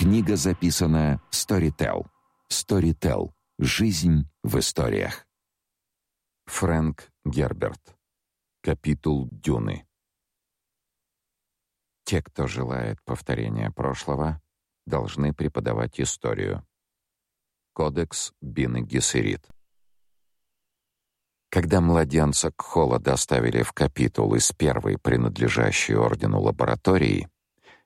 Книга записана Storytel. Storytel. Жизнь в историях. Фрэнк Герберт. Капитул Дюны. Те, кто желает повторения прошлого, должны преподавать историю. Кодекс Бины Гессерит. Когда младенца Кхола доставили в капитул из первой принадлежащей ордену лаборатории,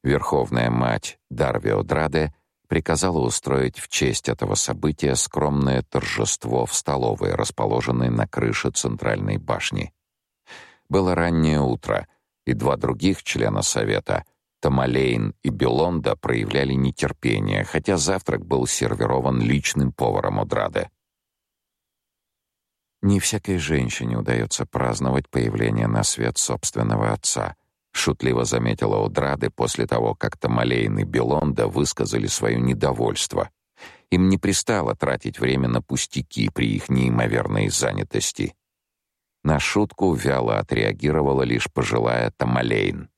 Верховная мать Дарвио Драде приказала устроить в честь этого события скромное торжество в столовой, расположенной на крыше центральной башни. Было раннее утро, и два других члена совета, Тамалейн и Белонда, проявляли нетерпение, хотя завтрак был сервирован личным поваром Одраде. Не всякой женщине удается праздновать появление на свет собственного отца — шутливо заметила Удрады после того, как Тамалейн и Белонда высказали свое недовольство. Им не пристало тратить время на пустяки при их неимоверной занятости. На шутку вяло отреагировала лишь пожилая Тамалейн.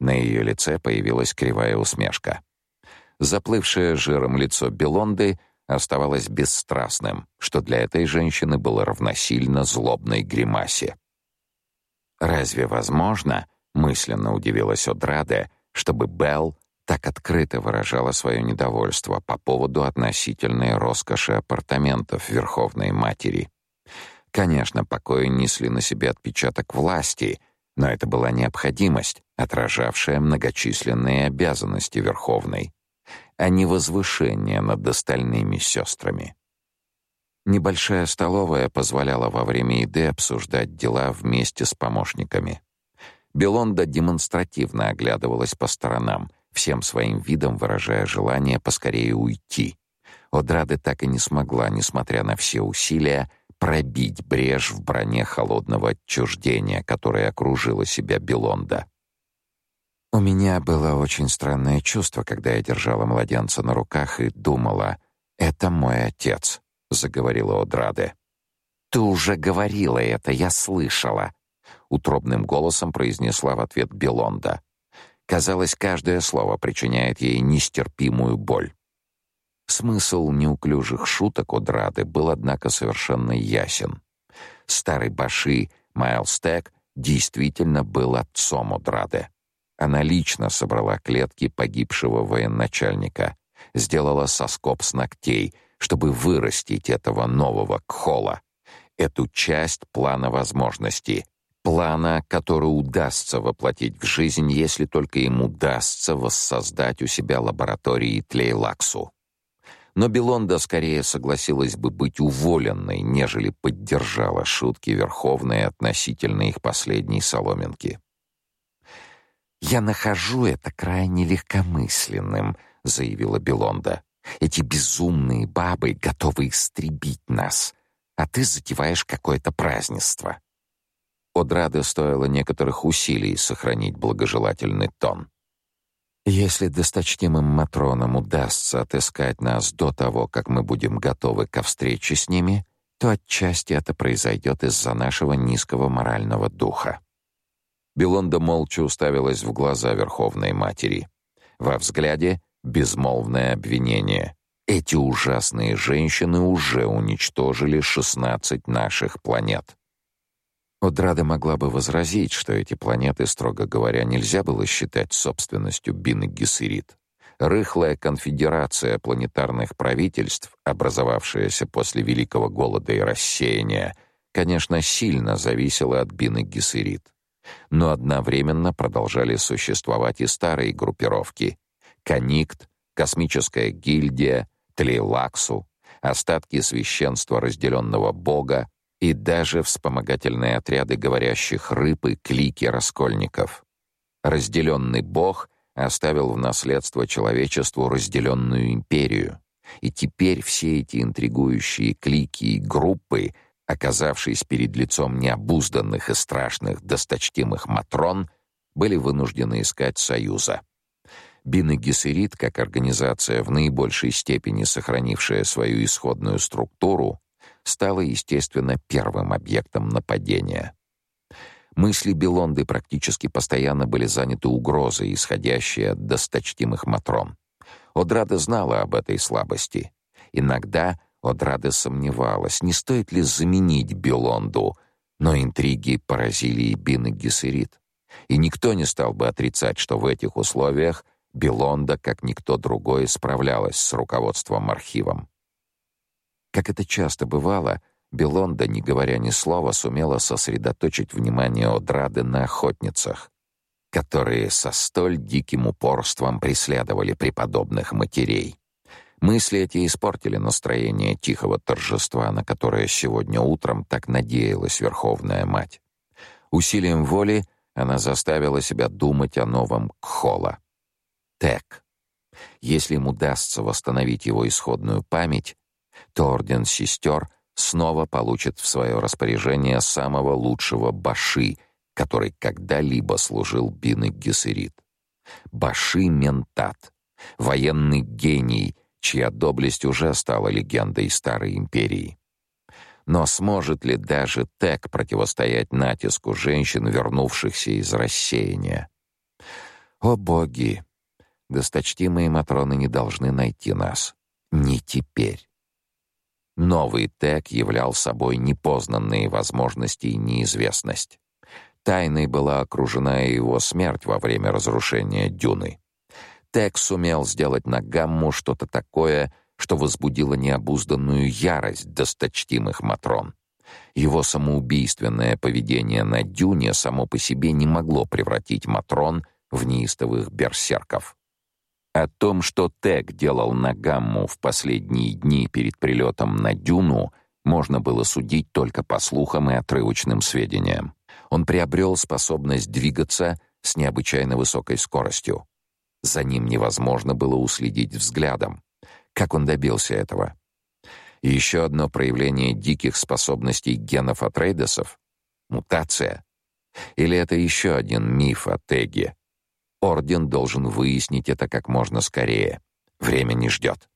На ее лице появилась кривая усмешка. Заплывшее жиром лицо Белонды оставалось бесстрастным, что для этой женщины было равносильно злобной гримасе. Разве возможно, Мысленно удивилась Одраде, чтобы Белл так открыто выражала свое недовольство по поводу относительной роскоши апартаментов Верховной Матери. Конечно, покои несли на себе отпечаток власти, но это была необходимость, отражавшая многочисленные обязанности Верховной, а не возвышение над остальными сестрами. Небольшая столовая позволяла во время еды обсуждать дела вместе с помощниками. Белонда демонстративно оглядывалась по сторонам, всем своим видом выражая желание поскорее уйти. Одраде так и не смогла, несмотря на все усилия, пробить брешь в броне холодного отчуждения, которое окружило себя Белонда. У меня было очень странное чувство, когда я держала младенца на руках и думала: "Это мой отец", заговорила Одраде. "Ты уже говорила это, я слышала", утробным голосом произнесла в ответ Белонда. Казалось, каждое слово причиняет ей нестерпимую боль. Смысл неуклюжих шуток Одрады был однако совершенно ясен. Старый баши Майлстек действительно был отцом Одрады. Она лично собрала клетки погибшего военачальника, сделала соскоб с ногтей, чтобы вырастить этого нового кхола, эту часть плана возможностей, плана, который удастся воплотить в жизнь, если только им удастся воссоздать у себя лаборатории Тлейлаксу. Но Белонда скорее согласилась бы быть уволенной, нежели поддержала шутки Верховной относительно их последней соломинки. «Я нахожу это крайне легкомысленным», — заявила Белонда. «Эти безумные бабы готовы истребить нас, а ты затеваешь какое-то празднество». Одраде стоило некоторых усилий сохранить благожелательный тон. Если досточтимым матронам удастся отыскать нас до того, как мы будем готовы ко встрече с ними, то отчасти это произойдет из-за нашего низкого морального духа. Белонда молча уставилась в глаза Верховной Матери. Во взгляде безмолвное обвинение. Эти ужасные женщины уже уничтожили 16 наших планет. Одрада могла бы возразить, что эти планеты, строго говоря, нельзя было считать собственностью Бины Гессерит. Рыхлая конфедерация планетарных правительств, образовавшаяся после Великого голода и рассеяния, конечно, сильно зависела от Бины Гессерит. Но одновременно продолжали существовать и старые группировки: Каникт, Космическая гильдия, Тлейлаксу, остатки священства разделенного бога, и даже вспомогательные отряды говорящих рыб и клики раскольников. Разделенный бог оставил в наследство человечеству разделенную империю, и теперь все эти интригующие клики и группы, оказавшись перед лицом необузданных и страшных досточтимых матрон, были вынуждены искать союза. Бин Гессерит, как организация в наибольшей степени сохранившая свою исходную структуру, стала, естественно, первым объектом нападения. Мысли Белонды практически постоянно были заняты угрозой, исходящей от досточтимых матрон. Одрада знала об этой слабости. Иногда Одрада сомневалась, не стоит ли заменить Белонду, но интриги поразили и Бин и Гессерит. И никто не стал бы отрицать, что в этих условиях Белонда, как никто другой, справлялась с руководством архивом. Как это часто бывало, Белонда, не говоря ни слова, сумела сосредоточить внимание Одрады на охотницах, которые со столь диким упорством преследовали преподобных матерей. Мысли эти испортили настроение тихого торжества, на которое сегодня утром так надеялась Верховная Мать. Усилием воли она заставила себя думать о новом Кхола. Тек. Если им удастся восстановить его исходную память, то Орден Сестер снова получит в свое распоряжение самого лучшего Баши, который когда-либо служил Бин Гессерит. Баши Ментат, военный гений, чья доблесть уже стала легендой Старой Империи. Но сможет ли даже Тек противостоять натиску женщин, вернувшихся из рассеяния? О боги! Досточтимые Матроны не должны найти нас. Не теперь. Новый Тек являл собой непознанные возможности и неизвестность. Тайной была окружена его смерть во время разрушения дюны. Тек сумел сделать на Гамму что-то такое, что возбудило необузданную ярость досточтимых матрон. Его самоубийственное поведение на дюне само по себе не могло превратить матрон в неистовых берсерков. О том, что Тек делал на Гамму в последние дни перед прилетом на дюну, можно было судить только по слухам и отрывочным сведениям. Он приобрел способность двигаться с необычайно высокой скоростью. За ним невозможно было уследить взглядом. Как он добился этого? Еще одно проявление диких способностей генов Атрейдесов — мутация. Или это еще один миф о Теге? Орден должен выяснить это как можно скорее. Время не ждет.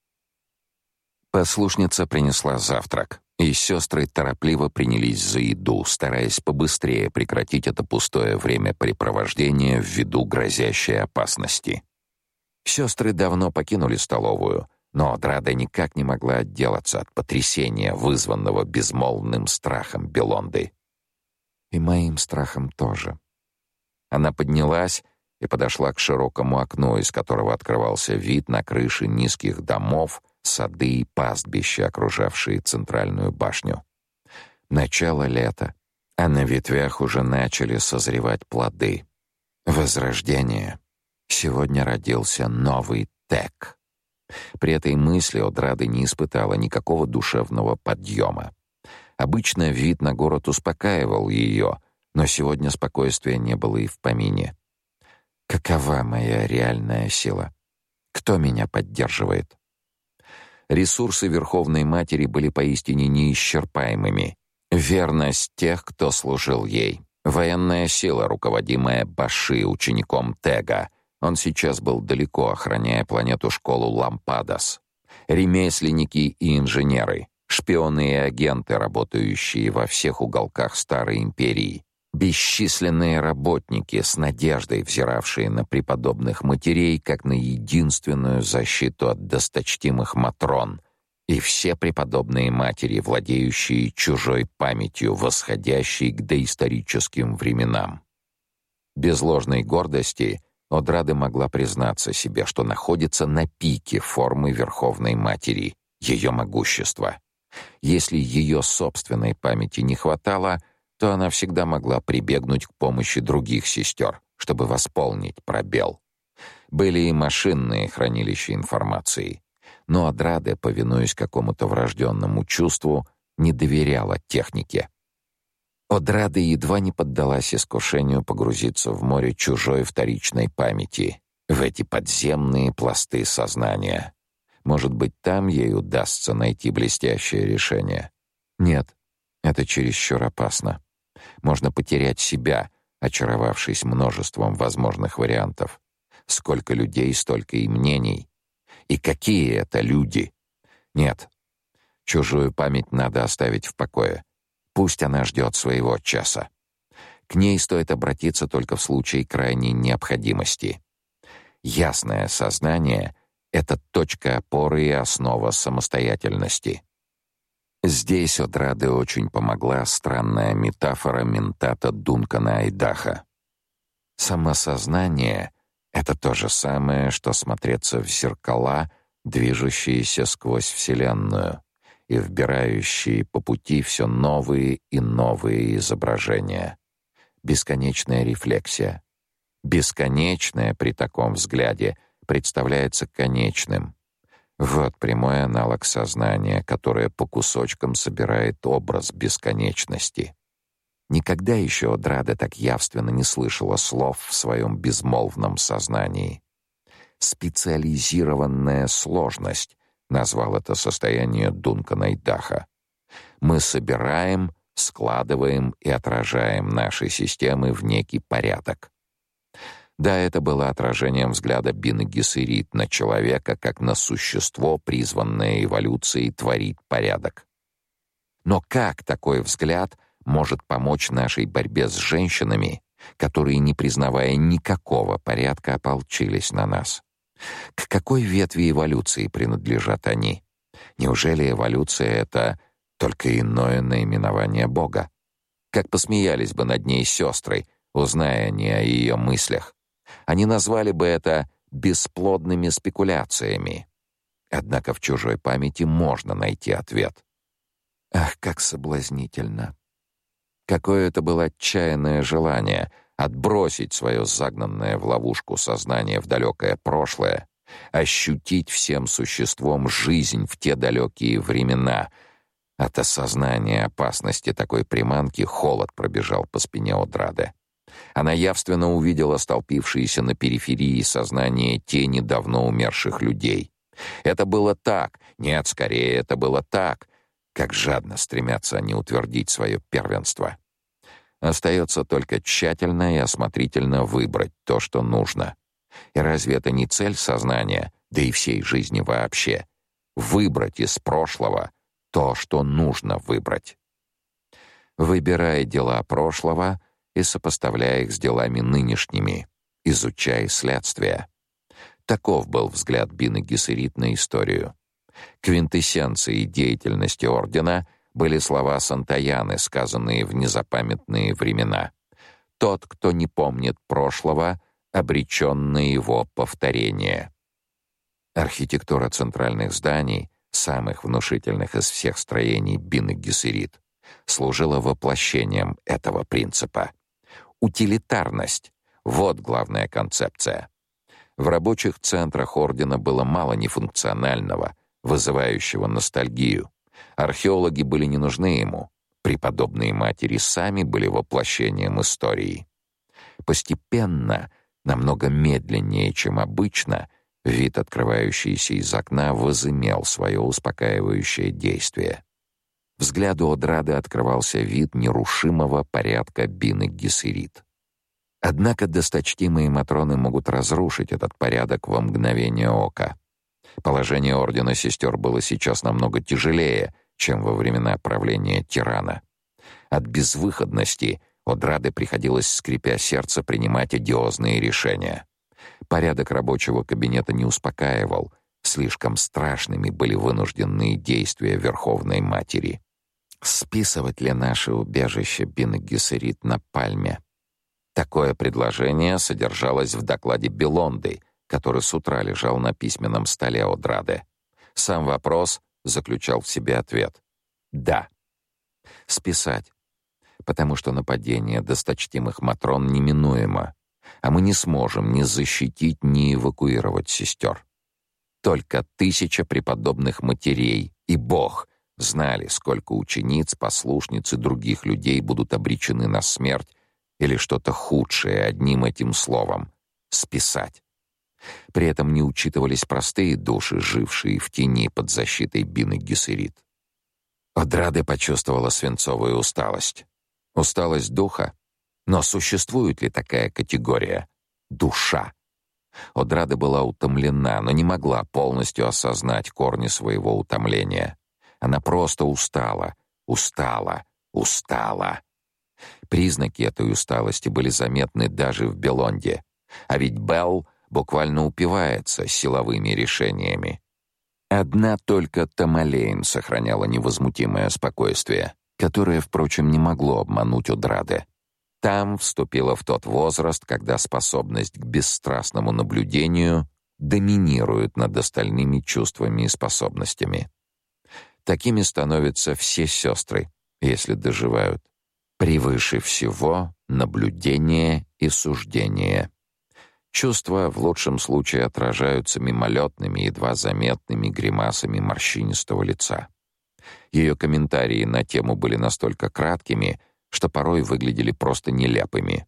Послушница принесла завтрак, и сестры торопливо принялись за еду, стараясь побыстрее прекратить это пустое времяпрепровождение ввиду грозящей опасности. Сестры давно покинули столовую, но Драда никак не могла отделаться от потрясения, вызванного безмолвным страхом Белонды. И моим страхом тоже. Она поднялась и подошла к широкому окну, из которого открывался вид на крыши низких домов, сады и пастбища, окружавшие центральную башню. Начало лета, а на ветвях уже начали созревать плоды. Возрождение. Сегодня родился новый Тек. При этой мысли Одрада не испытала никакого душевного подъема. Обычно вид на город успокаивал ее, но сегодня спокойствия не было и в помине. Какова моя реальная сила? Кто меня поддерживает? Ресурсы Верховной Матери были поистине неисчерпаемыми. Верность тех, кто служил ей. Военная сила, руководимая Баши, учеником Тега — он сейчас был далеко, охраняя планету-школу Лампадас. Ремесленники и инженеры, шпионы и агенты, работающие во всех уголках Старой Империи, бесчисленные работники с надеждой взиравшие на преподобных матерей как на единственную защиту от досточтимых матрон, и все преподобные матери, владеющие чужой памятью, восходящей к доисторическим временам. Без ложной гордости — Одрада могла признаться себе, что находится на пике формы Верховной Матери, ее могущества. Если ее собственной памяти не хватало, то она всегда могла прибегнуть к помощи других сестер, чтобы восполнить пробел. Были и машинные хранилища информации, но Адраде, повинуясь какому-то врожденному чувству, не доверяла технике. Одрада едва не поддалась искушению погрузиться в море чужой вторичной памяти, в эти подземные пласты сознания. Может быть, там ей удастся найти блестящее решение. Нет, это чересчур опасно. Можно потерять себя, очаровавшись множеством возможных вариантов. Сколько людей, столько и мнений. И какие это люди? Нет, чужую память надо оставить в покое. Пусть она ждет своего часа. К ней стоит обратиться только в случае крайней необходимости. Ясное сознание это точка опоры и основа самостоятельности. Здесь Одрады очень помогла странная метафора ментата Дункана Айдаха. Самосознание — это то же самое, что смотреться в зеркала, движущиеся сквозь Вселенную и вбирающие по пути все новые и новые изображения. Бесконечная рефлексия. Бесконечное при таком взгляде представляется конечным. Вот прямой аналог сознания, которое по кусочкам собирает образ бесконечности. Никогда еще Драда так явственно не слышала слов в своем безмолвном сознании. Специализированная сложность назвал это состояние Дункана Даха. Мы собираем, складываем и отражаем наши системы в некий порядок. Да, это было отражением взгляда Бины Гессерит на человека как на существо, призванное эволюцией творить порядок. Но как такой взгляд может помочь нашей борьбе с женщинами, которые, не признавая никакого порядка, ополчились на нас? К какой ветви эволюции принадлежат они? Неужели эволюция — это только иное наименование Бога? Как посмеялись бы над ней сестры, узная они о ее мыслях. Они назвали бы это бесплодными спекуляциями. Однако в чужой памяти можно найти ответ. Ах, как соблазнительно. Какое это было отчаянное желание отбросить свое загнанное в ловушку сознание в далекое прошлое, ощутить всем существом жизнь в те далекие времена. От осознания опасности такой приманки холод пробежал по спине Одрады. Она явственно увидела столпившиеся на периферии сознания тени давно умерших людей. Это было так, нет, скорее, это было так. Как жадно стремятся они утвердить свое первенство. Остается только тщательно и осмотрительно выбрать то, что нужно. И разве это не цель сознания, да и всей жизни вообще? Выбрать из прошлого то, что нужно выбрать. Выбирая дела прошлого, и сопоставляя их с делами нынешними, изучая следствия. Таков был взгляд Бины Гессерит на историю. Квинтэссенцией деятельности ордена были слова Сантаяны, сказанные в незапамятные времена. «Тот, кто не помнит прошлого, обречен на его повторение». Архитектура центральных зданий, самых внушительных из всех строений Бины Гессерит, служила воплощением этого принципа. Утилитарность — вот главная концепция. В рабочих центрах ордена было мало нефункционального, вызывающего ностальгию. Археологи были не нужны ему. Преподобные матери сами были воплощением истории. Постепенно, намного медленнее, чем обычно, вид, открывающийся из окна, возымел свое успокаивающее действие. Взгляду Одрады открывался вид нерушимого порядка Бины Гессерит. Однако досточтимые матроны могут разрушить этот порядок во мгновение ока. Положение ордена сестер было сейчас намного тяжелее, чем во времена правления тирана. От безвыходности Одрады приходилось, скрипя сердце, принимать одиозные решения. Порядок рабочего кабинета не успокаивал, слишком страшными были вынужденные действия Верховной Матери. Списывать ли наше убежище Бин-Гессерит на Пальме? Такое предложение содержалось в докладе Белонды, который с утра лежал на письменном столе Одрады. Сам вопрос заключал в себе ответ. Да. Списать. Потому что нападение досточтимых Матрон неминуемо, а мы не сможем ни защитить, ни эвакуировать сестер. Только тысяча преподобных матерей и Бог — знали, сколько учениц, послушниц и других людей будут обречены на смерть или что-то худшее одним этим словом — списать. При этом не учитывались простые души, жившие в тени под защитой Бины Гессерит. Одраде почувствовала свинцовую усталость. Усталость духа? Но существует ли такая категория? Душа. Одрада была утомлена, но не могла полностью осознать корни своего утомления. Она просто устала, устала, устала. Признаки этой усталости были заметны даже в Белонде. А ведь Белл буквально упивается силовыми решениями. Одна только Тамалейн сохраняла невозмутимое спокойствие, которое, впрочем, не могло обмануть Удраде. Там вступила в тот возраст, когда способность к бесстрастному наблюдению доминирует над остальными чувствами и способностями. Такими становятся все сестры, если доживают. Превыше всего наблюдение и суждение. Чувства в лучшем случае отражаются мимолетными, едва заметными гримасами морщинистого лица. Ее комментарии на тему были настолько краткими, что порой выглядели просто нелепыми.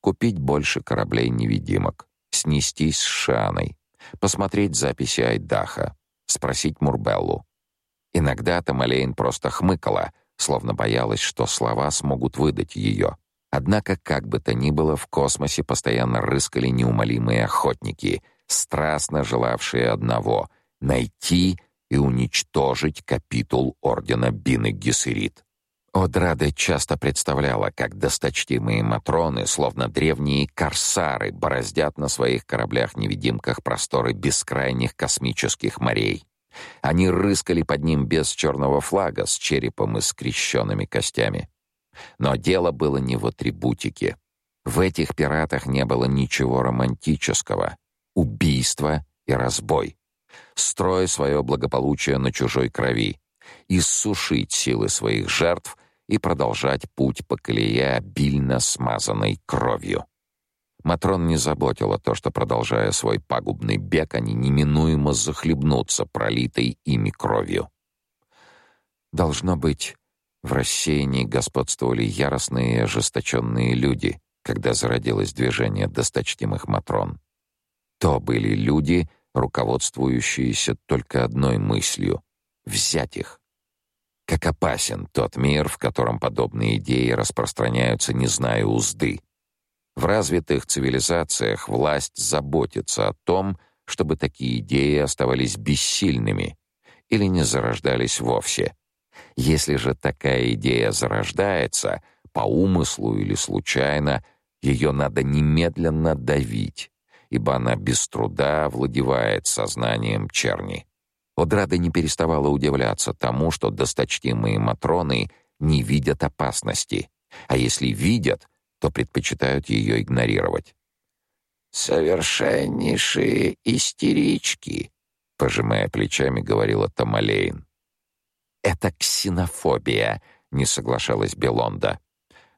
Купить больше кораблей-невидимок, снестись с Шаной, посмотреть записи Айдаха, спросить Мурбеллу. Иногда Тамалейн просто хмыкала, словно боялась, что слова смогут выдать ее. Однако, как бы то ни было, в космосе постоянно рыскали неумолимые охотники, страстно желавшие одного — найти и уничтожить капитул Ордена Бины Гессерит. Одрада часто представляла, как досточтимые матроны, словно древние корсары, бороздят на своих кораблях-невидимках просторы бескрайних космических морей. Они рыскали под ним без черного флага с черепом и скрещенными костями. Но дело было не в атрибутике. В этих пиратах не было ничего романтического. Убийство и разбой. Строя свое благополучие на чужой крови, иссушить силы своих жертв и продолжать путь по колее, обильно смазанной кровью. Матрон не заботило то, что, продолжая свой пагубный бег, они неминуемо захлебнутся пролитой ими кровью. Должно быть, в рассеянии господствовали яростные и ожесточенные люди, когда зародилось движение досточтимых Матрон. То были люди, руководствующиеся только одной мыслью — взять их. Как опасен тот мир, в котором подобные идеи распространяются, не зная узды. В развитых цивилизациях власть заботится о том, чтобы такие идеи оставались бессильными или не зарождались вовсе. Если же такая идея зарождается, по умыслу или случайно, ее надо немедленно давить, ибо она без труда овладевает сознанием черни. Одрада не переставала удивляться тому, что досточтимые матроны не видят опасности, а если видят, то предпочитают ее игнорировать. «Совершеннейшие истерички», — пожимая плечами, говорила Тамалейн. «Это ксенофобия», — не соглашалась Белонда.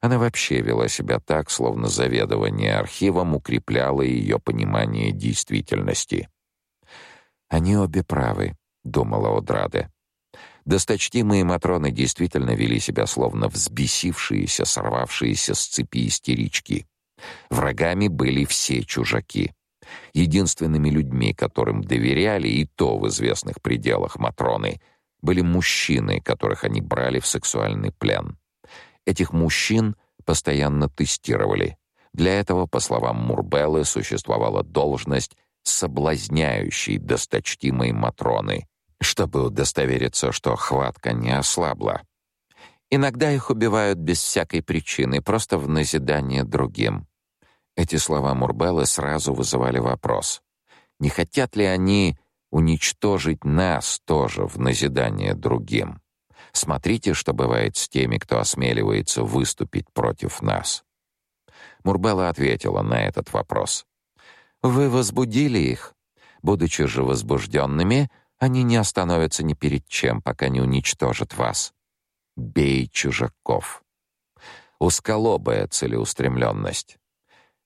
Она вообще вела себя так, словно заведование архивом укрепляло ее понимание действительности. Они обе правы. — думала Одраде. Досточтимые Матроны действительно вели себя словно взбесившиеся, сорвавшиеся с цепи истерички. Врагами были все чужаки. Единственными людьми, которым доверяли, и то в известных пределах Матроны, были мужчины, которых они брали в сексуальный плен. Этих мужчин постоянно тестировали. Для этого, по словам Мурбеллы, существовала должность соблазняющей досточтимой Матроны, чтобы удостовериться, что хватка не ослабла. Иногда их убивают без всякой причины, просто в назидание другим. Эти слова Мурбеллы сразу вызывали вопрос. Не хотят ли они уничтожить нас тоже в назидание другим? Смотрите, что бывает с теми, кто осмеливается выступить против нас. Мурбелла ответила на этот вопрос. Вы возбудили их. Будучи же возбужденными, они не остановятся ни перед чем, пока не уничтожат вас. Бей чужаков. Узколобая целеустремленность.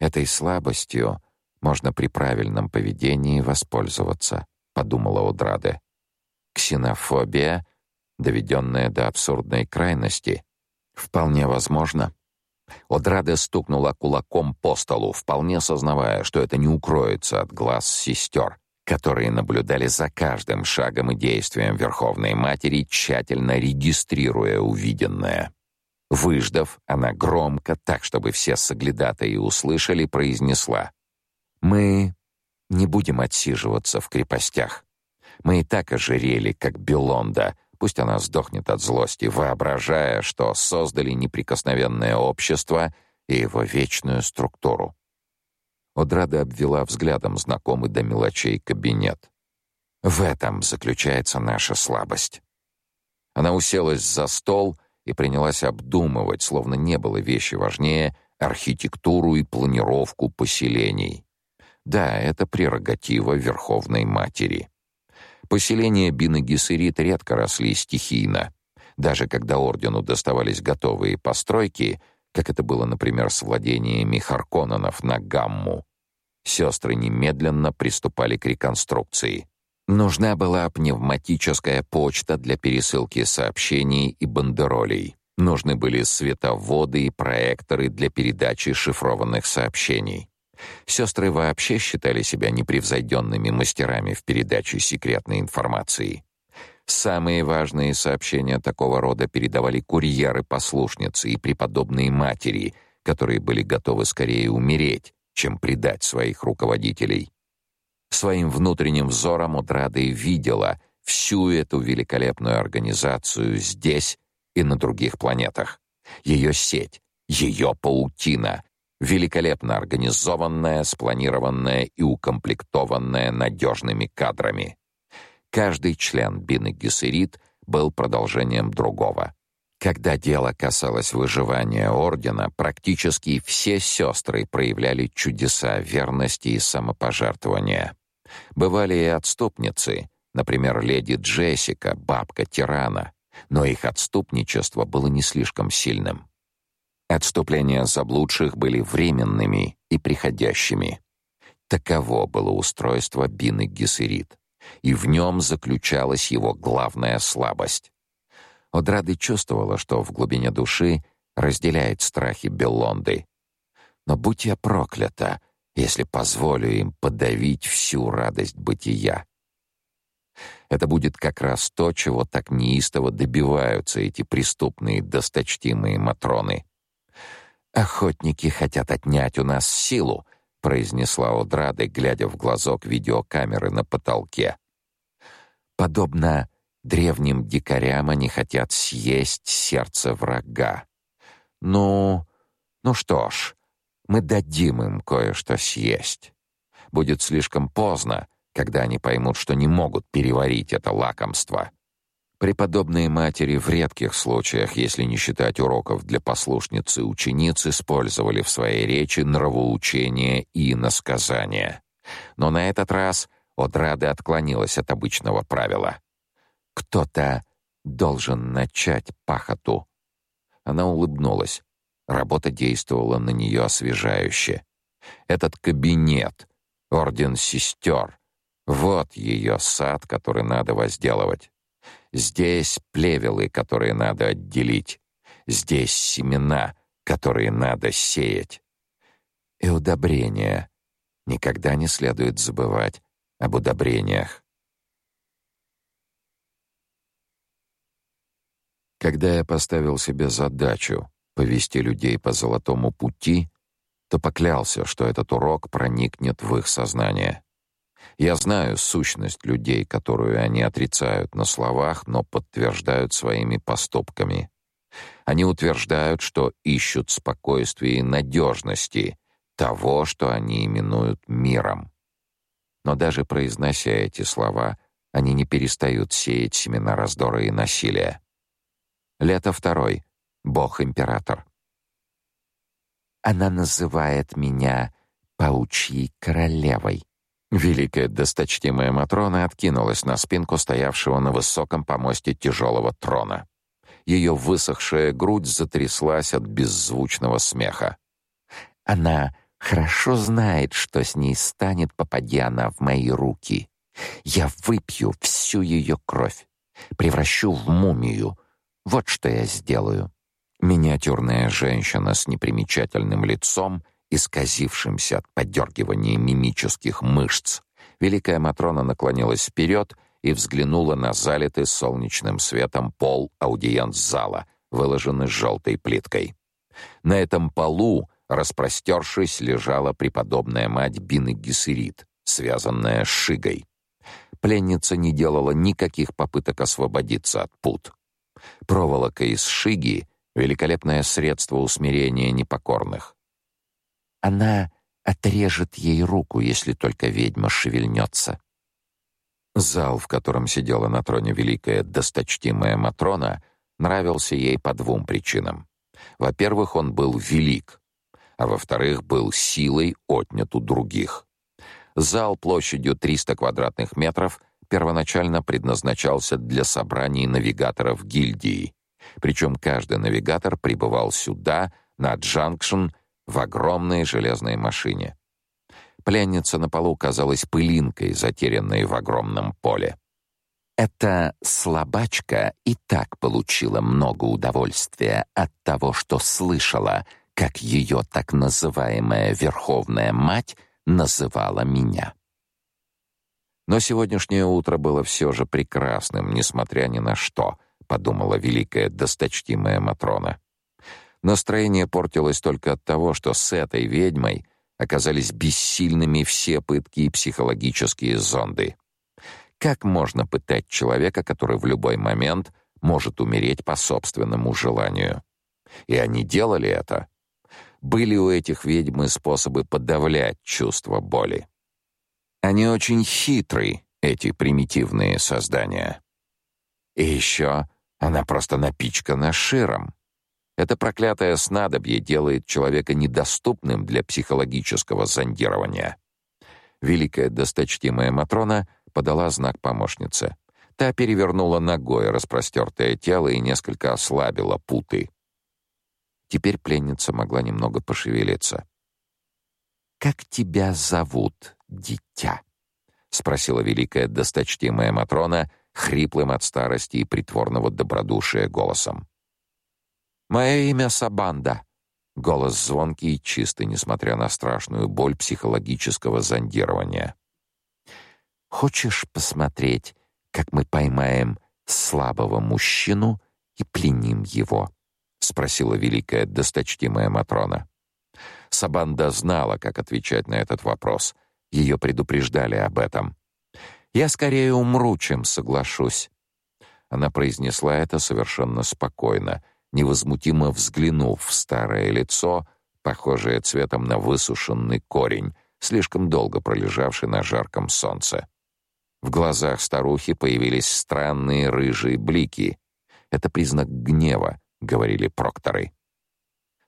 Этой слабостью можно при правильном поведении воспользоваться, подумала Одраде. Ксенофобия, доведенная до абсурдной крайности, вполне возможно. Одраде стукнула кулаком по столу, вполне сознавая, что это не укроется от глаз сестер которые наблюдали за каждым шагом и действием Верховной Матери, тщательно регистрируя увиденное. Выждав, она громко, так чтобы все соглядатые услышали, произнесла: "Мы не будем отсиживаться в крепостях. Мы и так ожирели, как Белонда, пусть она сдохнет от злости, воображая, что создали неприкосновенное общество и его вечную структуру. Одрада обвела взглядом знакомый до мелочей кабинет. В этом заключается наша слабость. Она уселась за стол и принялась обдумывать, словно не было вещи важнее, архитектуру и планировку поселений. Да, это прерогатива Верховной Матери. Поселения Бины-Гессерит редко росли стихийно. Даже когда ордену доставались готовые постройки, как это было, например, с владениями Харконненов на Гамму, сестры немедленно приступали к реконструкции. Нужна была пневматическая почта для пересылки сообщений и бандеролей. Нужны были световоды и проекторы для передачи шифрованных сообщений. Сестры вообще считали себя непревзойденными мастерами в передаче секретной информации. Самые важные сообщения такого рода передавали курьеры-послушницы и преподобные матери, которые были готовы скорее умереть, чем предать своих руководителей. Своим внутренним взором Удрада видела всю эту великолепную организацию здесь и на других планетах. Ее сеть, ее паутина, великолепно организованная, спланированная и укомплектованная надежными кадрами. Каждый член Бины Гессерит был продолжением другого. Когда дело касалось выживания ордена, практически все сестры проявляли чудеса верности и самопожертвования. Бывали и отступницы, например, леди Джессика, бабка тирана, но их отступничество было не слишком сильным. Отступления заблудших были временными и приходящими. Таково было устройство Бины Гессерит, и в нем заключалась его главная слабость. Одрады чувствовала, что в глубине души разделяет страхи Беллонды. Но будь я проклята, если позволю им подавить всю радость бытия. Это будет как раз то, чего так неистово добиваются эти преступные досточтимые матроны. Охотники хотят отнять у нас силу, произнесла Одрада, глядя в глазок видеокамеры на потолке. Подобно древним дикарям они хотят съесть сердце врага. Ну, ну что ж, мы дадим им кое-что съесть. Будет слишком поздно, когда они поймут, что не могут переварить это лакомство. Преподобные матери в редких случаях, если не считать уроков для послушниц и учениц, использовали в своей речи нравоучения и иносказания. Но на этот раз Одрада отклонилась от обычного правила. Кто-то должен начать пахоту. Она улыбнулась. Работа действовала на нее освежающе. Этот кабинет, орден сестер, вот ее сад, который надо возделывать. Здесь плевелы, которые надо отделить. Здесь семена, которые надо сеять. И удобрения. Никогда не следует забывать об удобрениях. Когда я поставил себе задачу повести людей по золотому пути, то поклялся, что этот урок проникнет в их сознание. Я знаю сущность людей, которую они отрицают на словах, но подтверждают своими поступками. Они утверждают, что ищут спокойствия и надежности, того, что они именуют миром. Но даже произнося эти слова, они не перестают сеять семена раздора и насилия. Лето второй. Бог-император. Она называет меня паучьей королевой. Великая досточтимая Матрона откинулась на спинку стоявшего на высоком помосте тяжелого трона. Ее высохшая грудь затряслась от беззвучного смеха. Она хорошо знает, что с ней станет, попадя она в мои руки. Я выпью всю ее кровь, превращу в мумию. Вот что я сделаю. Миниатюрная женщина с непримечательным лицом, исказившимся от подергивания мимических мышц. Великая Матрона наклонилась вперед и взглянула на залитый солнечным светом пол аудиенц-зала, выложенный желтой плиткой. На этом полу, распростершись, лежала преподобная мать Бины Гессерит, связанная с Шигой. Пленница не делала никаких попыток освободиться от пут. Проволока из Шиги великолепное средство усмирения непокорных. Она отрежет ей руку, если только ведьма шевельнется. Зал, в котором сидела на троне великая досточтимая Матрона, нравился ей по двум причинам. Во-первых, он был велик, а во-вторых, был силой отнят у других. Зал площадью 300 квадратных метров первоначально предназначался для собраний навигаторов гильдии, причем каждый навигатор прибывал сюда, на Джанкшн, в огромной железной машине. Пленница на полу казалась пылинкой, затерянной в огромном поле. Эта слабачка и так получила много удовольствия от того, что слышала, как ее так называемая Верховная Мать называла меня. Но сегодняшнее утро было все же прекрасным, несмотря ни на что, подумала великая досточтимая Матрона. Настроение портилось только от того, что с этой ведьмой оказались бессильными все пытки и психологические зонды. Как можно пытать человека, который в любой момент может умереть по собственному желанию? И они делали это. Были у этих ведьм способы подавлять чувство боли. Они очень хитрые, эти примитивные создания. И еще она просто напичкана широм. Это проклятое снадобье делает человека недоступным для психологического зондирования. Великая досточтимая Матрона подала знак помощнице. Та перевернула ногой распростертое тело и несколько ослабила путы. Теперь пленница могла немного пошевелиться. «Как тебя зовут, дитя?» — спросила великая досточтимая Матрона хриплым от старости и притворного добродушия голосом. «Мое имя Сабанда». Голос звонкий и чистый, несмотря на страшную боль психологического зондирования. Хочешь посмотреть, как мы поймаем слабого мужчину и пленим его? спросила великая досточтимая матрона. Сабанда знала, как отвечать на этот вопрос. Ее предупреждали об этом. Я скорее умру, чем соглашусь. Она произнесла это совершенно спокойно, невозмутимо взглянув в старое лицо, похожее цветом на высушенный корень, слишком долго пролежавший на жарком солнце. В глазах старухи появились странные рыжие блики. Это признак гнева, говорили прокторы.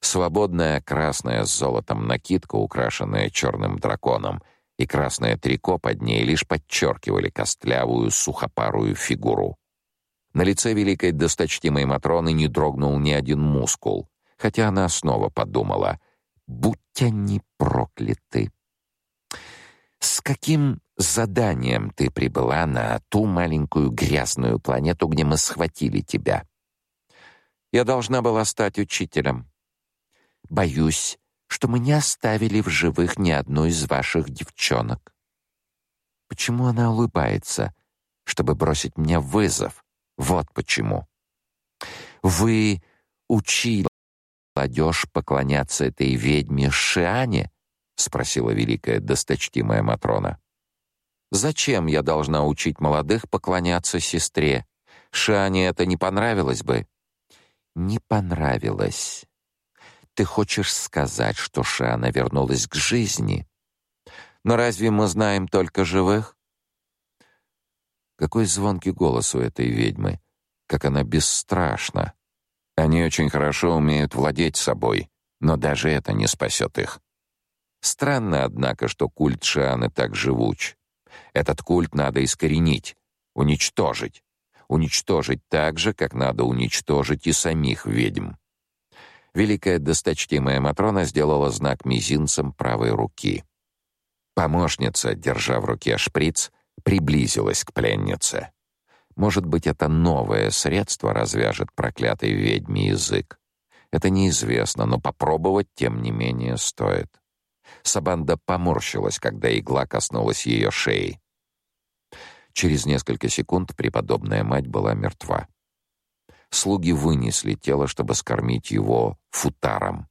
Свободная красная с золотом накидка, украшенная черным драконом, и красное трико под ней лишь подчеркивали костлявую сухопарую фигуру. На лице великой досточтимой Матроны не дрогнул ни один мускул, хотя она снова подумала «Будь они прокляты!» «С каким заданием ты прибыла на ту маленькую грязную планету, где мы схватили тебя. Я должна была стать учителем. Боюсь, что мы не оставили в живых ни одну из ваших девчонок. Почему она улыбается, чтобы бросить мне вызов? Вот почему. Вы учили молодежь поклоняться этой ведьме Шиане? спросила великая досточтимая матрона. Зачем я должна учить молодых поклоняться сестре? Шане это не понравилось бы. Не понравилось. Ты хочешь сказать, что Шана вернулась к жизни? Но разве мы знаем только живых? Какой звонкий голос у этой ведьмы, как она бесстрашна. Они очень хорошо умеют владеть собой, но даже это не спасет их. Странно, однако, что культ Шианы так живуч. Этот культ надо искоренить, уничтожить. Уничтожить так же, как надо уничтожить и самих ведьм. Великая досточтимая Матрона сделала знак мизинцем правой руки. Помощница, держа в руке шприц, приблизилась к пленнице. Может быть, это новое средство развяжет проклятый ведьме язык. Это неизвестно, но попробовать тем не менее стоит. Сабанда поморщилась, когда игла коснулась ее шеи. Через несколько секунд преподобная мать была мертва. Слуги вынесли тело, чтобы скормить его футаром.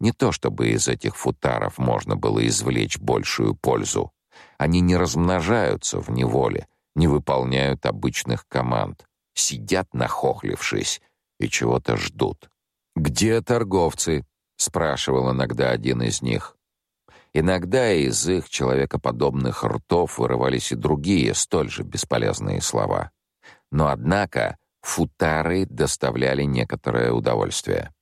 Не то чтобы из этих футаров можно было извлечь большую пользу. Они не размножаются в неволе, не выполняют обычных команд, сидят нахохлившись и чего-то ждут. «Где торговцы?» — спрашивал иногда один из них. Иногда из их человекоподобных ртов вырывались и другие, столь же бесполезные слова. Но однако футары доставляли некоторое удовольствие.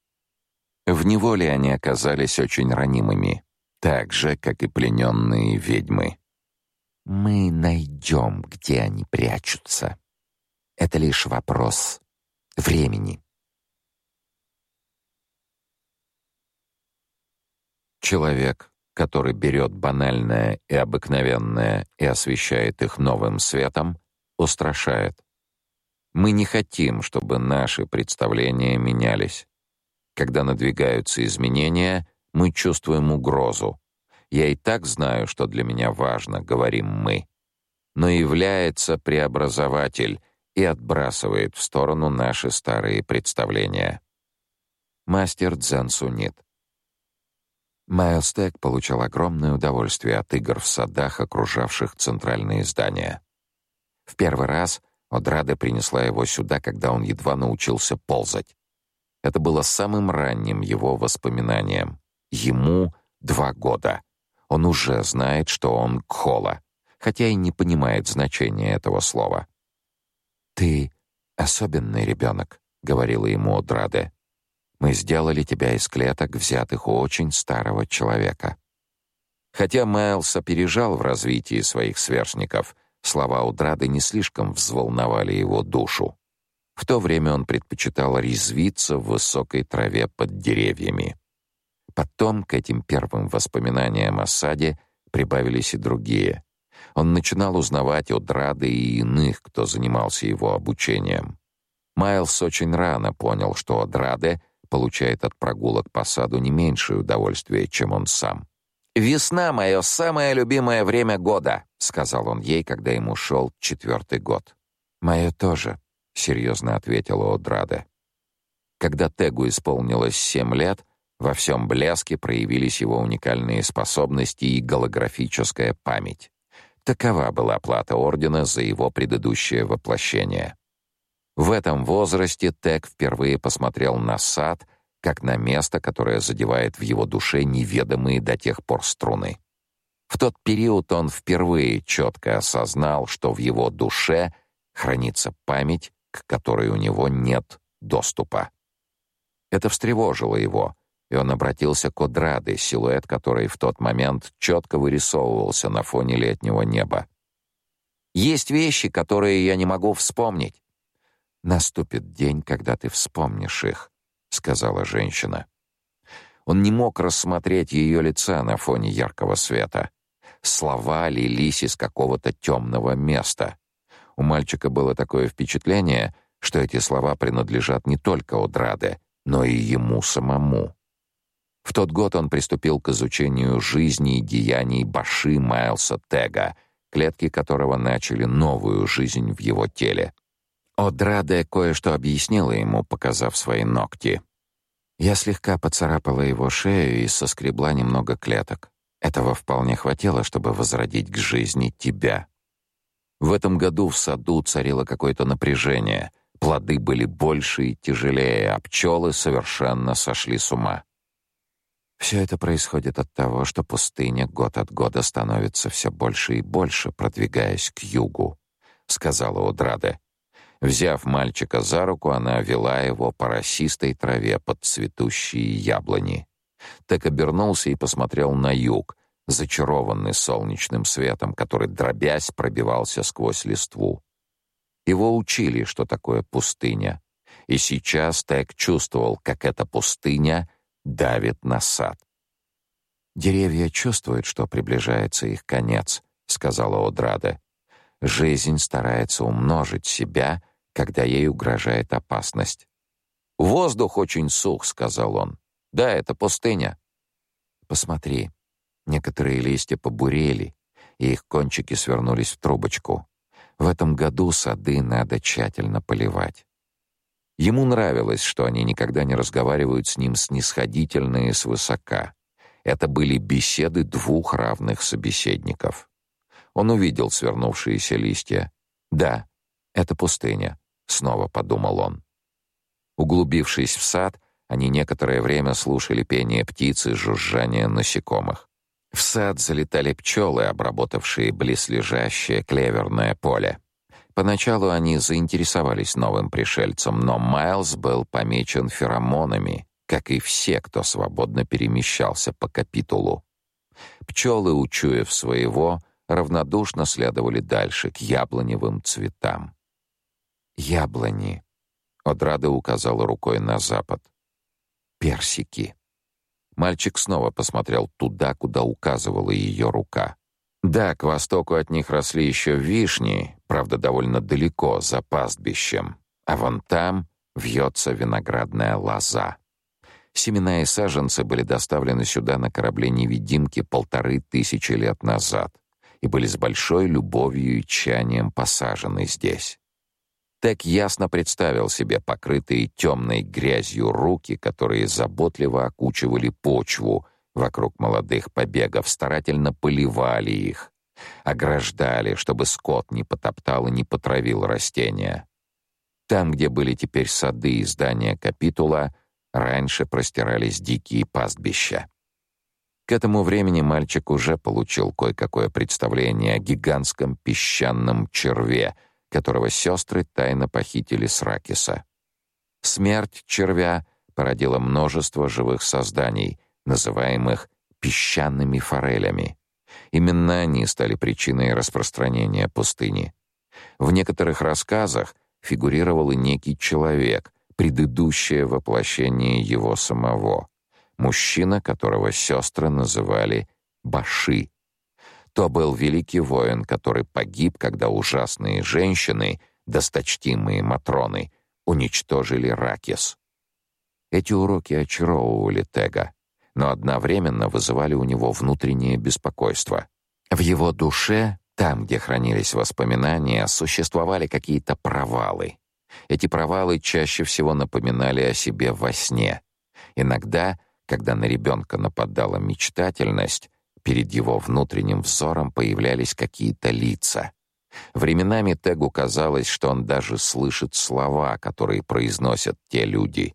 В неволе они оказались очень ранимыми, так же, как и плененные ведьмы. «Мы найдем, где они прячутся. Это лишь вопрос времени». Человек, который берет банальное и обыкновенное и освещает их новым светом, устрашает. Мы не хотим, чтобы наши представления менялись. Когда надвигаются изменения, мы чувствуем угрозу. Я и так знаю, что для меня важно, говорим мы. Но является преобразователь и отбрасывает в сторону наши старые представления. Мастер Дзен Сунит. Майлз Тек получал огромное удовольствие от игр в садах, окружавших центральные здания. В первый раз Одрада принесла его сюда, когда он едва научился ползать. Это было самым ранним его воспоминанием. Ему два года. Он уже знает, что он кхола, хотя и не понимает значения этого слова. «Ты особенный ребенок», — говорила ему Одраде. «Мы сделали тебя из клеток, взятых у очень старого человека». Хотя Майлз опережал в развитии своих сверстников, слова Удрады не слишком взволновали его душу. В то время он предпочитал резвиться в высокой траве под деревьями. Потом к этим первым воспоминаниям о саде прибавились и другие. Он начинал узнавать о Драде и иных, кто занимался его обучением. Майлз очень рано понял, что Драде получает от прогулок по саду не меньшее удовольствие, чем он сам. «Весна — мое самое любимое время года», — сказал он ей, когда ему шел четвертый год. «Мое тоже», — серьезно ответила Одраде. Когда Тегу исполнилось семь лет, во всем блеске проявились его уникальные способности и голографическая память. Такова была плата ордена за его предыдущее воплощение. В этом возрасте Тег впервые посмотрел на сад как на место, которое задевает в его душе неведомые до тех пор струны. В тот период он впервые четко осознал, что в его душе хранится память, к которой у него нет доступа. Это встревожило его, и он обратился к Одраде, силуэт которой в тот момент четко вырисовывался на фоне летнего неба. «Есть вещи, которые я не могу вспомнить». «Наступит день, когда ты вспомнишь их», — сказала женщина. Он не мог рассмотреть ее лица на фоне яркого света. Слова лились из какого-то темного места. У мальчика было такое впечатление, что эти слова принадлежат не только Одраде, но и ему самому. В тот год он приступил к изучению жизни и деяний Баши Майлса Тега, клетки которого начали новую жизнь в его теле. Одраде кое-что объяснила ему, показав свои ногти. Я слегка поцарапала его шею и соскребла немного клеток. Этого вполне хватило, чтобы возродить к жизни тебя. В этом году в саду царило какое-то напряжение. Плоды были больше и тяжелее, а пчелы совершенно сошли с ума. Все это происходит от того, что пустыня год от года становится все больше и больше, продвигаясь к югу, сказала Одраде. Взяв мальчика за руку, она вела его по росистой траве под цветущие яблони. Так обернулся и посмотрел на юг, зачарованный солнечным светом, который дробясь пробивался сквозь листву. Его учили, что такое пустыня, и сейчас Тек чувствовал, как эта пустыня давит на сад. Деревья чувствуют, что приближается их конец, сказала Одрада. Жизнь старается умножить себя, когда ей угрожает опасность. Воздух очень сух, сказал он. Да, это пустыня. Посмотри, Некоторые листья побурели, и их кончики свернулись в трубочку. В этом году сады надо тщательно поливать. Ему нравилось, что они никогда не разговаривают с ним снисходительно и свысока. Это были беседы двух равных собеседников. Он увидел свернувшиеся листья. «Да, это пустыня», — снова подумал он. Углубившись в сад, они некоторое время слушали пение птиц и жужжание насекомых. В сад залетали пчелы, обработавшие близлежащее клеверное поле. Поначалу они заинтересовались новым пришельцем, но Майлз был помечен феромонами, как и все, кто свободно перемещался по капитулу. Пчелы, учуяв своего, равнодушно следовали дальше, к яблоневым цветам. «Яблони», — Одрада указала рукой на запад. «Персики». Мальчик снова посмотрел туда, куда указывала ее рука. Да, к востоку от них росли еще вишни, правда, довольно далеко, за пастбищем. А вон там вьется виноградная лоза. Семена и саженцы были доставлены сюда на корабле невидимки полторы тысячи лет назад и были с большой любовью и тщанием посажены здесь. Так ясно представил себе покрытые темной грязью руки, которые заботливо окучивали почву вокруг молодых побегов, старательно поливали их, ограждали, чтобы скот не потоптал и не потравил растения. Там, где были теперь сады и здания капитула, раньше простирались дикие пастбища. К этому времени мальчик уже получил кое-какое представление о гигантском песчаном черве — которого сестры тайно похитили с Ракиса. Смерть червя породила множество живых созданий, называемых песчаными форелями. Именно они стали причиной распространения пустыни. В некоторых рассказах фигурировал и некий человек, предыдущее воплощение его самого, мужчина, которого сестры называли Баши. То был великий воин, который погиб, когда ужасные женщины, досточтимые матроны, уничтожили Ракис. Эти уроки очаровывали Тега, но одновременно вызывали у него внутреннее беспокойство. В его душе, там, где хранились воспоминания, существовали какие-то провалы. Эти провалы чаще всего напоминали о себе во сне. Иногда, когда на ребенка нападала мечтательность, Перед его внутренним взором появлялись какие-то лица. Временами Тегу казалось, что он даже слышит слова, которые произносят те люди.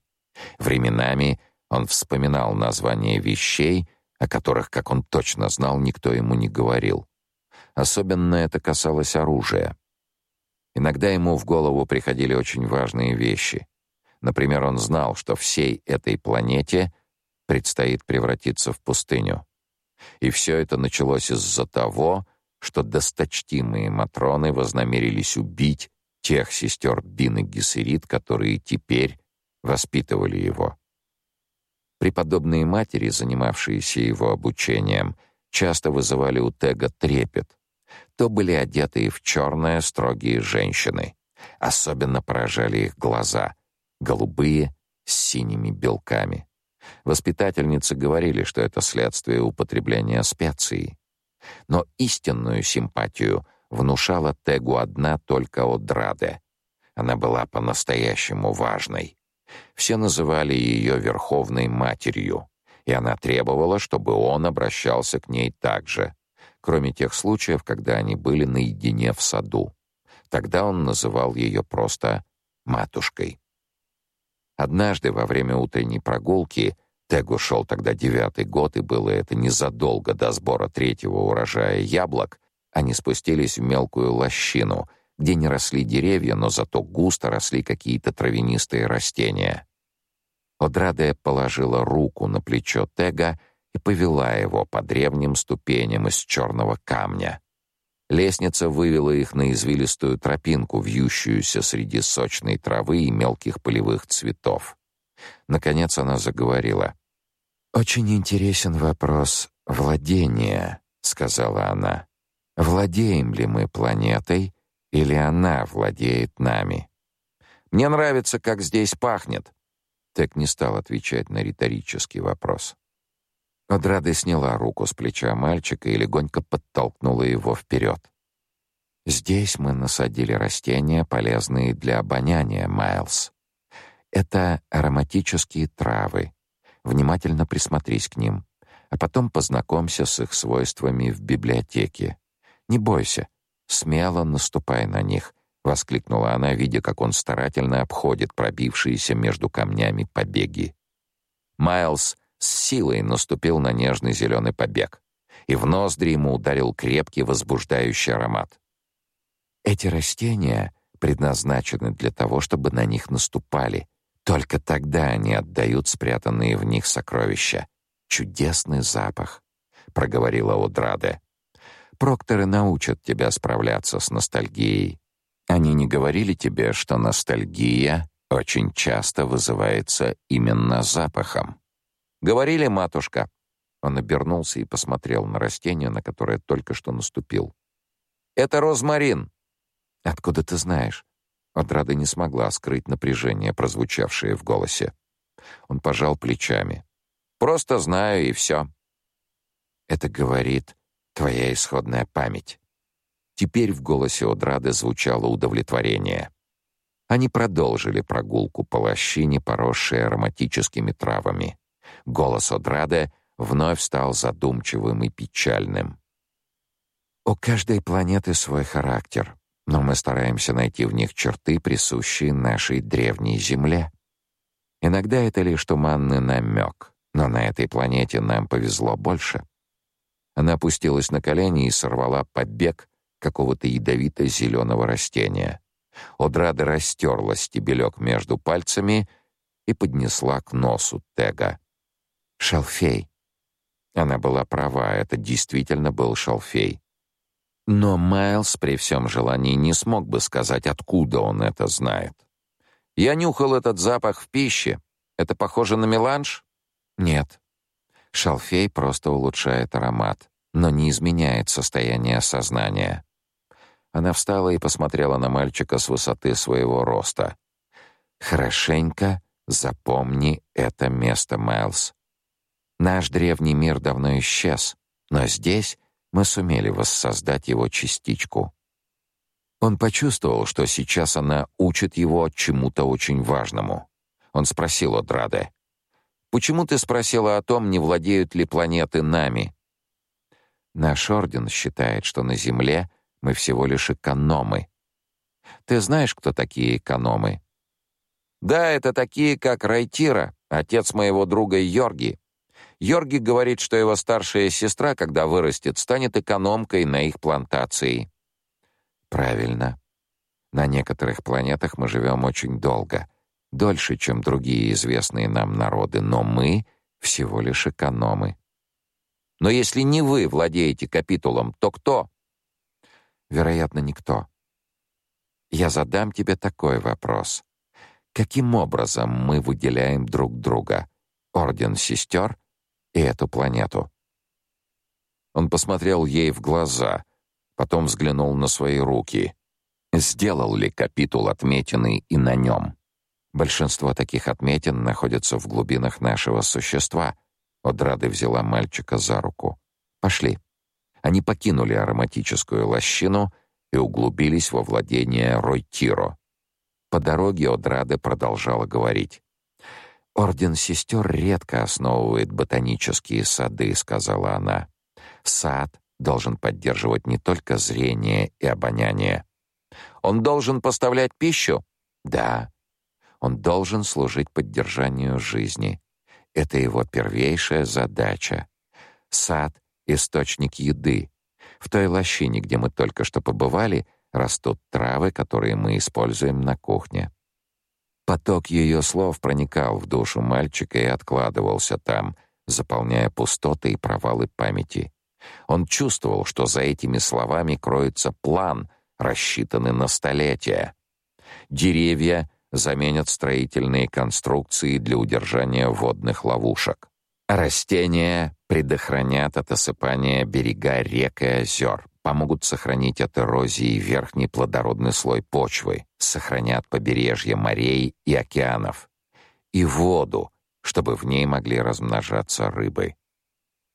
Временами он вспоминал названия вещей, о которых, как он точно знал, никто ему не говорил. Особенно это касалось оружия. Иногда ему в голову приходили очень важные вещи. Например, он знал, что всей этой планете предстоит превратиться в пустыню. И все это началось из-за того, что досточтимые матроны вознамерились убить тех сестер Бин и Гессерит, которые теперь воспитывали его. Преподобные матери, занимавшиеся его обучением, часто вызывали у Тега трепет. То были одетые в черное строгие женщины. Особенно поражали их глаза, голубые с синими белками. Воспитательницы говорили, что это следствие употребления специй. Но истинную симпатию внушала Тегу одна только Одраде. Она была по-настоящему важной. Все называли ее Верховной Матерью, и она требовала, чтобы он обращался к ней так же, кроме тех случаев, когда они были наедине в саду. Тогда он называл ее просто «матушкой». Однажды во время утренней прогулки Тегу шел тогда девятый год, и было это незадолго до сбора третьего урожая яблок, они спустились в мелкую лощину, где не росли деревья, но зато густо росли какие-то травянистые растения. Одраде положила руку на плечо Тега и повела его по древним ступеням из черного камня. Лестница вывела их на извилистую тропинку, вьющуюся среди сочной травы и мелких полевых цветов. Наконец она заговорила. «Очень интересен вопрос владения», — сказала она. «Владеем ли мы планетой, или она владеет нами?» «Мне нравится, как здесь пахнет», — Тек не стал отвечать на риторический вопрос. Одрада сняла руку с плеча мальчика и легонько подтолкнула его вперед. «Здесь мы насадили растения, полезные для обоняния, Майлз. Это ароматические травы. Внимательно присмотрись к ним, а потом познакомься с их свойствами в библиотеке. Не бойся, смело наступай на них», — воскликнула она, видя, как он старательно обходит пробившиеся между камнями побеги. Майлз с силой наступил на нежный зеленый побег. и в ноздри ему ударил крепкий возбуждающий аромат. Эти растения предназначены для того, чтобы на них наступали. Только тогда они отдают спрятанные в них сокровища. Чудесный запах, проговорила Одраде. Прокторы научат тебя справляться с ностальгией. Они не говорили тебе, что ностальгия очень часто вызывается именно запахом. Говорили, матушка. Он обернулся и посмотрел на растение, на которое только что наступил. Это розмарин. Откуда ты знаешь? Одрада не смогла скрыть напряжение, прозвучавшее в голосе. Он пожал плечами. Просто знаю и все. Это говорит твоя исходная память. Теперь в голосе Одрады звучало удовлетворение. Они продолжили прогулку по лощине, поросшей ароматическими травами. Голос Одрады вновь стал задумчивым и печальным. У каждой планеты свой характер но мы стараемся найти в них черты, присущие нашей древней Земле. Иногда это лишь туманный намек, но на этой планете нам повезло больше. Она опустилась на колени и сорвала побег какого-то ядовито-зеленого растения. Одрада растерла стебелек между пальцами и поднесла к носу Тега. Шалфей. Она была права, это действительно был шалфей. Но Майлз при всем желании не смог бы сказать, откуда он это знает. Я нюхал этот запах в пище. Это похоже на меланж? Нет. Шалфей просто улучшает аромат, но не изменяет состояние сознания. Она встала и посмотрела на мальчика с высоты своего роста. Хорошенько запомни это место, Майлз. Наш древний мир давно исчез, но здесь мы сумели воссоздать его частичку. Он почувствовал, что сейчас она учит его чему-то очень важному. Он спросил у Драде: "Почему ты спросила о том, не владеют ли планеты нами?" Наш орден считает, что на Земле мы всего лишь экономы. Ты знаешь, кто такие экономы? Да, это такие, как Райтира, отец моего друга Йорги. Йорги говорит, что его старшая сестра, когда вырастет, станет экономкой на их плантации. Правильно. На некоторых планетах мы живем очень долго, дольше, чем другие известные нам народы, но мы всего лишь экономы. Но если не вы владеете капитулом, то кто? Вероятно, никто. Я задам тебе такой вопрос. Каким образом мы выделяем друг друга? Орден сестер и эту планету. Он посмотрел ей в глаза, потом взглянул на свои руки. Сделал ли капитул отметины и на нем? Большинство таких отметин находятся в глубинах нашего существа. Одрады взяла мальчика за руку. Пошли. Они покинули ароматическую лощину и углубились во владение Ройтиро. По дороге Одрады продолжала говорить. Орден сестер редко основывает ботанические сады, сказала она. Сад должен поддерживать не только зрение и обоняние. Он должен поставлять пищу? Да. Он должен служить поддержанию жизни. Это его первейшая задача. Сад источник еды. В той лощине, где мы только что побывали, растут травы, которые мы используем на кухне. Поток ее слов проникал в душу мальчика и откладывался там, заполняя пустоты и провалы памяти. Он чувствовал, что за этими словами кроется план, рассчитанный на столетия. Деревья заменят строительные конструкции для удержания водных ловушек. Растения предохранят от осыпания берега рек и озер, помогут сохранить от эрозии верхний плодородный слой почвы, сохранят побережье морей и океанов, и воду, чтобы в ней могли размножаться рыбы.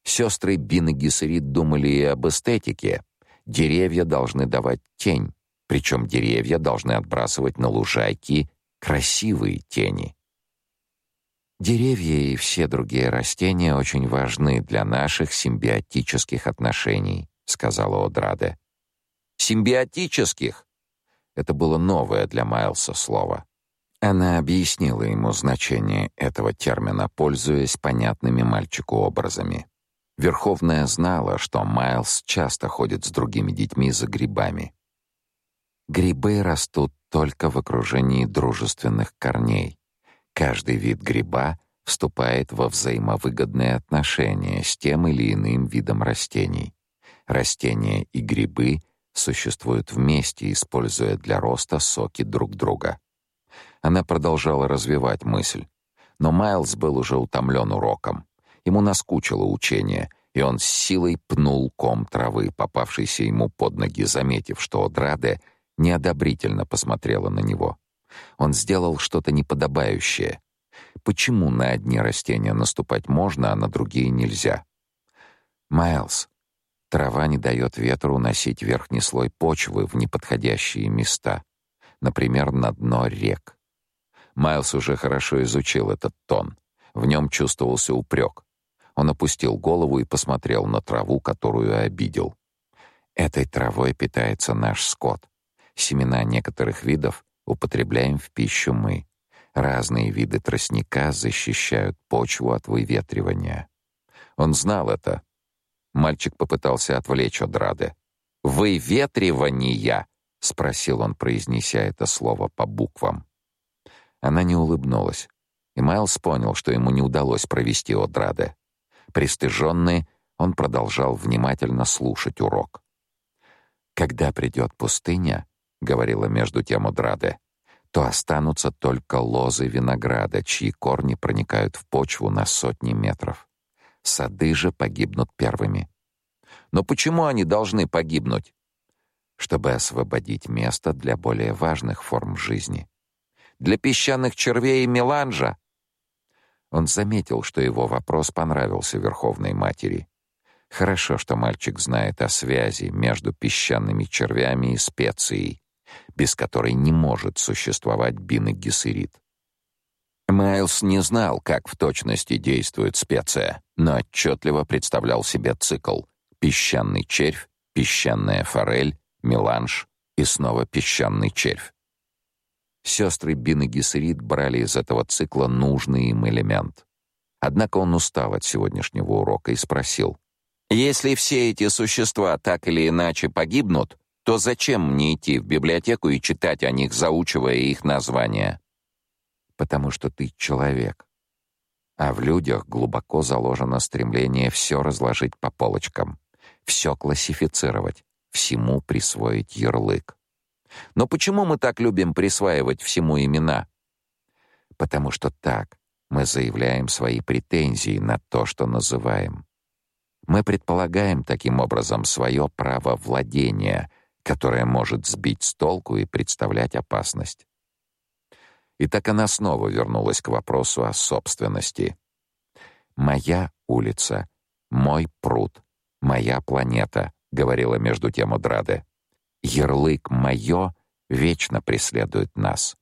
Сестры Бин и Гессерит думали и об эстетике. Деревья должны давать тень, причем деревья должны отбрасывать на лужайки красивые тени. Деревья и все другие растения очень важны для наших симбиотических отношений сказала Одраде. Симбиотических. Это было новое для Майлса слово. Она объяснила ему значение этого термина, пользуясь понятными мальчику образами. Верховная знала, что Майлз часто ходит с другими детьми за грибами. Грибы растут только в окружении дружественных корней. Каждый вид гриба вступает во взаимовыгодные отношения с тем или иным видом растений. Растения и грибы существуют вместе, используя для роста соки друг друга. Она продолжала развивать мысль, но Майлз был уже утомлен уроком. Ему наскучило учение, и он с силой пнул ком травы, попавшийся ему под ноги, заметив, что Одраде неодобрительно посмотрела на него. Он сделал что-то неподобающее. Почему на одни растения наступать можно, а на другие нельзя? Майлз, трава не дает ветру уносить верхний слой почвы в неподходящие места, например, на дно рек. Майлз уже хорошо изучил этот тон. В нем чувствовался упрек. Он опустил голову и посмотрел на траву, которую обидел. Этой травой питается наш скот. Семена некоторых видов употребляем в пищу мы. Разные виды тростника защищают почву от выветривания. Он знал это. Мальчик попытался отвлечь Одраде. «Выветривания!» — спросил он, произнеся это слово по буквам. Она не улыбнулась, и Майлз понял, что ему не удалось провести Одраде. Пристыженный, он продолжал внимательно слушать урок. «Когда придет пустыня, — говорила между тем Одраде, то останутся только лозы винограда, чьи корни проникают в почву на сотни метров. Сады же погибнут первыми. Но почему они должны погибнуть? Чтобы освободить место для более важных форм жизни. Для песчаных червей и меланжа. Он заметил, что его вопрос понравился Верховной Матери. Хорошо, что мальчик знает о связи между песчаными червями и специей, без которой не может существовать биногессерит. Майлз не знал, как в точности действует специя, но отчетливо представлял себе цикл: песчаный червь, песчаная форель, меланж и снова песчаный червь. Сестры Биногессерит брали из этого цикла нужный им элемент. Однако он устал от сегодняшнего урока и спросил: "Если все эти существа так или иначе погибнут, то зачем мне идти в библиотеку и читать о них, заучивая их названия? Потому что ты человек. А в людях глубоко заложено стремление все разложить по полочкам, все классифицировать, всему присвоить ярлык. Но почему мы так любим присваивать всему имена? Потому что так мы заявляем свои претензии на то, что называем. Мы предполагаем таким образом свое право владения — которая может сбить с толку и представлять опасность. И так она снова вернулась к вопросу о собственности. «Моя улица, мой пруд, моя планета», — говорила между тем Удраде. «Ярлык «моё» вечно преследует нас.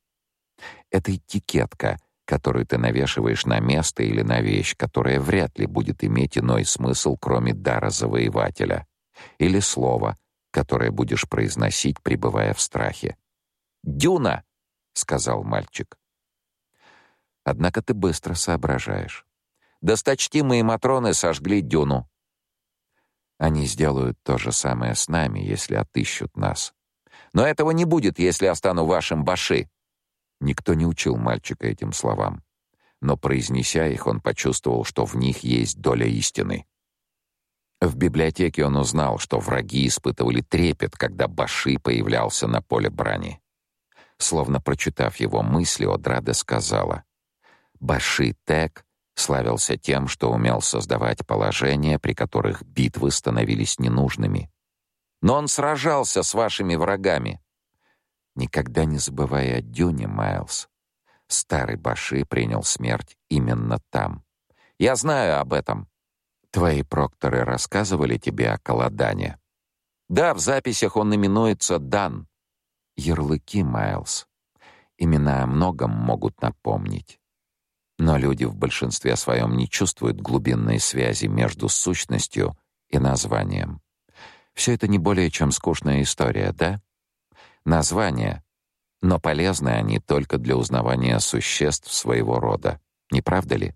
Это этикетка, которую ты навешиваешь на место или на вещь, которая вряд ли будет иметь иной смысл, кроме дара завоевателя, или слова, которое будешь произносить, пребывая в страхе. «Дюна!» — сказал мальчик. Однако ты быстро соображаешь. Досточтимые Матроны сожгли дюну. Они сделают то же самое с нами, если отыщут нас. Но этого не будет, если я стану вашим баши. Никто не учил мальчика этим словам. Но произнеся их, он почувствовал, что в них есть доля истины. В библиотеке он узнал, что враги испытывали трепет, когда Баши появлялся на поле брани. Словно прочитав его мысли, Одрада сказала: "Баши Тек славился тем, что умел создавать положения, при которых битвы становились ненужными. Но он сражался с вашими врагами. Никогда не забывай о Дюне, Майлз. Старый Баши принял смерть именно там. Я знаю об этом. Твои прокторы рассказывали тебе о Каладане? Да, в записях он именуется Дан. Ярлыки, Майлз. Имена о многом могут напомнить. Но люди в большинстве своем не чувствуют глубинной связи между сущностью и названием. Все это не более чем скучная история, да? Названия, но полезны они только для узнавания существ своего рода. Не правда ли?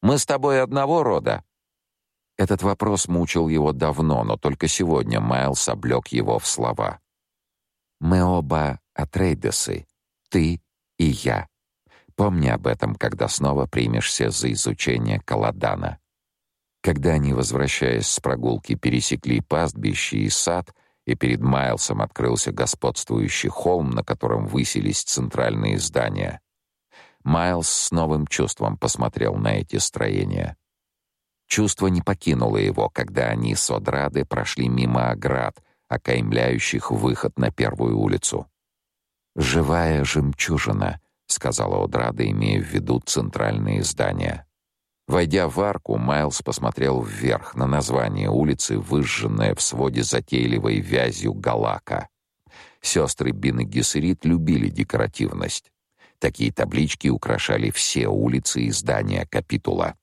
Мы с тобой одного рода, Этот вопрос мучил его давно, но только сегодня Майлз облёк его в слова. «Мы оба Атрейдесы, ты и я. Помни об этом, когда снова примешься за изучение Каладана». Когда они, возвращаясь с прогулки, пересекли пастбище и сад, и перед Майлсом открылся господствующий холм, на котором высились центральные здания, Майлз с новым чувством посмотрел на эти строения. Чувство не покинуло его, когда они с Одрады прошли мимо оград, окаймляющих выход на первую улицу. «Живая жемчужина», — сказала Одрада, имея в виду центральные здания. Войдя в арку, Майлз посмотрел вверх на название улицы, выжженное в своде затейливой вязью галака. Сестры Бин и Гессерит любили декоративность. Такие таблички украшали все улицы и здания капитула.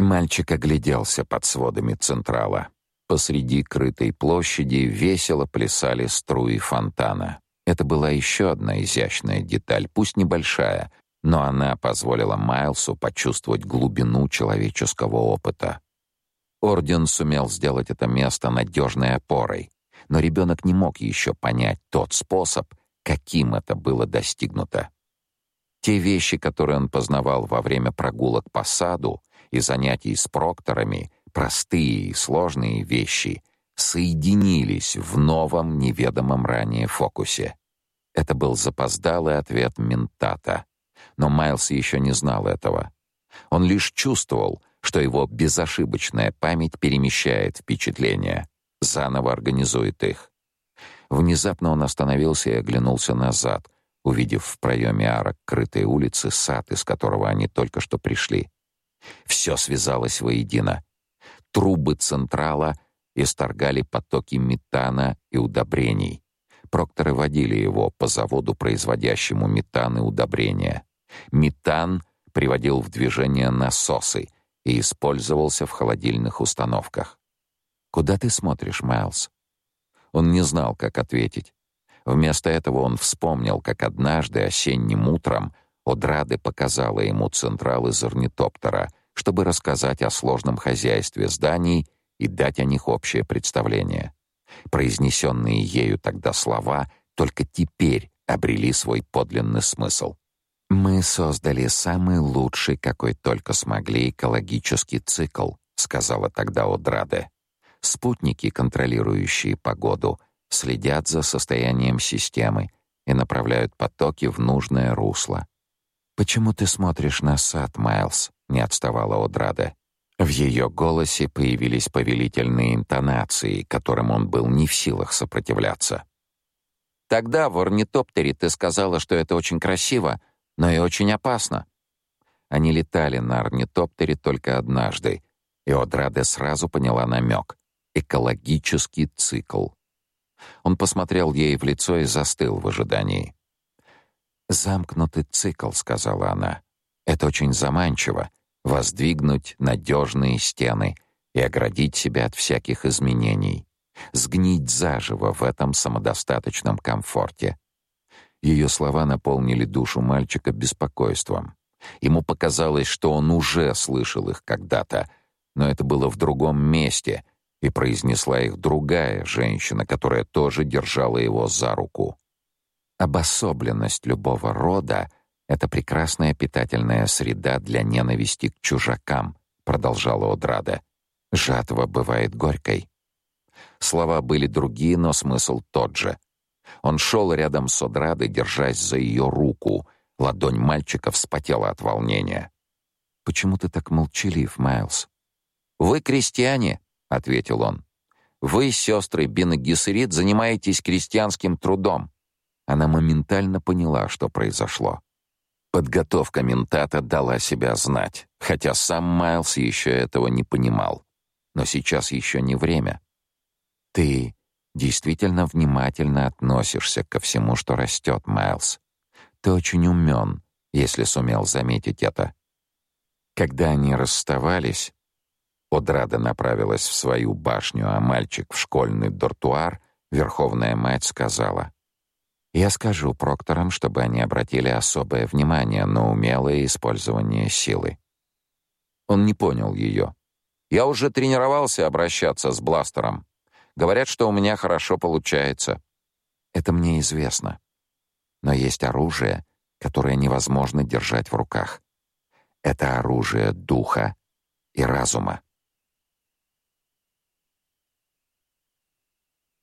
Мальчик огляделся под сводами Централа. Посреди крытой площади весело плясали струи фонтана. Это была еще одна изящная деталь, пусть небольшая, но она позволила Майлсу почувствовать глубину человеческого опыта. Орден сумел сделать это место надежной опорой, но ребенок не мог еще понять тот способ, каким это было достигнуто. Те вещи, которые он познавал во время прогулок по саду и занятий с прокторами, простые и сложные вещи, соединились в новом неведомом ранее фокусе. Это был запоздалый ответ ментата — но Майлз еще не знал этого. Он лишь чувствовал, что его безошибочная память перемещает впечатления, заново организует их. Внезапно он остановился и оглянулся назад, увидев в проеме арок крытой улицы сад, из которого они только что пришли. Все связалось воедино. Трубы централа исторгали потоки метана и удобрений. Прокторы водили его по заводу, производящему метан и удобрения. Метан приводил в движение насосы и использовался в холодильных установках. «Куда ты смотришь, Майлз?» Он не знал, как ответить. Вместо этого он вспомнил, как однажды осенним утром Одрады показала ему централ из чтобы рассказать о сложном хозяйстве зданий и дать о них общее представление. Произнесенные ею тогда слова только теперь обрели свой подлинный смысл. Мы создали самый лучший, какой только смогли, экологический цикл, сказала тогда Одраде. Спутники, контролирующие погоду, следят за состоянием системы и направляют потоки в нужное русло. Почему ты смотришь на сад, Майлз? не отставала Одраде. В ее голосе появились повелительные интонации, которым он был не в силах сопротивляться. Тогда в орнитоптере ты сказала, что это очень красиво, но и очень опасно. Они летали на орнитоптере только однажды, и Одраде сразу поняла намек — экологический цикл. Он посмотрел ей в лицо и застыл в ожидании. «Замкнутый цикл», — сказала она. «Это очень заманчиво — воздвигнуть надежные стены и оградить себя от всяких изменений, сгнить заживо в этом самодостаточном комфорте. Ее слова наполнили душу мальчика беспокойством. Ему показалось, что он уже слышал их когда-то, но это было в другом месте, и произнесла их другая женщина, которая тоже держала его за руку. Обособленность любого рода — это прекрасная питательная среда для ненависти к чужакам, продолжала Одрада. Жатва бывает горькой. Слова были другие, но смысл тот же — он шел рядом с Одрадой, держась за ее руку. Ладонь мальчика вспотела от волнения. «Почему ты так молчалив, Майлз?» «Вы крестьяне», — ответил он. «Вы, сестры Бин и Гессерит, занимаетесь крестьянским трудом». Она моментально поняла, что произошло. Подготовка ментата дала себя знать, хотя сам Майлз еще этого не понимал. Но сейчас еще не время. «Ты действительно внимательно относишься ко всему, что растет, Майлз. Ты очень умен, если сумел заметить это. Когда они расставались, Одрада направилась в свою башню, а мальчик в школьный дортуар, Верховная мать сказала: "Я скажу прокторам, чтобы они обратили особое внимание на умелое использование силы". Он не понял ее. Я уже тренировался обращаться с бластером. Говорят, что у меня хорошо получается. Это мне известно. Но есть оружие, которое невозможно держать в руках. Это оружие духа и разума.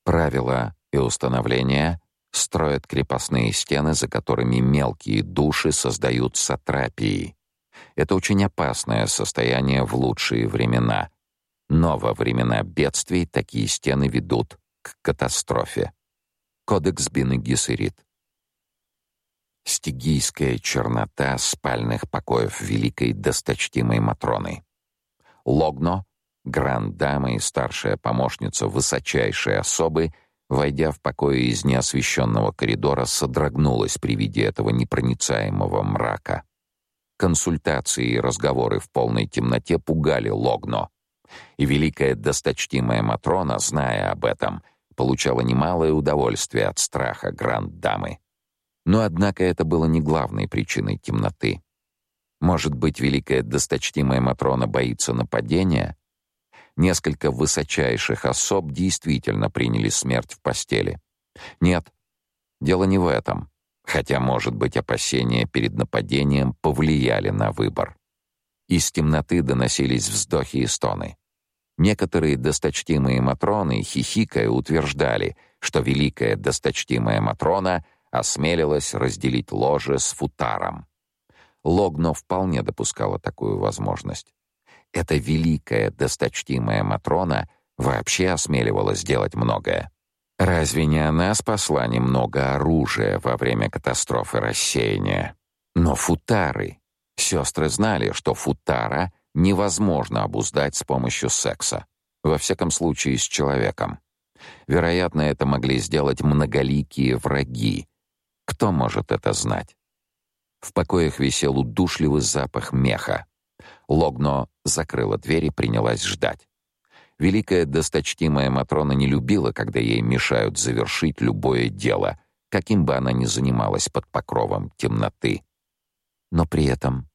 Правила и установления строят крепостные стены, за которыми мелкие души создают сатрапии. Это очень опасное состояние в лучшие времена. Но во времена бедствий такие стены ведут к катастрофе. Кодекс Бины Гессерит. Стигийская чернота спальных покоев великой досточтимой Матроны. Логно, гранд-дама и старшая помощница высочайшей особы, войдя в покои из неосвещенного коридора, содрогнулась при виде этого непроницаемого мрака. Консультации и разговоры в полной темноте пугали Логно. И великая досточтимая Матрона, зная об этом, получала немалое удовольствие от страха гранд-дамы. Но однако это было не главной причиной темноты. Может быть, великая досточтимая Матрона боится нападения? Несколько высочайших особ действительно приняли смерть в постели. Нет, дело не в этом хотя, может быть, опасения перед нападением повлияли на выбор. Из темноты доносились вздохи и стоны. Некоторые досточтимые матроны, хихикая, утверждали, что великая досточтимая матрона осмелилась разделить ложе с футаром. Логно вполне допускала такую возможность. Эта великая досточтимая матрона вообще осмеливалась делать многое. Разве не она спасла немного оружия во время катастрофы рассеяния? Но футары. Сестры знали, что футара невозможно обуздать с помощью секса. Во всяком случае, с человеком. Вероятно, это могли сделать многоликие враги. Кто может это знать? В покоях висел удушливый запах меха. Логно закрыла дверь и принялась ждать. Великая досточтимая Матрона не любила, когда ей мешают завершить любое дело, каким бы она ни занималась под покровом темноты. Но при этом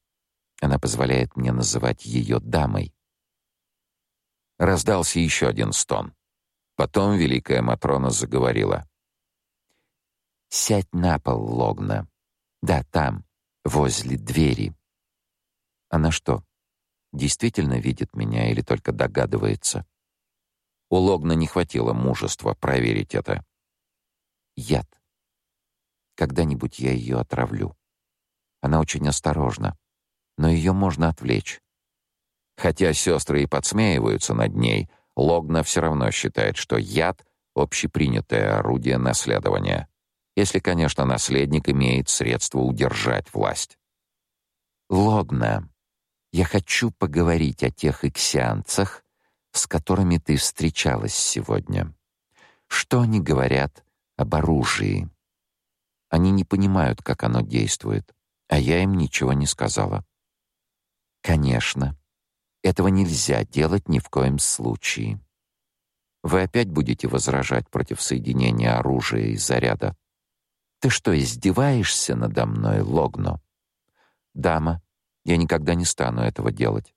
она позволяет мне называть ее дамой. Раздался еще один стон. Потом великая Матрона заговорила. «Сядь на пол, Логна. Да, там, возле двери». Она что, действительно видит меня или только догадывается? У Логна не хватило мужества проверить это. Яд. Когда-нибудь я ее отравлю. Она очень осторожна, но ее можно отвлечь. Хотя сестры и подсмеиваются над ней, Логна все равно считает, что яд — общепринятое орудие наследования. Если, конечно, наследник имеет средства удержать власть. Логна, я хочу поговорить о тех иксианцах, с которыми ты встречалась сегодня. Что они говорят об оружии? Они не понимают, как оно действует, а я им ничего не сказала. Конечно, этого нельзя делать ни в коем случае. Вы опять будете возражать против соединения оружия и заряда. Ты что, издеваешься надо мной, Логно? Дама, я никогда не стану этого делать.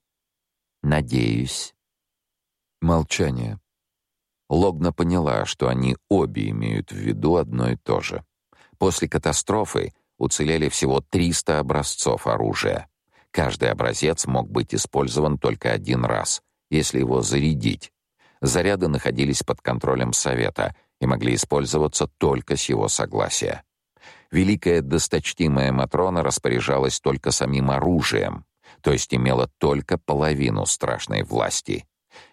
Надеюсь, Молчание. Логна поняла, что они обе имеют в виду одно и то же. После катастрофы уцелели всего 300 образцов оружия. Каждый образец мог быть использован только один раз, если его зарядить. Заряды находились под контролем совета и могли использоваться только с его согласия. Великая досточтимая матрона распоряжалась только самим оружием, то есть имела только половину страшной власти.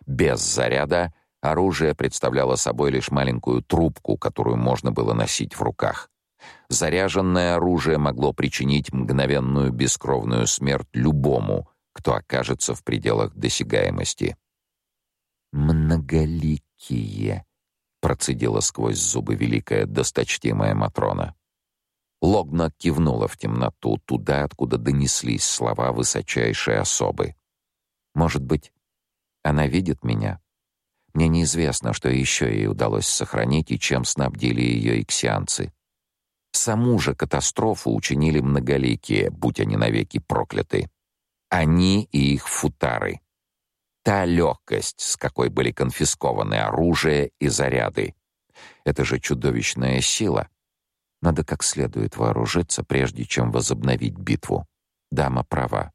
Без заряда оружие представляло собой лишь маленькую трубку, которую можно было носить в руках. Заряженное оружие могло причинить мгновенную бескровную смерть любому, кто окажется в пределах досягаемости. «Многоликие», — процедила сквозь зубы великая досточтимая Матрона. Логна кивнула в темноту, туда, откуда донеслись слова высочайшей особы. «Может быть, она видит меня. Мне неизвестно, что еще ей удалось сохранить и чем снабдили ее иксианцы. Саму же катастрофу учинили многоликие, будь они навеки прокляты. Они и их футары. та легкость, с какой были конфискованы оружие и заряды. Это же чудовищная сила. Надо как следует вооружиться, прежде чем возобновить битву. Дама права.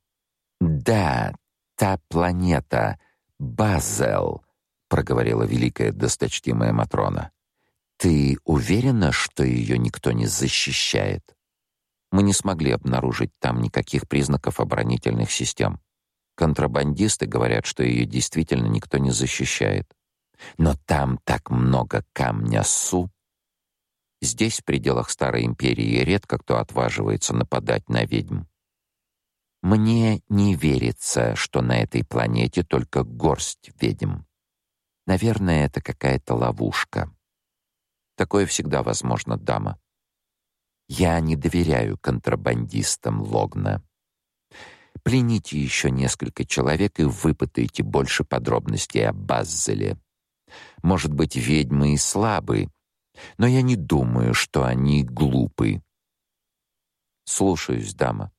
Да, та планета Базел, проговорила великая досточтимая матрона. Ты уверена, что ее никто не защищает? Мы не смогли обнаружить там никаких признаков оборонительных систем. Контрабандисты говорят, что ее действительно никто не защищает. Но там так много камня су. Здесь, в пределах старой империи, редко кто отваживается нападать на ведьм. Мне не верится, что на этой планете только горсть ведьм. Наверное, это какая-то ловушка. Такое всегда возможно, дама. Я не доверяю контрабандистам Логна. Плените еще несколько человек и выпытайте больше подробностей о Баззеле. Может быть, ведьмы и слабы, но я не думаю, что они глупы. Слушаюсь, дама.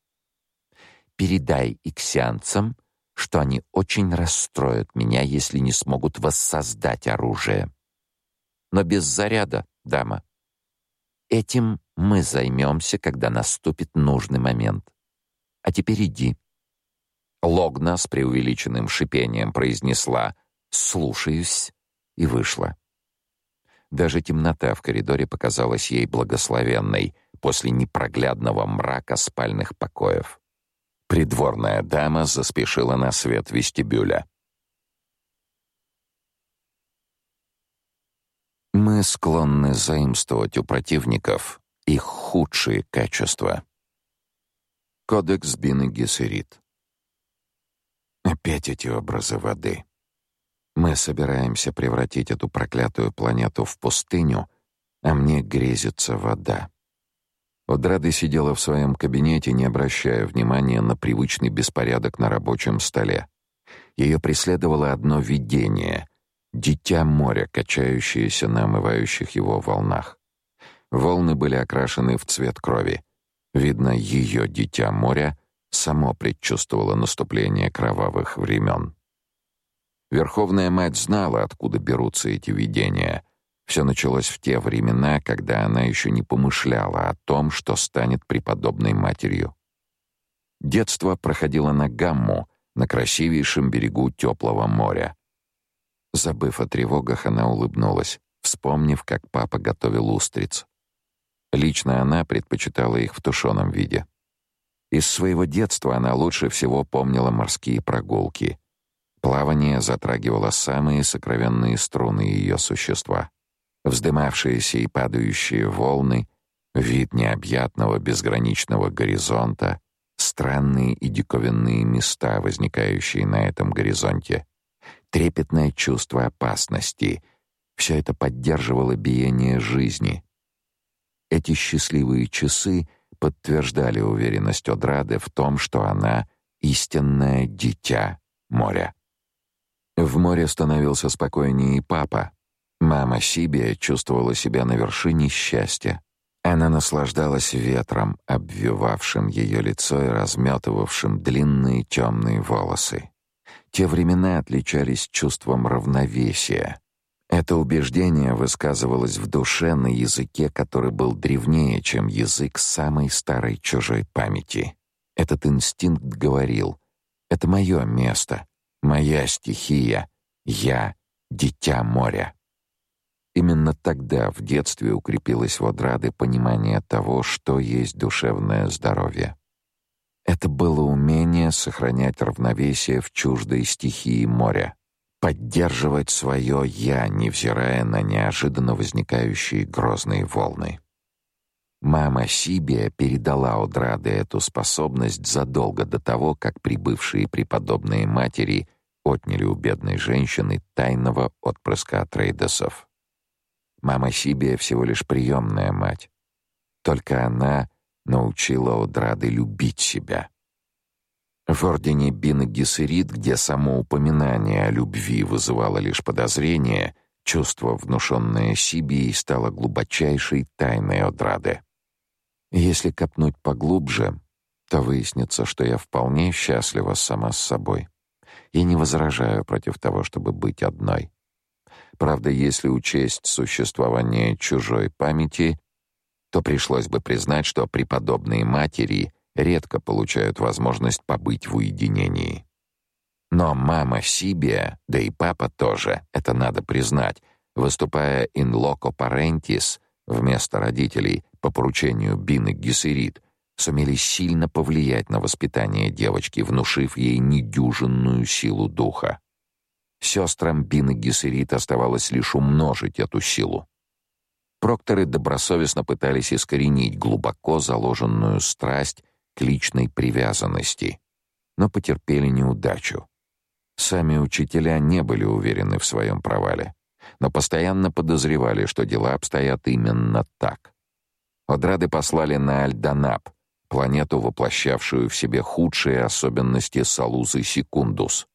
Передай иксианцам, что они очень расстроят меня, если не смогут воссоздать оружие. Но без заряда, дама. Этим мы займемся, когда наступит нужный момент. А теперь иди. Логна с преувеличенным шипением произнесла: "Слушаюсь" и вышла. Даже темнота в коридоре показалась ей благословенной после непроглядного мрака спальных покоев. Придворная дама заспешила на свет вестибюля. Мы склонны заимствовать у противников их худшие качества. Кодекс Бины Гессерит. Опять эти образы воды. Мы собираемся превратить эту проклятую планету в пустыню, а мне грезится вода. Одрады сидела в своем кабинете, не обращая внимания на привычный беспорядок на рабочем столе. Ее преследовало одно видение — дитя моря, качающееся на омывающих его волнах. Волны были окрашены в цвет крови. Видно, ее дитя моря само предчувствовало наступление кровавых времен. Верховная мать знала, откуда берутся эти видения. Все началось в те времена, когда она еще не помышляла о том, что станет преподобной матерью. Детство проходило на Гамму, на красивейшем берегу теплого моря. Забыв о тревогах, она улыбнулась, вспомнив, как папа готовил устриц. Лично она предпочитала их в тушеном виде. Из своего детства она лучше всего помнила морские прогулки. Плавание затрагивало самые сокровенные струны ее существа. Вздымавшиеся и падающие волны, вид необъятного безграничного горизонта, странные и диковинные места, возникающие на этом горизонте, трепетное чувство опасности — все это поддерживало биение жизни — эти счастливые часы подтверждали уверенность Одрады в том, что она истинное дитя моря. В море становился спокойнее и папа. Мама Сибия чувствовала себя на вершине счастья. Она наслаждалась ветром, обвивавшим ее лицо и разметывавшим длинные темные волосы. Те времена отличались чувством равновесия. Это убеждение высказывалось в душе на языке, который был древнее, чем язык самой старой чужой памяти. Этот инстинкт говорил: "Это мое место, моя стихия, я дитя моря". Именно тогда в детстве укрепилось в Одрады понимание того, что есть душевное здоровье. Это было умение сохранять равновесие в чуждой стихии моря поддерживать свое «я», невзирая на неожиданно возникающие грозные волны. Мама Сибия передала Одраде эту способность задолго до того, как прибывшие преподобные матери отняли у бедной женщины тайного отпрыска от Рейдосов. Мама Сибия всего лишь приемная мать. Только она научила Одрады любить себя. В ордене Бина Гессерит, где само упоминание о любви вызывало лишь подозрение, чувство, внушенное Сибией, стало глубочайшей тайной Одрады. Если копнуть поглубже, то выяснится, что я вполне счастлива сама с собой. Я не возражаю против того, чтобы быть одной. Правда, если учесть существование чужой памяти, то пришлось бы признать, что преподобные матери редко получают возможность побыть в уединении. Но мама Сибия, да и папа тоже, это надо признать, выступая in loco parentis вместо родителей по поручению Бины Гессерит, сумели сильно повлиять на воспитание девочки, внушив ей недюжинную силу духа. Сестрам Бины Гессерит оставалось лишь умножить эту силу. Прокторы добросовестно пытались искоренить глубоко заложенную страсть к личной привязанности, но потерпели неудачу. Сами учителя не были уверены в своем провале, но постоянно подозревали, что дела обстоят именно так. Одрады послали на Альданап, планету, воплощавшую в себе худшие особенности Салузы Секундус.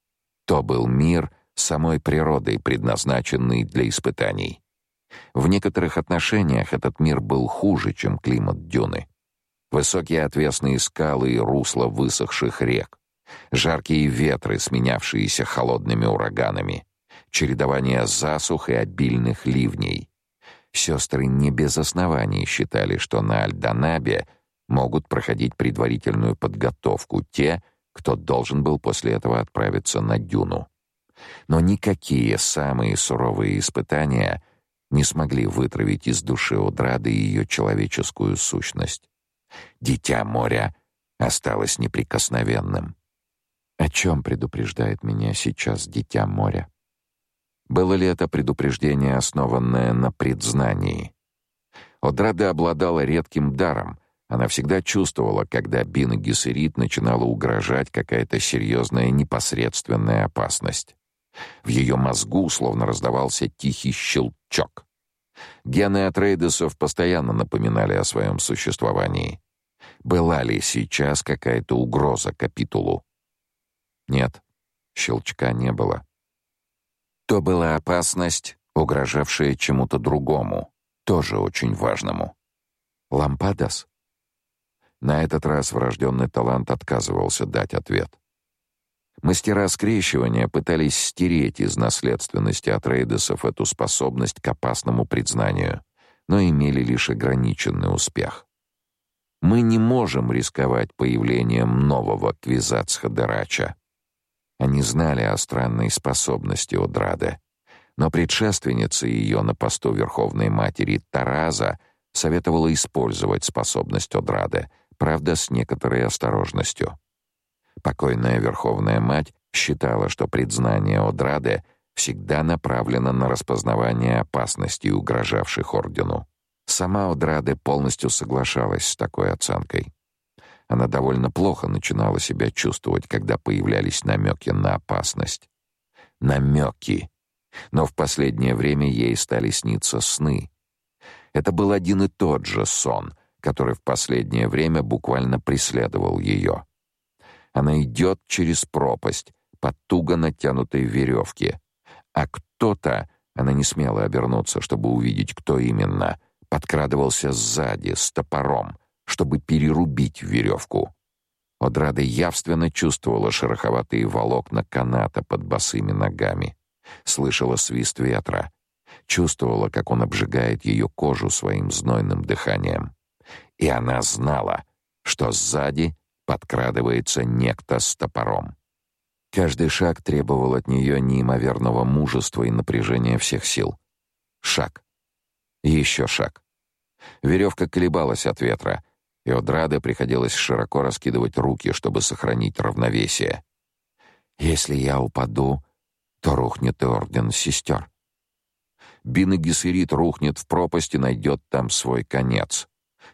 То был мир самой природой, предназначенный для испытаний. В некоторых отношениях этот мир был хуже, чем климат Дюны. Высокие отвесные скалы и русла высохших рек, жаркие ветры, сменявшиеся холодными ураганами, чередование засух и обильных ливней. Сестры не без оснований считали, что на Альданабе могут проходить предварительную подготовку те, кто должен был после этого отправиться на Дюну. Но никакие самые суровые испытания не смогли вытравить из души Одрады ее человеческую сущность. Дитя моря осталось неприкосновенным. О чем предупреждает меня сейчас дитя моря? Было ли это предупреждение, основанное на предзнании? Одрада обладала редким даром. Она всегда чувствовала, когда Бина Гессерит начинала угрожать какая-то серьезная непосредственная опасность. В ее мозгу словно раздавался тихий щелчок. Гены Атрейдесов постоянно напоминали о своем существовании. Была ли сейчас какая-то угроза капитулу? Нет, щелчка не было. То была опасность, угрожавшая чему-то другому, тоже очень важному. Лампадас? На этот раз врожденный талант отказывался дать ответ. Мастера скрещивания пытались стереть из наследственности Атрейдесов эту способность к опасному признанию, но имели лишь ограниченный успех. Мы не можем рисковать появлением нового Квизацха-Дерача. Они знали о странной способности Одрады, но предшественница ее на посту Верховной Матери Тараза советовала использовать способность Одрады, правда, с некоторой осторожностью. Покойная Верховная Мать считала, что предзнание Одрады всегда направлено на распознавание опасностей, угрожавших ордену. Сама Одраде полностью соглашалась с такой оценкой. Она довольно плохо начинала себя чувствовать, когда появлялись намеки на опасность. Намеки. Но в последнее время ей стали сниться сны. Это был один и тот же сон, который в последнее время буквально преследовал ее. Она идет через пропасть по туго натянутой веревке, а кто-то, она не смела обернуться, чтобы увидеть, кто именно, подкрадывался сзади с топором, чтобы перерубить веревку. Одрада явственно чувствовала шероховатые волокна каната под босыми ногами, слышала свист ветра, чувствовала, как он обжигает ее кожу своим знойным дыханием. И она знала, что сзади подкрадывается некто с топором. Каждый шаг требовал от нее неимоверного мужества и напряжения всех сил. Шаг. Еще шаг. Веревка колебалась от ветра, и Одраде приходилось широко раскидывать руки, чтобы сохранить равновесие. «Если я упаду, то рухнет и орден сестер. Бина Гессерит рухнет в пропасть и найдет там свой конец,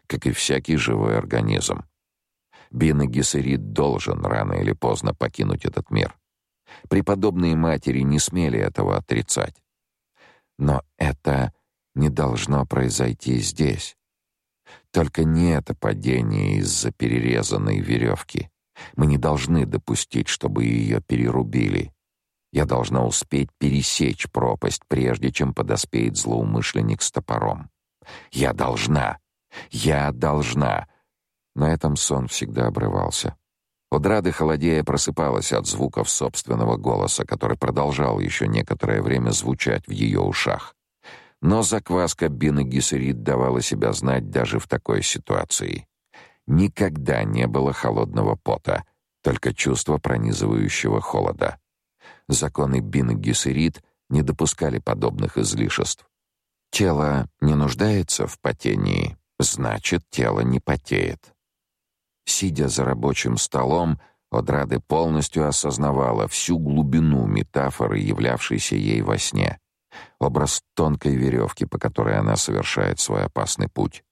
как и всякий живой организм. Бина Гессерит должен рано или поздно покинуть этот мир. Преподобные матери не смели этого отрицать. Но это не должно произойти здесь. Только не это падение из-за перерезанной веревки. Мы не должны допустить, чтобы ее перерубили. Я должна успеть пересечь пропасть, прежде чем подоспеет злоумышленник с топором. Я должна. Я должна. На этом сон всегда обрывался. Одрада холодея просыпалась от звуков собственного голоса, который продолжал еще некоторое время звучать в ее ушах. Но закваска биногисерид давала себя знать даже в такой ситуации. Никогда не было холодного пота, только чувство пронизывающего холода. Законы биногисерид не допускали подобных излишеств. Тело не нуждается в потении, значит, тело не потеет. Сидя за рабочим столом, Одрады полностью осознавала всю глубину метафоры, являвшейся ей во сне. Образ тонкой веревки, по которой она совершает свой опасный путь.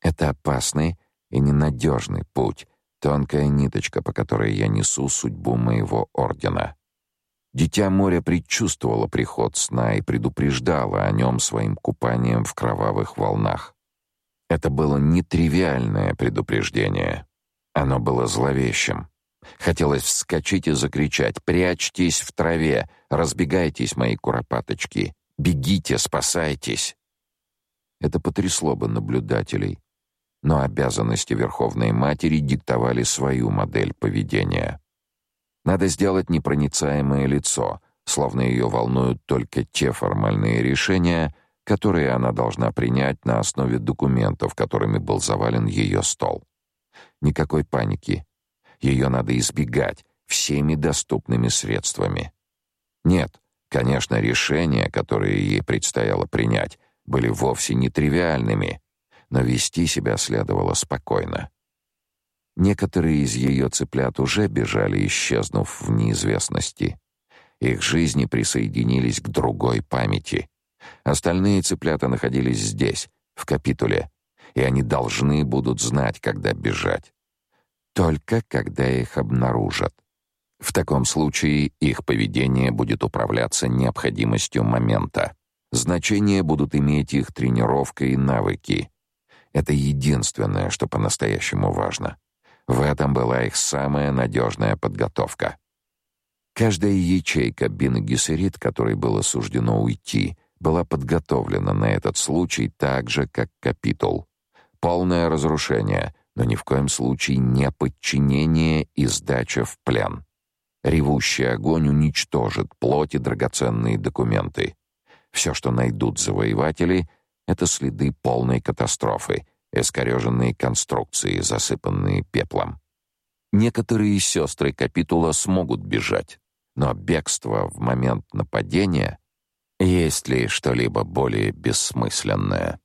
Это опасный и ненадежный путь, тонкая ниточка, по которой я несу судьбу моего ордена. Дитя моря предчувствовало приход сна и предупреждало о нем своим купанием в кровавых волнах. Это было нетривиальное предупреждение. Оно было зловещим. Хотелось вскочить и закричать: "Прячьтесь в траве, разбегайтесь, мои куропаточки, бегите, спасайтесь!" Это потрясло бы наблюдателей, но обязанности Верховной Матери диктовали свою модель поведения. Надо сделать непроницаемое лицо, словно ее волнуют только те формальные решения, которые она должна принять на основе документов, которыми был завален ее стол. Никакой паники. Ее надо избегать всеми доступными средствами. Нет, конечно, решения, которые ей предстояло принять, были вовсе не тривиальными, но вести себя следовало спокойно. Некоторые из ее цыплят уже бежали, исчезнув в неизвестности. Их жизни присоединились к другой памяти. Остальные цыплята находились здесь, в капитуле, и они должны будут знать, когда бежать. Только когда их обнаружат. В таком случае их поведение будет управляться необходимостью момента. Значение будут иметь их тренировка и навыки. Это единственное, что по-настоящему важно. В этом была их самая надежная подготовка. Каждая ячейка биногессерит, которой было суждено уйти, была подготовлена на этот случай так же, как капитул полное разрушение, но ни в коем случае не подчинение и сдача в плен. Ревущий огонь уничтожит плоть и драгоценные документы. Все, что найдут завоеватели, это следы полной катастрофы, искореженные конструкции, засыпанные пеплом. Некоторые сестры капитула смогут бежать, но бегство в момент нападения есть ли что-либо более бессмысленное?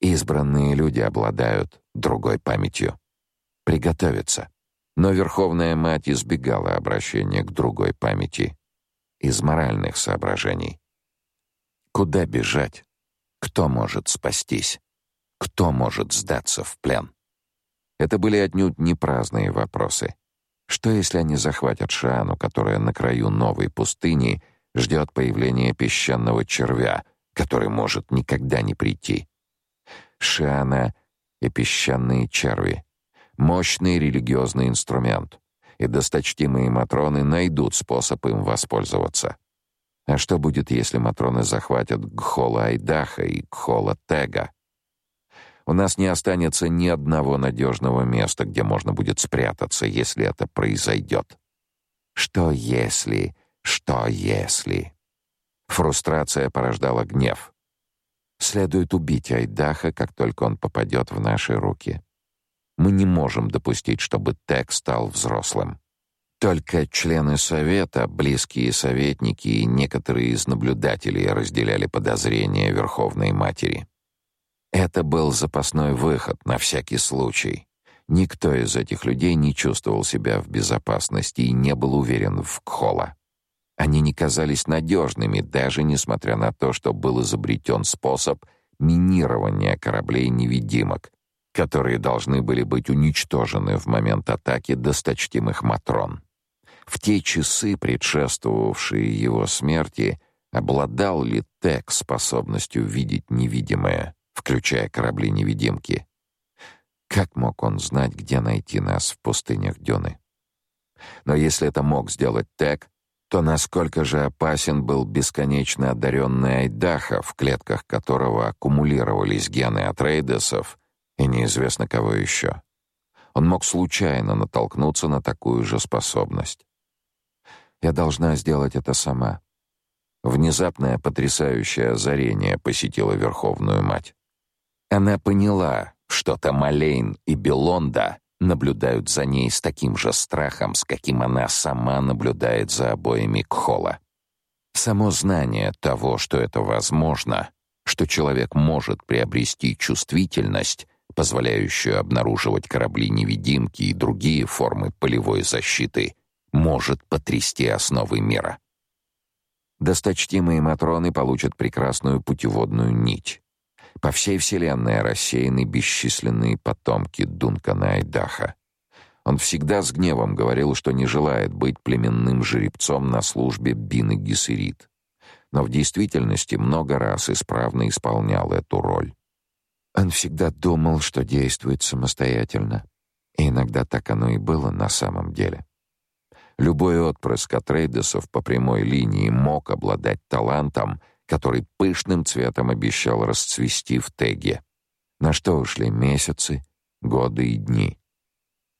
Избранные люди обладают другой памятью. Приготовиться. Но Верховная Мать избегала обращения к другой памяти из моральных соображений. Куда бежать? Кто может спастись? Кто может сдаться в плен? Это были отнюдь не праздные вопросы. Что если они захватят Шану, которая на краю новой пустыни ждет появления песчаного червя, который может никогда не прийти? шиана и песчаные черви. Мощный религиозный инструмент, и досточтимые матроны найдут способ им воспользоваться. А что будет, если матроны захватят Гхола Айдаха и Гхола Тега? У нас не останется ни одного надежного места, где можно будет спрятаться, если это произойдет. Что если? Что если? Фрустрация порождала гнев. Следует убить Айдаха, как только он попадет в наши руки. Мы не можем допустить, чтобы Тек стал взрослым. Только члены совета, близкие советники и некоторые из наблюдателей разделяли подозрения Верховной Матери. Это был запасной выход на всякий случай. Никто из этих людей не чувствовал себя в безопасности и не был уверен в Кхола. Они не казались надежными, даже несмотря на то, что был изобретен способ минирования кораблей-невидимок, которые должны были быть уничтожены в момент атаки досточтимых Матрон. В те часы, предшествовавшие его смерти, обладал ли Тек способностью видеть невидимое, включая корабли-невидимки? Как мог он знать, где найти нас в пустынях Дюны? Но если это мог сделать Тек, то насколько же опасен был бесконечно одаренный Айдаха, в клетках которого аккумулировались гены Атрейдесов и неизвестно кого еще. Он мог случайно натолкнуться на такую же способность. Я должна сделать это сама. Внезапное потрясающее озарение посетило Верховную Мать. Она поняла, что Тамалейн и Белонда наблюдают за ней с таким же страхом, с каким она сама наблюдает за обоими Кхола. Само знание того, что это возможно, что человек может приобрести чувствительность, позволяющую обнаруживать корабли-невидимки и другие формы полевой защиты, может потрясти основы мира. Досточтимые матроны получат прекрасную путеводную нить. По всей вселенной рассеяны бесчисленные потомки Дункана и Даха. Он всегда с гневом говорил, что не желает быть племенным жеребцом на службе Бины Гессерит. Но в действительности много раз исправно исполнял эту роль. Он всегда думал, что действует самостоятельно. И иногда так оно и было на самом деле. Любой отпрыск от Рейдесов по прямой линии мог обладать талантом, который пышным цветом обещал расцвести в Теге. На что ушли месяцы, годы и дни.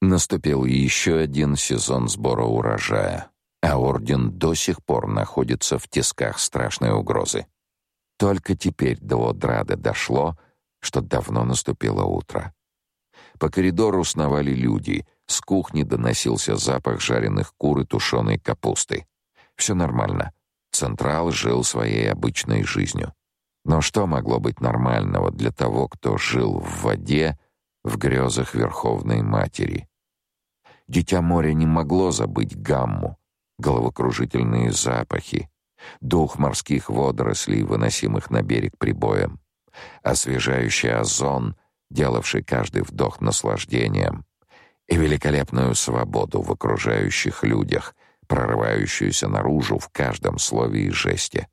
Наступил еще один сезон сбора урожая, а орден до сих пор находится в тисках страшной угрозы. Только теперь до Одрады дошло, что давно наступило утро. По коридору сновали люди — с кухни доносился запах жареных кур и тушеной капусты. Все нормально. Централ жил своей обычной жизнью. Но что могло быть нормального для того, кто жил в воде, в грезах Верховной Матери? Дитя моря не могло забыть гамму, головокружительные запахи, дух морских водорослей, выносимых на берег прибоем, освежающий озон, делавший каждый вдох наслаждением, и великолепную свободу в окружающих людях, прорывающуюся наружу в каждом слове и жесте.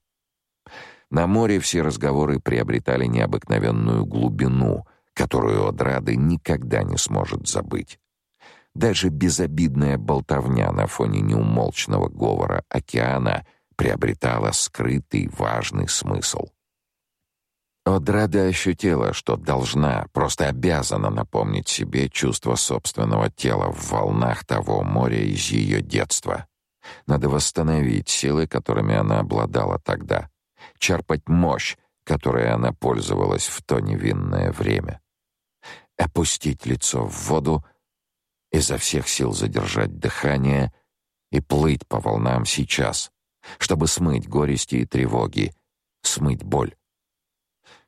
На море все разговоры приобретали необыкновенную глубину, которую Одрады никогда не сможет забыть. Даже безобидная болтовня на фоне неумолчного говора океана приобретала скрытый важный смысл. Одрада ощутила, что должна, просто обязана напомнить себе чувство собственного тела в волнах того моря из ее детства. Надо восстановить силы, которыми она обладала тогда, черпать мощь, которой она пользовалась в то невинное время. Опустить лицо в воду, изо всех сил задержать дыхание и плыть по волнам сейчас, чтобы смыть горести и тревоги, смыть боль.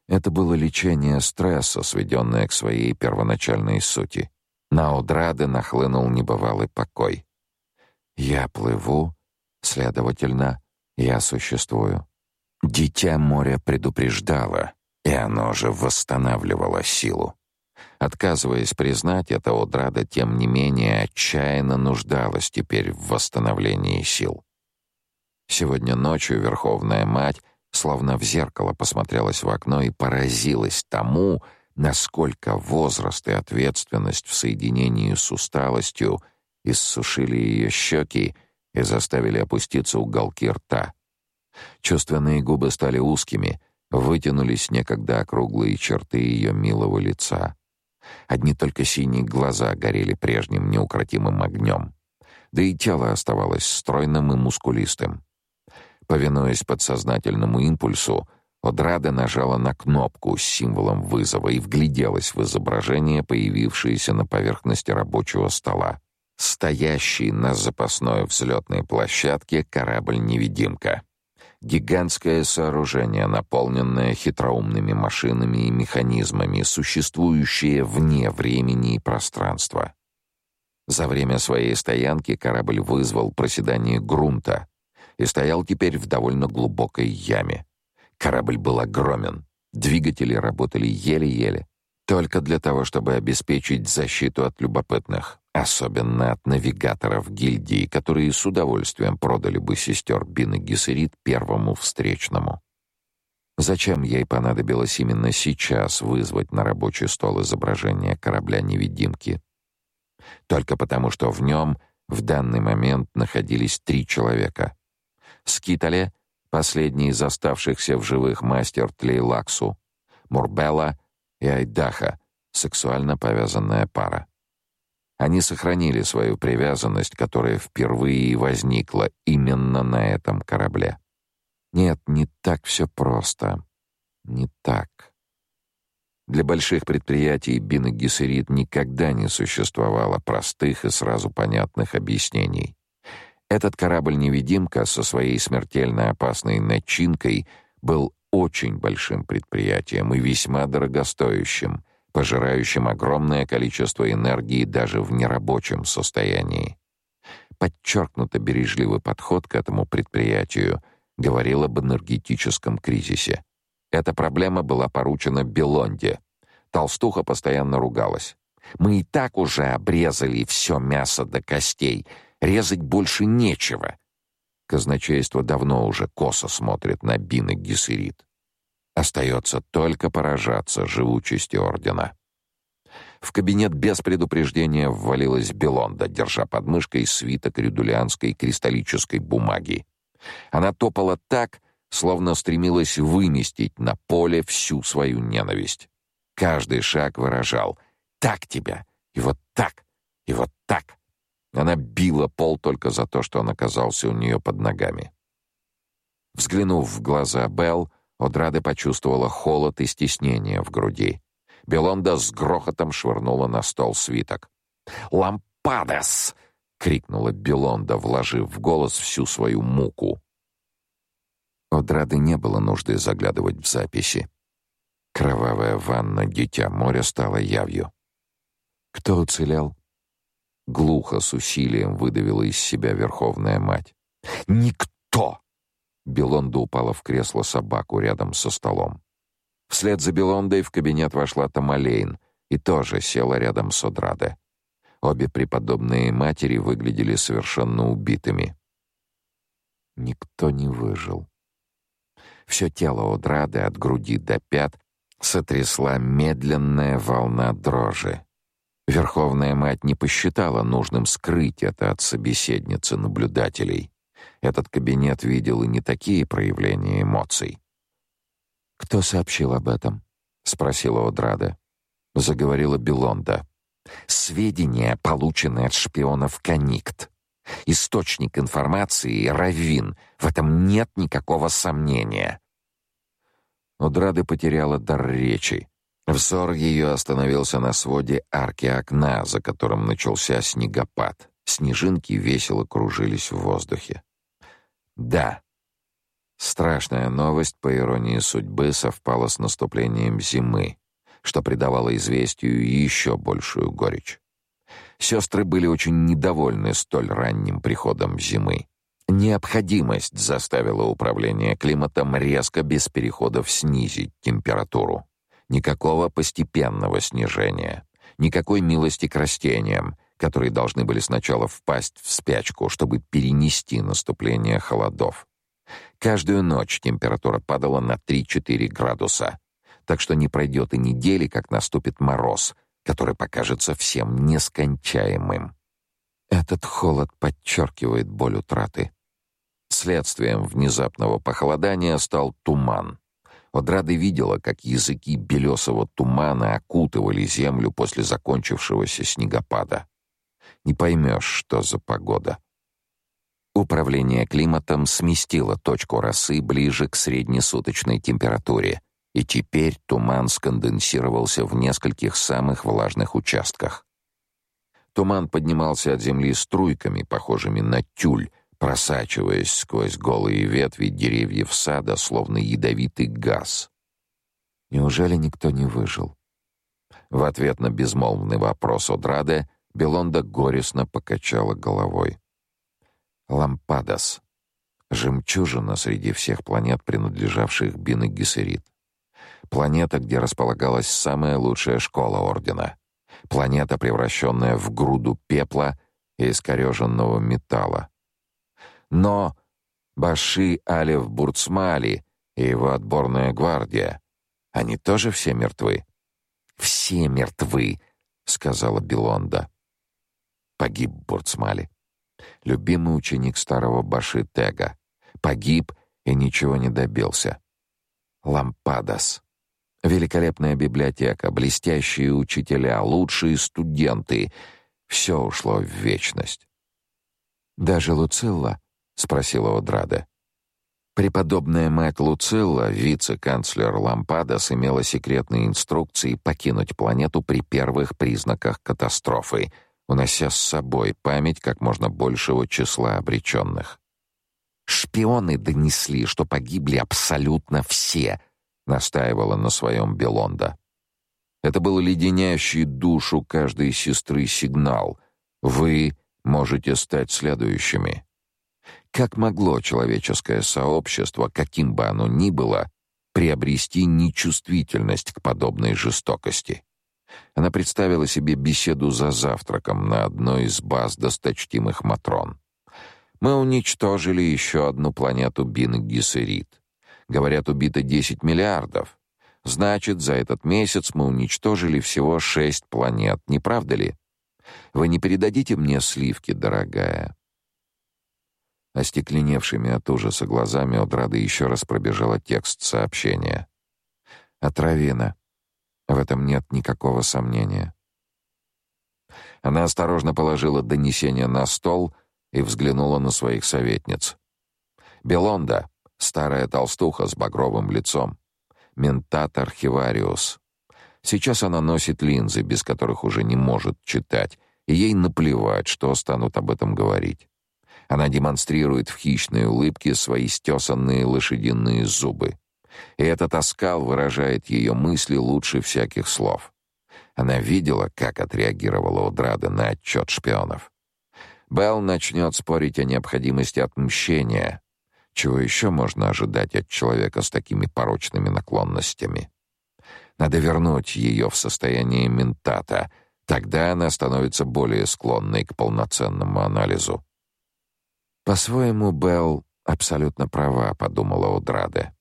Это было лечение стресса, сведенное к своей первоначальной сути. На Одрады нахлынул небывалый покой. Я плыву, следовательно, я существую. Дитя моря предупреждало, и оно же восстанавливало силу. Отказываясь признать это, Одрада тем не менее отчаянно нуждалась теперь в восстановлении сил. Сегодня ночью Верховная Мать словно в зеркало посмотрелась в окно и поразилась тому, насколько возраст и ответственность в соединении с усталостью иссушили ее щеки и заставили опуститься уголки рта. Чувственные губы стали узкими, вытянулись некогда округлые черты ее милого лица. Одни только синие глаза горели прежним неукротимым огнем. Да и тело оставалось стройным и мускулистым. Повинуясь подсознательному импульсу, Одрада нажала на кнопку с символом вызова и вгляделась в изображение, появившееся на поверхности рабочего стола. Стоящий на запасной взлетной площадке корабль-невидимка. Гигантское сооружение, наполненное хитроумными машинами и механизмами, существующее вне времени и пространства. За время своей стоянки корабль вызвал проседание грунта, и стоял теперь в довольно глубокой яме. Корабль был огромен, двигатели работали еле-еле, только для того, чтобы обеспечить защиту от любопытных, особенно от навигаторов гильдии, которые с удовольствием продали бы сестер Бин и Гессерит первому встречному. Зачем ей понадобилось именно сейчас вызвать на рабочий стол изображение корабля-невидимки? Только потому, что в нем в данный момент находились три человека. Скитале, последний из оставшихся в живых мастер Они сохранили свою привязанность, которая впервые возникла именно на этом корабле. Нет, не так все просто. Не так. Для больших предприятий Бин никогда не существовало простых и сразу понятных объяснений. Этот корабль-невидимка со своей смертельно опасной начинкой был очень большим предприятием и весьма дорогостоящим, пожирающим огромное количество энергии даже в нерабочем состоянии. Подчеркнуто бережливый подход к этому предприятию говорил об энергетическом кризисе. Эта проблема была поручена Белонде. Толстуха постоянно ругалась. «Мы и так уже обрезали все мясо до костей. Резать больше нечего». Казначейство давно уже косо смотрит на Бин и Гессерит. Остается только поражаться живучести ордена. В кабинет без предупреждения ввалилась Белонда, держа под мышкой свиток редулианской кристаллической бумаги. Она топала так, словно стремилась выместить на поле всю свою ненависть. Каждый шаг выражал «так тебя», и вот так, и вот так. Она била пол только за то, что он оказался у нее под ногами. Взглянув в глаза Белл, Одрада почувствовала холод и стеснение в груди. Белонда с грохотом швырнула на стол свиток. «Лампадес!» — крикнула Белонда, вложив в голос всю свою муку. Одрады не было нужды заглядывать в записи. Кровавая ванна Дитя моря стала явью. Кто уцелел? Глухо, с усилием выдавила из себя Верховная Мать. «Никто!» Белонда упала в кресло собаку рядом со столом. Вслед за Белондой в кабинет вошла Тамалейн и тоже села рядом с Одраде. Обе преподобные матери выглядели совершенно убитыми. Никто не выжил. Все тело Одрады от груди до пят сотрясла медленная волна дрожи. Верховная мать не посчитала нужным скрыть это от собеседницы наблюдателей. Этот кабинет видел и не такие проявления эмоций. «Кто сообщил об этом?» — спросила Одрада. Заговорила Белонда. «Сведения, полученные от шпионов Каникт. Источник информации — Равин. В этом нет никакого сомнения». Одрада потеряла дар речи. Взор ее остановился на своде арки окна, за которым начался снегопад. Снежинки весело кружились в воздухе. Да. Страшная новость, по иронии судьбы, совпала с наступлением зимы, что придавало известию еще большую горечь. Сестры были очень недовольны столь ранним приходом зимы. Необходимость заставила управление климатом резко без переходов снизить температуру. Никакого постепенного снижения, никакой милости к растениям, которые должны были сначала впасть в спячку, чтобы перенести наступление холодов. Каждую ночь температура падала на 3-4 градуса, так что не пройдет и недели, как наступит мороз, который покажется всем нескончаемым. Этот холод подчеркивает боль утраты. Следствием внезапного похолодания стал туман. Одрада видела, как языки белесого тумана окутывали землю после закончившегося снегопада. Не поймешь, что за погода. Управление климатом сместило точку росы ближе к среднесуточной температуре, и теперь туман сконденсировался в нескольких самых влажных участках. Туман поднимался от земли струйками, похожими на тюль, просачиваясь сквозь голые ветви деревьев сада, словно ядовитый газ. Неужели никто не выжил? В ответ на безмолвный вопрос Одраде Белонда горестно покачала головой. Лампадас. Жемчужина среди всех планет, принадлежавших Бин Гессерит. Планета, где располагалась самая лучшая школа Ордена. Планета, превращенная в груду пепла и искореженного металла. Но Баши Алев Бурцмали и его отборная гвардия, они тоже все мертвы? «Все мертвы», — сказала Белонда. Погиб Бурцмали. Любимый ученик старого Баши Тега. Погиб и ничего не добился. Лампадас. Великолепная библиотека, блестящие учителя, лучшие студенты. Все ушло в вечность. «Даже Луцилла?» — спросила Одрада. Преподобная мать Луцилла, вице-канцлер Лампадос, имела секретные инструкции покинуть планету при первых признаках катастрофы, унося с собой память как можно большего числа обреченных. «Шпионы донесли, что погибли абсолютно все», — настаивала на своем Белонда. Это был леденящий душу каждой сестры сигнал. «Вы можете стать следующими». Как могло человеческое сообщество, каким бы оно ни было, приобрести нечувствительность к подобной жестокости? Она представила себе беседу за завтраком на одной из баз досточтимых матрон. Мы уничтожили еще одну планету Бин-Гессерит. Говорят, убито 10 миллиардов. Значит, за этот месяц мы уничтожили всего шесть планет, не правда ли? Вы не передадите мне сливки, дорогая? Остекленевшими от ужаса глазами Одрада еще раз пробежала текст сообщения. «Отравина. В этом нет никакого сомнения». Она осторожно положила донесение на стол и взглянула на своих советниц. Белонда, старая толстуха с багровым лицом. Ментат архивариус. Сейчас она носит линзы, без которых уже не может читать, и ей наплевать, что станут об этом говорить. Она демонстрирует в хищной улыбке свои стесанные лошадиные зубы. И этот оскал выражает ее мысли лучше всяких слов. Она видела, как отреагировала Удрада на отчет шпионов. Белл начнет спорить о необходимости отмщения. Чего еще можно ожидать от человека с такими порочными наклонностями? Надо вернуть ее в состояние ментата. Тогда она становится более склонной к полноценному анализу. По-своему, Белл абсолютно права, подумала Удраде.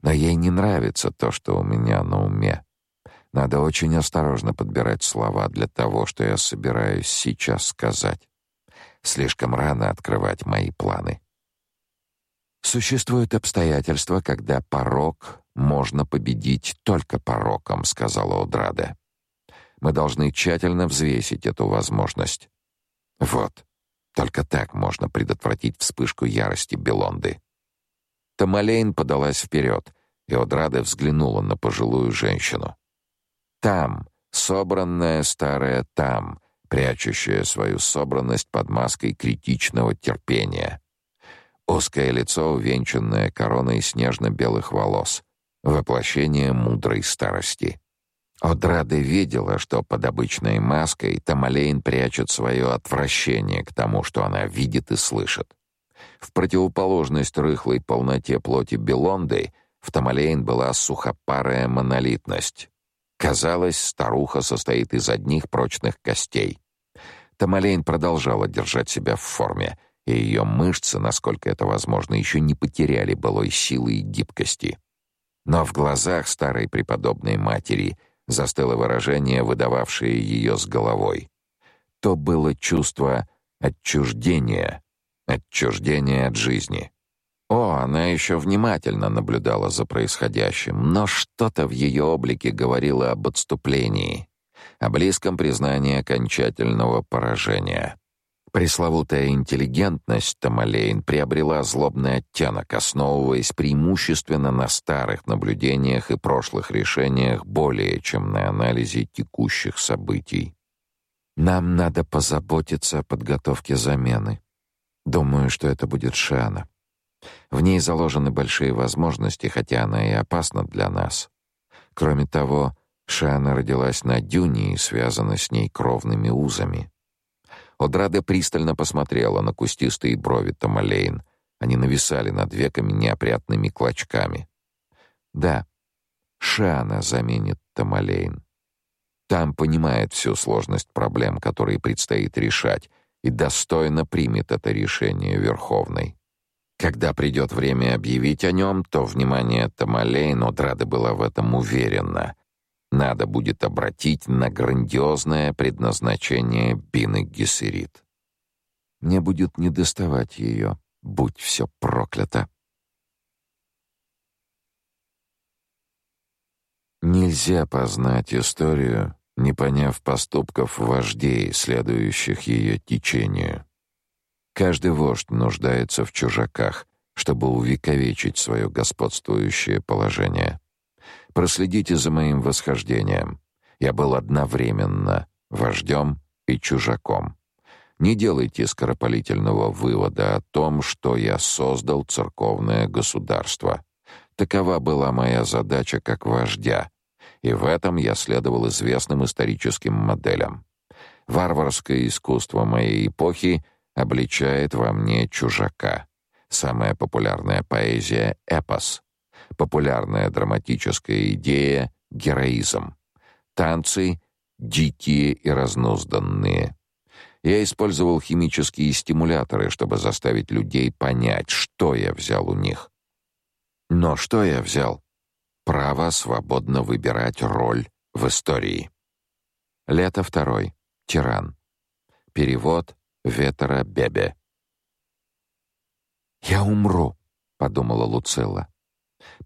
Но ей не нравится то, что у меня на уме. Надо очень осторожно подбирать слова для того, что я собираюсь сейчас сказать. Слишком рано открывать мои планы. Существуют обстоятельства, когда порок можно победить только пороком, сказала Одраде. Мы должны тщательно взвесить эту возможность. Вот. Только так можно предотвратить вспышку ярости Белонды. Тамалейн подалась вперед, и Одрада взглянула на пожилую женщину. Там, собранная старая там, прячущая свою собранность под маской критичного терпения. Узкое лицо, увенчанное короной снежно-белых волос, воплощение мудрой старости. Одрада видела, что под обычной маской Тамалейн прячет свое отвращение к тому, что она видит и слышит. В противоположность рыхлой полноте плоти Белонды, в Тамалейн была сухопарая монолитность. Казалось, старуха состоит из одних прочных костей. Тамалейн продолжала держать себя в форме, и ее мышцы, насколько это возможно, еще не потеряли былой силы и гибкости. Но в глазах старой преподобной матери — застыло выражение, выдававшее ее с головой. То было чувство отчуждения, отчуждения от жизни. О, она еще внимательно наблюдала за происходящим, но что-то в ее облике говорило об отступлении, о близком признании окончательного поражения. Пресловутая интеллигентность Тамалейн приобрела злобный оттенок, основываясь преимущественно на старых наблюдениях и прошлых решениях более чем на анализе текущих событий. Нам надо позаботиться о подготовке замены. Думаю, что это будет Шана. В ней заложены большие возможности, хотя она и опасна для нас. Кроме того, Шана родилась на Дюне и связана с ней кровными узами. Одраде пристально посмотрела на кустистые брови Тамалейн. Они нависали над веками неопрятными клочками. Да, Шана заменит Тамалейн. Там понимает всю сложность проблем, которые предстоит решать, и достойно примет это решение Верховной. Когда придет время объявить о нем, то внимание Тамалейн Одрада была в этом уверена, надо будет обратить на грандиозное предназначение Бины Гессерит. Мне будет недоставать ее, будь все проклято. Нельзя познать историю, не поняв поступков вождей, следующих ее течению. Каждый вождь нуждается в чужаках, чтобы увековечить свое господствующее положение. Проследите за моим восхождением. Я был одновременно вождем и чужаком. Не делайте скоропалительного вывода о том, что я создал церковное государство. Такова была моя задача как вождя, и в этом я следовал известным историческим моделям. Варварское искусство моей эпохи обличает во мне чужака. Самая популярная поэзия — эпос. Популярная драматическая идея — героизм. Танцы — дикие и разнузданные. Я использовал химические стимуляторы, чтобы заставить людей понять, что я взял у них. Но что я взял? Право свободно выбирать роль в истории. Лето второй. Тиран. Перевод Ветера Бебе. «Я умру», — подумала Луцелла.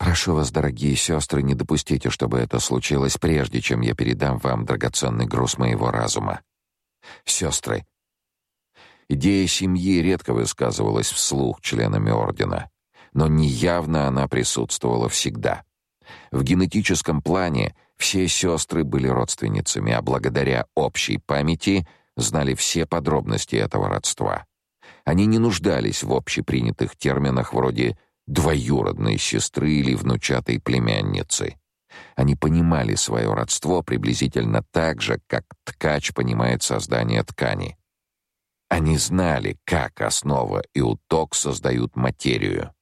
«Прошу вас, дорогие сестры, не допустите, чтобы это случилось, прежде чем я передам вам драгоценный груз моего разума. Сестры, Идея семьи редко высказывалась вслух членами ордена, но неявно она присутствовала всегда. В генетическом плане все сестры были родственницами, а благодаря общей памяти знали все подробности этого родства. Они не нуждались в общепринятых терминах вроде двоюродной сестры или внучатой племянницы. Они понимали свое родство приблизительно так же, как ткач понимает создание ткани. Они знали, как основа и уток создают материю.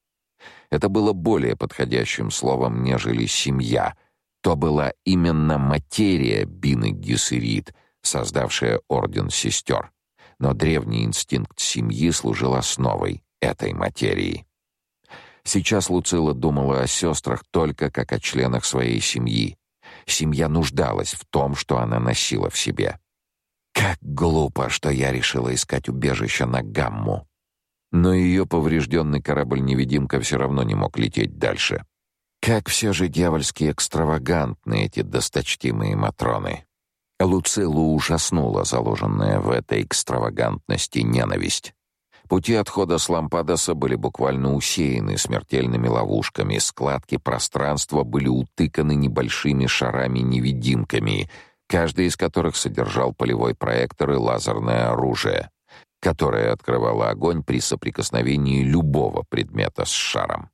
Это было более подходящим словом, нежели семья. То была именно материя Бины Гессерит, создавшая орден сестер. Но древний инстинкт семьи служил основой этой материи. Сейчас Луцила думала о сестрах только как о членах своей семьи. Семья нуждалась в том, что она носила в себе. Как глупо, что я решила искать убежище на Гамму. Но ее поврежденный корабль-невидимка все равно не мог лететь дальше. Как все же дьявольски экстравагантны эти досточтимые матроны. Луцилу ужаснула заложенная в этой экстравагантности ненависть. Пути отхода с Лампадоса были буквально усеяны смертельными ловушками, складки пространства были утыканы небольшими шарами-невидимками — каждый из которых содержал полевой проектор и лазерное оружие, которое открывало огонь при соприкосновении любого предмета с шаром.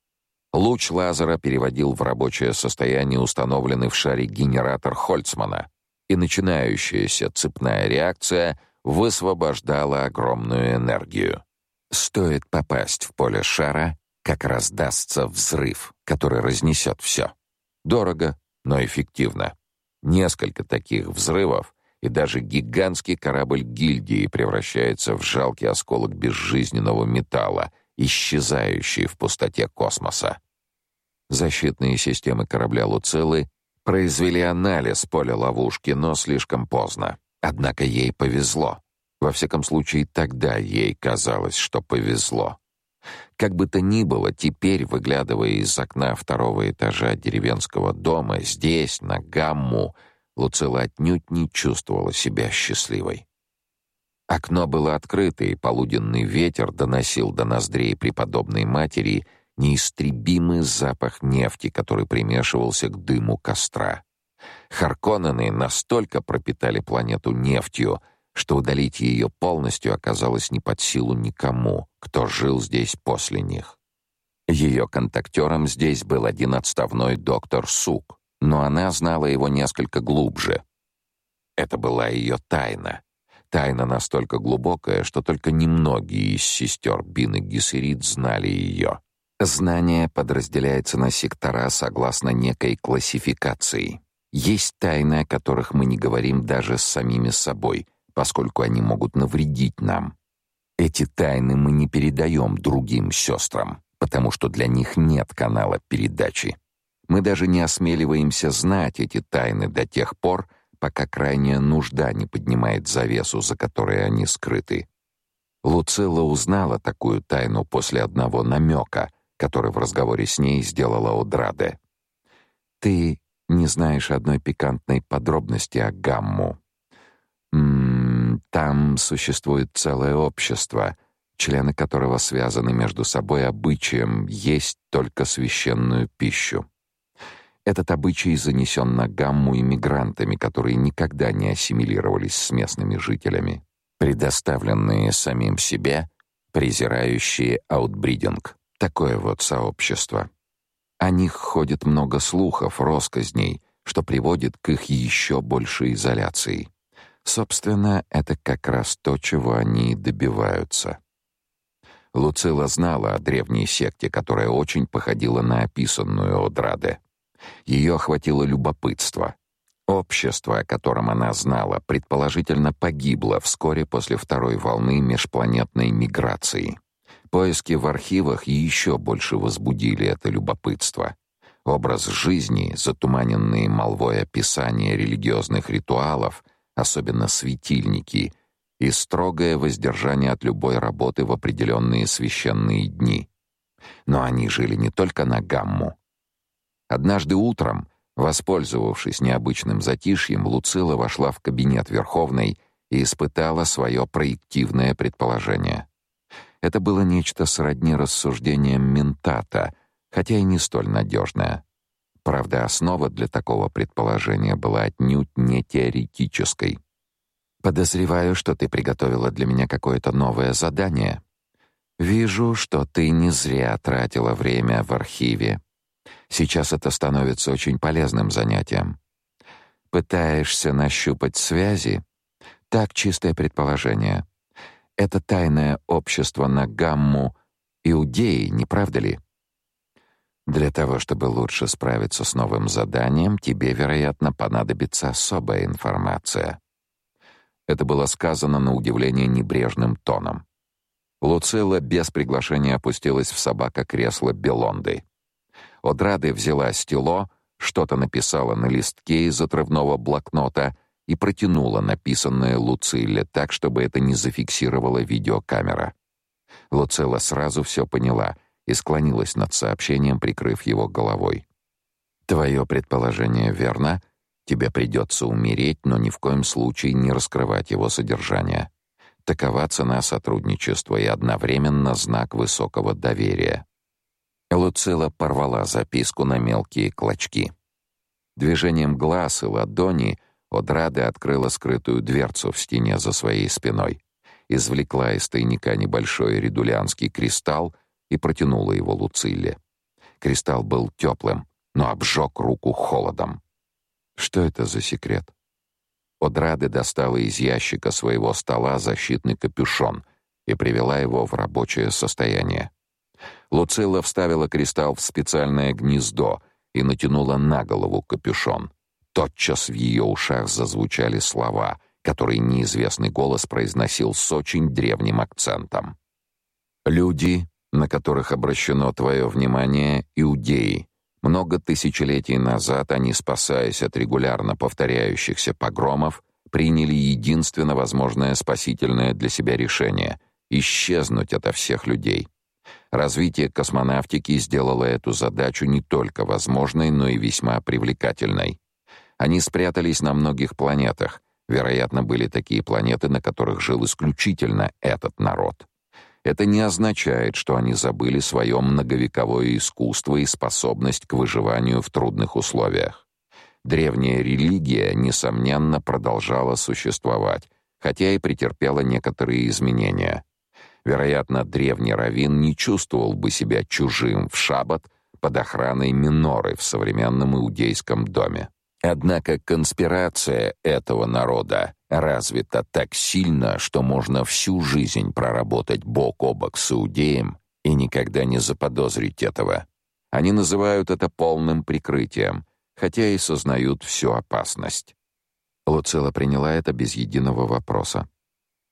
Луч лазера переводил в рабочее состояние установленный в шаре генератор Хольцмана, и начинающаяся цепная реакция высвобождала огромную энергию. Стоит попасть в поле шара, как раздастся взрыв, который разнесет все. Дорого, но эффективно. Несколько таких взрывов, и даже гигантский корабль гильдии превращается в жалкий осколок безжизненного металла, исчезающий в пустоте космоса. Защитные системы корабля Луцилы произвели анализ поля ловушки, но слишком поздно. Однако ей повезло. Во всяком случае, тогда ей казалось, что повезло. Как бы то ни было, теперь, выглядывая из окна второго этажа деревенского дома, здесь, на Гамму, Луцила отнюдь не чувствовала себя счастливой. Окно было открыто, и полуденный ветер доносил до ноздрей преподобной матери неистребимый запах нефти, который примешивался к дыму костра. Харконнены настолько пропитали планету нефтью — что удалить ее полностью оказалось не под силу никому, кто жил здесь после них. Ее контактером здесь был один отставной доктор Сук, но она знала его несколько глубже. Это была ее тайна. Тайна настолько глубокая, что только немногие из сестер Бины Гессерит знали ее. Знание подразделяется на сектора согласно некой классификации. Есть тайны, о которых мы не говорим даже с самими собой, поскольку они могут навредить нам. Эти тайны мы не передаем другим сестрам, потому что для них нет канала передачи. Мы даже не осмеливаемся знать эти тайны до тех пор, пока крайняя нужда не поднимает завесу, за которой они скрыты. Луцилла узнала такую тайну после одного намека, который в разговоре с ней сделала Одраде. «Ты не знаешь одной пикантной подробности о Гамму. М там существует целое общество, члены которого связаны между собой обычаем есть только священную пищу. Этот обычай занесен на Гамму иммигрантами, которые никогда не ассимилировались с местными жителями, предоставленные самим себе, презирающие аутбридинг. Такое вот сообщество. О них ходит много слухов, россказней, что приводит к их еще большей изоляции. Собственно, это как раз то, чего они добиваются. Луцила знала о древней секте, которая очень походила на описанную Одраде. Ее охватило любопытство. Общество, о котором она знала, предположительно погибло вскоре после второй волны межпланетной миграции. Поиски в архивах еще больше возбудили это любопытство. Образ жизни, затуманенные молвой описания религиозных ритуалов, особенно светильники, и строгое воздержание от любой работы в определенные священные дни. Но они жили не только на Гамму. Однажды утром, воспользовавшись необычным затишьем, Луцила вошла в кабинет Верховной и испытала свое проективное предположение — это было нечто сродни рассуждениям ментата, хотя и не столь надежное. Правда, основа для такого предположения была отнюдь не теоретической. Подозреваю, что ты приготовила для меня какое-то новое задание. Вижу, что ты не зря тратила время в архиве. Сейчас это становится очень полезным занятием. Пытаешься нащупать связи? Так чистое предположение. Это тайное общество на гамму иудеи, не правда ли? Для того, чтобы лучше справиться с новым заданием, тебе, вероятно, понадобится особая информация. Это было сказано на удивление небрежным тоном. Луцилла без приглашения опустилась в собака-кресло Белонды. Одрады взяла стело, что-то написала на листке из отрывного блокнота и протянула написанное Луцилле так, чтобы это не зафиксировала видеокамера. Луцилла сразу все поняла и склонилась над сообщением, прикрыв его головой. Твое предположение верно. Тебе придется умереть, но ни в коем случае не раскрывать его содержание. Такова цена сотрудничества и одновременно знак высокого доверия. Луцила порвала записку на мелкие клочки. Движением глаз и ладони Одрада открыла скрытую дверцу в стене за своей спиной, извлекла из тайника небольшой редулянский кристалл и протянула его Луцилле. Кристалл был теплым, но обжег руку холодом. Что это за секрет? Одрады достала из ящика своего стола защитный капюшон и привела его в рабочее состояние. Луцилла вставила кристалл в специальное гнездо и натянула на голову капюшон. Тотчас в ее ушах зазвучали слова, которые неизвестный голос произносил с очень древним акцентом. Люди, на которых обращено твое внимание, иудеи. Много тысячелетий назад они, спасаясь от регулярно повторяющихся погромов, приняли единственно возможное спасительное для себя решение исчезнуть ото всех людей. Развитие космонавтики сделало эту задачу не только возможной, но и весьма привлекательной. Они спрятались на многих планетах. Вероятно, были такие планеты, на которых жил исключительно этот народ. Это не означает, что они забыли свое многовековое искусство и способность к выживанию в трудных условиях. Древняя религия несомненно продолжала существовать, хотя и претерпела некоторые изменения. Вероятно, древний раввин не чувствовал бы себя чужим в шаббат под охраной миноры в современном иудейском доме. Однако конспирация этого народа развита так сильно, что можно всю жизнь проработать бок о бок с иудеем и никогда не заподозрить этого. Они называют это полным прикрытием, хотя и сознают всю опасность. Луцила приняла это без единого вопроса.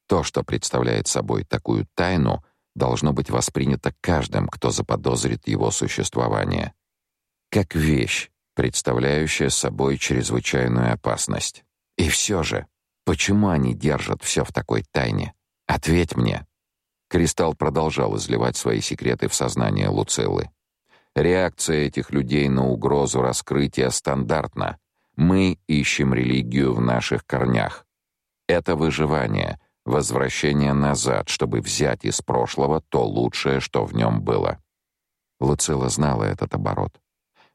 То, что представляет собой такую тайну, должно быть воспринято каждым, кто заподозрит его существование. Как вещь, представляющая собой чрезвычайную опасность. И все же, почему они держат все в такой тайне? Ответь мне. Кристалл продолжал изливать свои секреты в сознание Луциллы. Реакция этих людей на угрозу раскрытия стандартна. Мы ищем религию в наших корнях. Это выживание, возвращение назад, чтобы взять из прошлого то лучшее, что в нем было. Луцила знала этот оборот.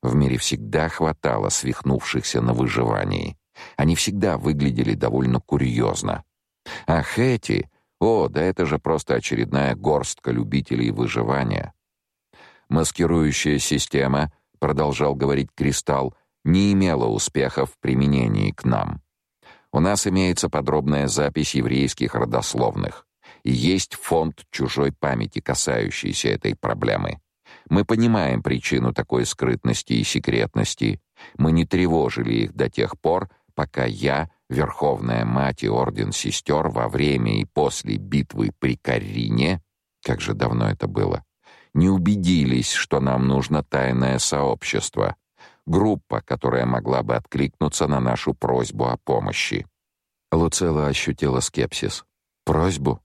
В мире всегда хватало свихнувшихся на выживании. Они всегда выглядели довольно курьезно. А эти... О, да это же просто очередная горстка любителей выживания. Маскирующая система, продолжал говорить Кристалл, не имела успеха в применении к нам. У нас имеется подробная запись еврейских родословных, и есть фонд чужой памяти, касающийся этой проблемы. Мы понимаем причину такой скрытности и секретности. Мы не тревожили их до тех пор, пока я, Верховная Мать и Орден Сестер во время и после битвы при Карине, как же давно это было, не убедились, что нам нужно тайное сообщество, группа, которая могла бы откликнуться на нашу просьбу о помощи. Луцела ощутила скепсис. Просьбу?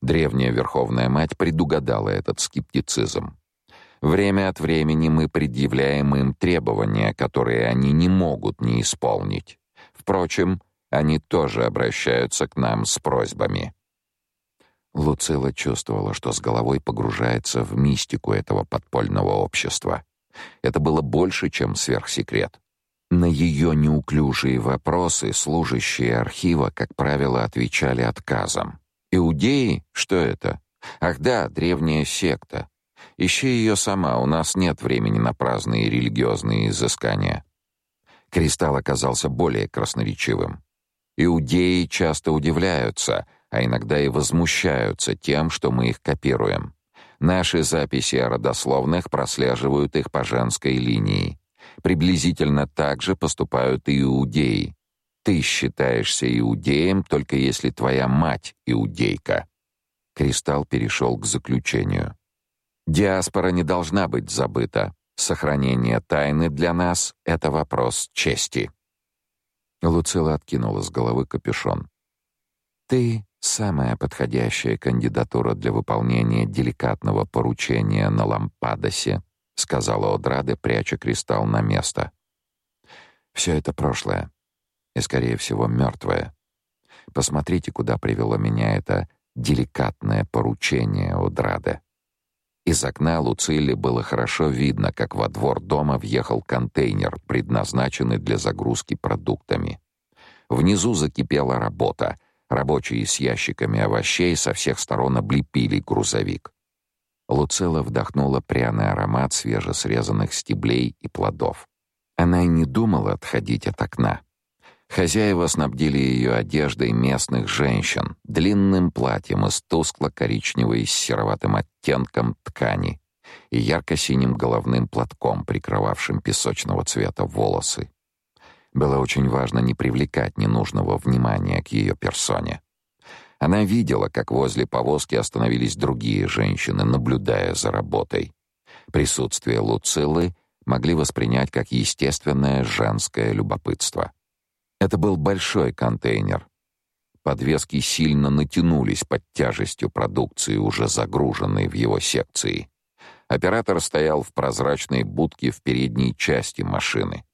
Древняя Верховная Мать предугадала этот скептицизм. Время от времени мы предъявляем им требования, которые они не могут не исполнить. Впрочем, они тоже обращаются к нам с просьбами. Луцила чувствовала, что с головой погружается в мистику этого подпольного общества. Это было больше, чем сверхсекрет. На ее неуклюжие вопросы служащие архива, как правило, отвечали отказом. Иудеи? Что это? Ах да, древняя секта. Ищи ее сама, у нас нет времени на праздные религиозные изыскания. Кристалл оказался более красноречивым. Иудеи часто удивляются, а иногда и возмущаются тем, что мы их копируем. Наши записи о родословных прослеживают их по женской линии. Приблизительно так же поступают и иудеи. Ты считаешься иудеем только если твоя мать иудейка. Кристалл перешел к заключению. Диаспора не должна быть забыта. Сохранение тайны для нас — это вопрос чести. Луцила откинула с головы капюшон. «Ты — самая подходящая кандидатура для выполнения деликатного поручения на Лампадосе», — сказала Одраде, пряча кристалл на место. «Все это прошлое, и, скорее всего, мертвое. Посмотрите, куда привело меня это деликатное поручение Одраде». Из окна Луцилли было хорошо видно, как во двор дома въехал контейнер, предназначенный для загрузки продуктами. Внизу закипела работа. Рабочие с ящиками овощей со всех сторон облепили грузовик. Луцилла вдохнула пряный аромат свежесрезанных стеблей и плодов. Она и не думала отходить от окна. Хозяева снабдили ее одеждой местных женщин, длинным платьем из тускло-коричневой с сероватым оттенком ткани и ярко-синим головным платком, прикрывавшим песочного цвета волосы. Было очень важно не привлекать ненужного внимания к ее персоне. Она видела, как возле повозки остановились другие женщины, наблюдая за работой. Присутствие Луциллы могли воспринять как естественное женское любопытство. Это был большой контейнер. Подвески сильно натянулись под тяжестью продукции, уже загруженной в его секции. Оператор стоял в прозрачной будке в передней части машины.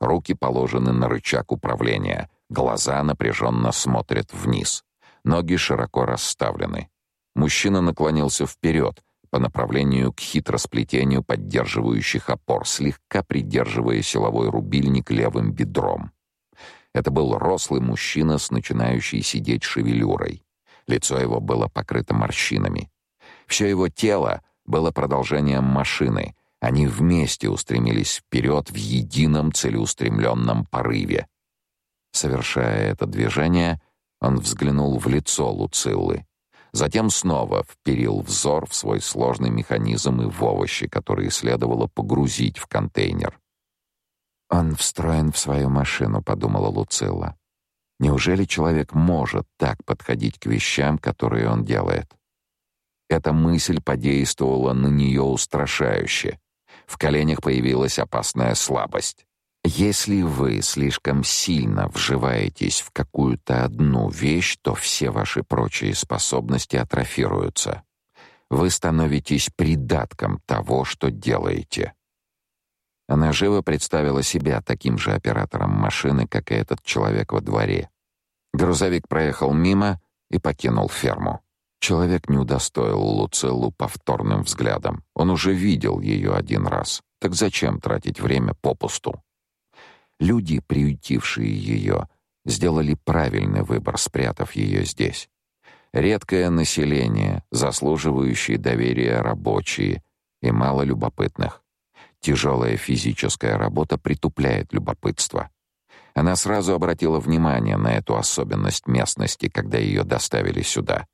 Руки положены на рычаг управления, глаза напряженно смотрят вниз. Ноги широко расставлены. Мужчина наклонился вперед по направлению к хитросплетению поддерживающих опор, слегка придерживая силовой рубильник левым бедром. Это был рослый мужчина с начинающей сидеть шевелюрой. Лицо его было покрыто морщинами. Все его тело было продолжением машины. Они вместе устремились вперед в едином целеустремленном порыве. Совершая это движение, он взглянул в лицо Луциллы. Затем снова вперил взор в свой сложный механизм и в овощи, которые следовало погрузить в контейнер. Он встроен в свою машину, подумала Луцилла. Неужели человек может так подходить к вещам, которые он делает? Эта мысль подействовала на нее устрашающе. В коленях появилась опасная слабость. Если вы слишком сильно вживаетесь в какую-то одну вещь, то все ваши прочие способности атрофируются. Вы становитесь придатком того, что делаете. Она живо представила себя таким же оператором машины, как и этот человек во дворе. Грузовик проехал мимо и покинул ферму. Человек не удостоил Луцеллу повторным взглядом. Он уже видел ее один раз. Так зачем тратить время попусту? Люди, приютившие ее, сделали правильный выбор, спрятав ее здесь. Редкое население, заслуживающие доверия рабочие и мало любопытных. Тяжелая физическая работа притупляет любопытство. Она сразу обратила внимание на эту особенность местности, когда ее доставили сюда.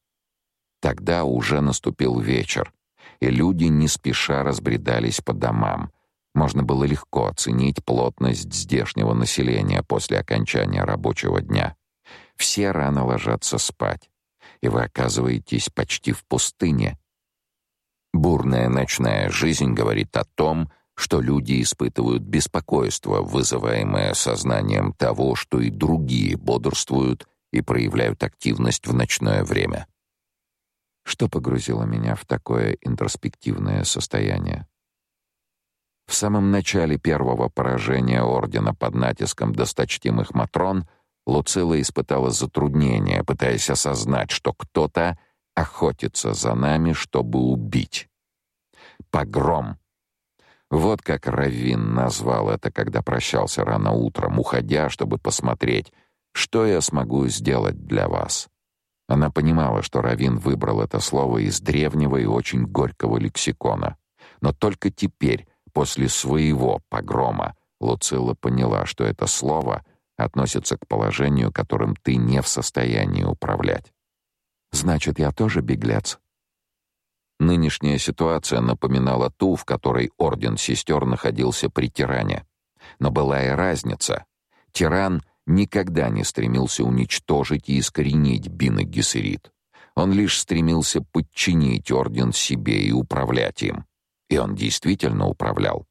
Тогда уже наступил вечер, и люди не спеша разбредались по домам. Можно было легко оценить плотность здешнего населения после окончания рабочего дня. Все рано ложатся спать, и вы оказываетесь почти в пустыне. Бурная ночная жизнь говорит о том, что люди испытывают беспокойство, вызываемое сознанием того, что и другие бодрствуют и проявляют активность в ночное время. Что погрузило меня в такое интроспективное состояние? В самом начале первого поражения ордена под натиском досточтимых матрон Луцила испытала затруднение, пытаясь осознать, что кто-то охотится за нами, чтобы убить. Погром. Вот как Равин назвал это, когда прощался рано утром, уходя, чтобы посмотреть, что я смогу сделать для вас. Она понимала, что Равин выбрал это слово из древнего и очень горького лексикона. Но только теперь, после своего погрома, Луцилла поняла, что это слово относится к положению, которым ты не в состоянии управлять. Значит, я тоже беглец. Нынешняя ситуация напоминала ту, в которой орден сестер находился при тиране. Но была и разница. Тиран никогда не стремился уничтожить и искоренить Бина Гессерит. Он лишь стремился подчинить орден себе и управлять им. И он действительно управлял.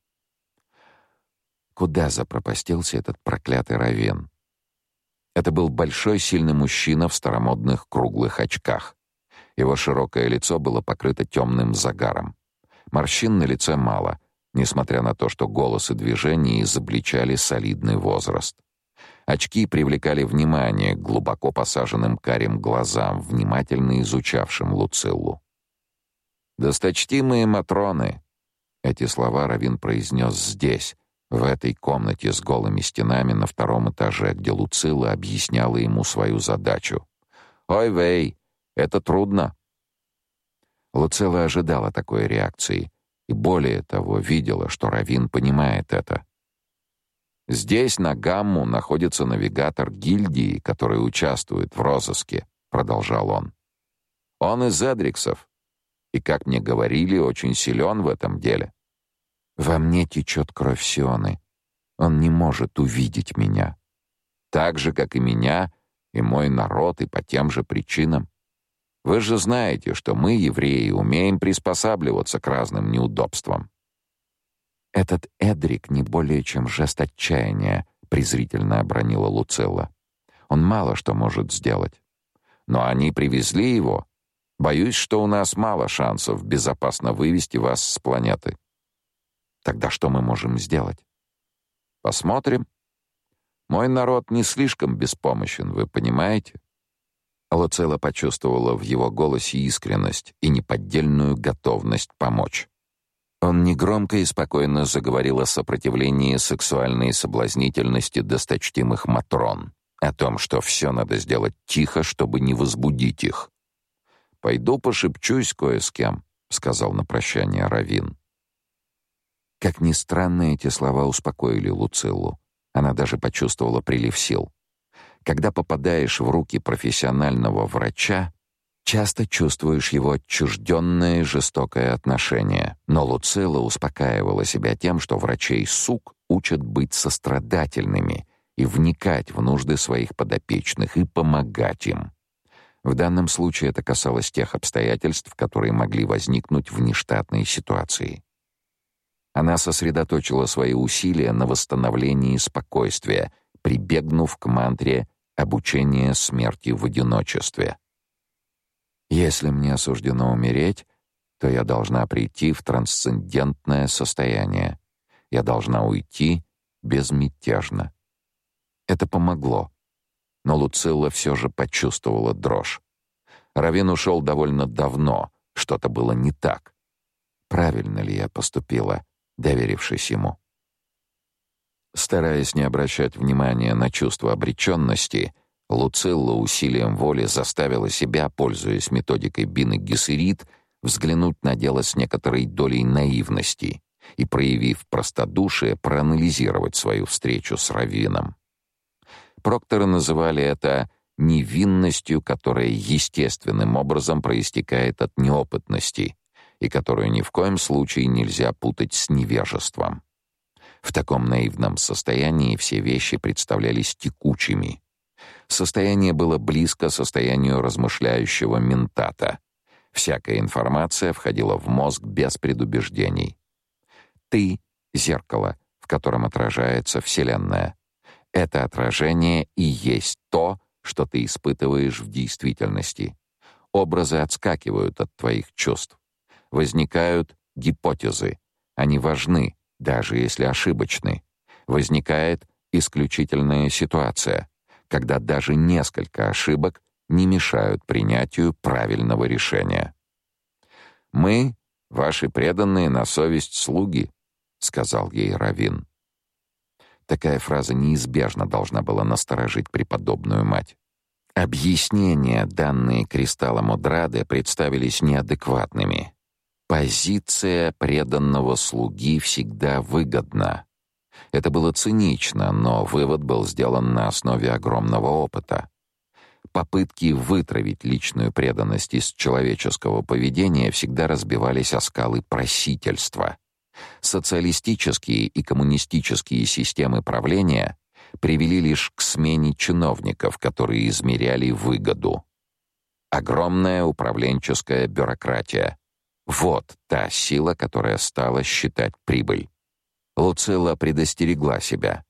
Куда запропастился этот проклятый Равен? Это был большой сильный мужчина в старомодных круглых очках. Его широкое лицо было покрыто темным загаром. Морщин на лице мало, несмотря на то, что голос и движения изобличали солидный возраст. Очки привлекали внимание глубоко посаженным карим глазам, внимательно изучавшим Луциллу. «Досточтимые Матроны!» Эти слова Равин произнес здесь, в этой комнате с голыми стенами на втором этаже, где Луцилла объясняла ему свою задачу. «Ой, Вей, это трудно». Луцилла ожидала такой реакции и более того видела, что Равин понимает это. Здесь на Гамму находится навигатор гильдии, который участвует в розыске, продолжал он. Он из Эдриксов и, как мне говорили, очень силен в этом деле. Во мне течет кровь Сионы. Он не может увидеть меня. Так же, как и меня, и мой народ, и по тем же причинам. Вы же знаете, что мы, евреи, умеем приспосабливаться к разным неудобствам. Этот Эдрик не более чем жест отчаяния, презрительно обронила Луцелла. Он мало что может сделать. Но они привезли его. Боюсь, что у нас мало шансов безопасно вывести вас с планеты. Тогда что мы можем сделать? Посмотрим. Мой народ не слишком беспомощен, вы понимаете? Луцелла почувствовала в его голосе искренность и неподдельную готовность помочь. Он негромко и спокойно заговорил о сопротивлении сексуальной соблазнительности досточтимых матрон, о том, что все надо сделать тихо, чтобы не возбудить их. «Пойду пошепчусь кое с кем», — сказал на прощание Равин. Как ни странно, эти слова успокоили Луциллу. Она даже почувствовала прилив сил. Когда попадаешь в руки профессионального врача, Часто чувствуешь его отчужденное жестокое отношение, но Луцилла успокаивала себя тем, что врачей сук учат быть сострадательными и вникать в нужды своих подопечных и помогать им. В данном случае это касалось тех обстоятельств, которые могли возникнуть в нештатной ситуации. Она сосредоточила свои усилия на восстановлении спокойствия, прибегнув к мантре обучения смерти в одиночестве. Если мне суждено умереть, то я должна прийти в трансцендентное состояние. Я должна уйти безмятежно. Это помогло. Но Луцилла все же почувствовала дрожь. Равин ушел довольно давно, что-то было не так. Правильно ли я поступила, доверившись ему? Стараясь не обращать внимания на чувство обреченности, Луцилла усилием воли заставила себя, пользуясь методикой Бины Гессерит, взглянуть на дело с некоторой долей наивности и, проявив простодушие, проанализировать свою встречу с Равином. Прокторы называли это невинностью, которая естественным образом проистекает от неопытности и которую ни в коем случае нельзя путать с невежеством. В таком наивном состоянии все вещи представлялись текучими. Состояние было близко состоянию размышляющего ментата. Всякая информация входила в мозг без предубеждений. Ты — зеркало, в котором отражается Вселенная. Это отражение и есть то, что ты испытываешь в действительности. Образы отскакивают от твоих чувств. Возникают гипотезы. Они важны, даже если ошибочны. Возникает исключительная ситуация, когда даже несколько ошибок не мешают принятию правильного решения. Мы ваши преданные на совесть слуги, сказал ей Равин. Такая фраза неизбежно должна была насторожить преподобную мать. Объяснения, данные кристаллом Одрады, представились неадекватными. Позиция преданного слуги всегда выгодна. Это было цинично, но вывод был сделан на основе огромного опыта. Попытки вытравить личную преданность из человеческого поведения всегда разбивались о скалы просительства. Социалистические и коммунистические системы правления привели лишь к смене чиновников, которые измеряли выгоду. Огромная управленческая бюрократия. Вот та сила, которая стала считать прибыль. Луцилла предостерегла себя.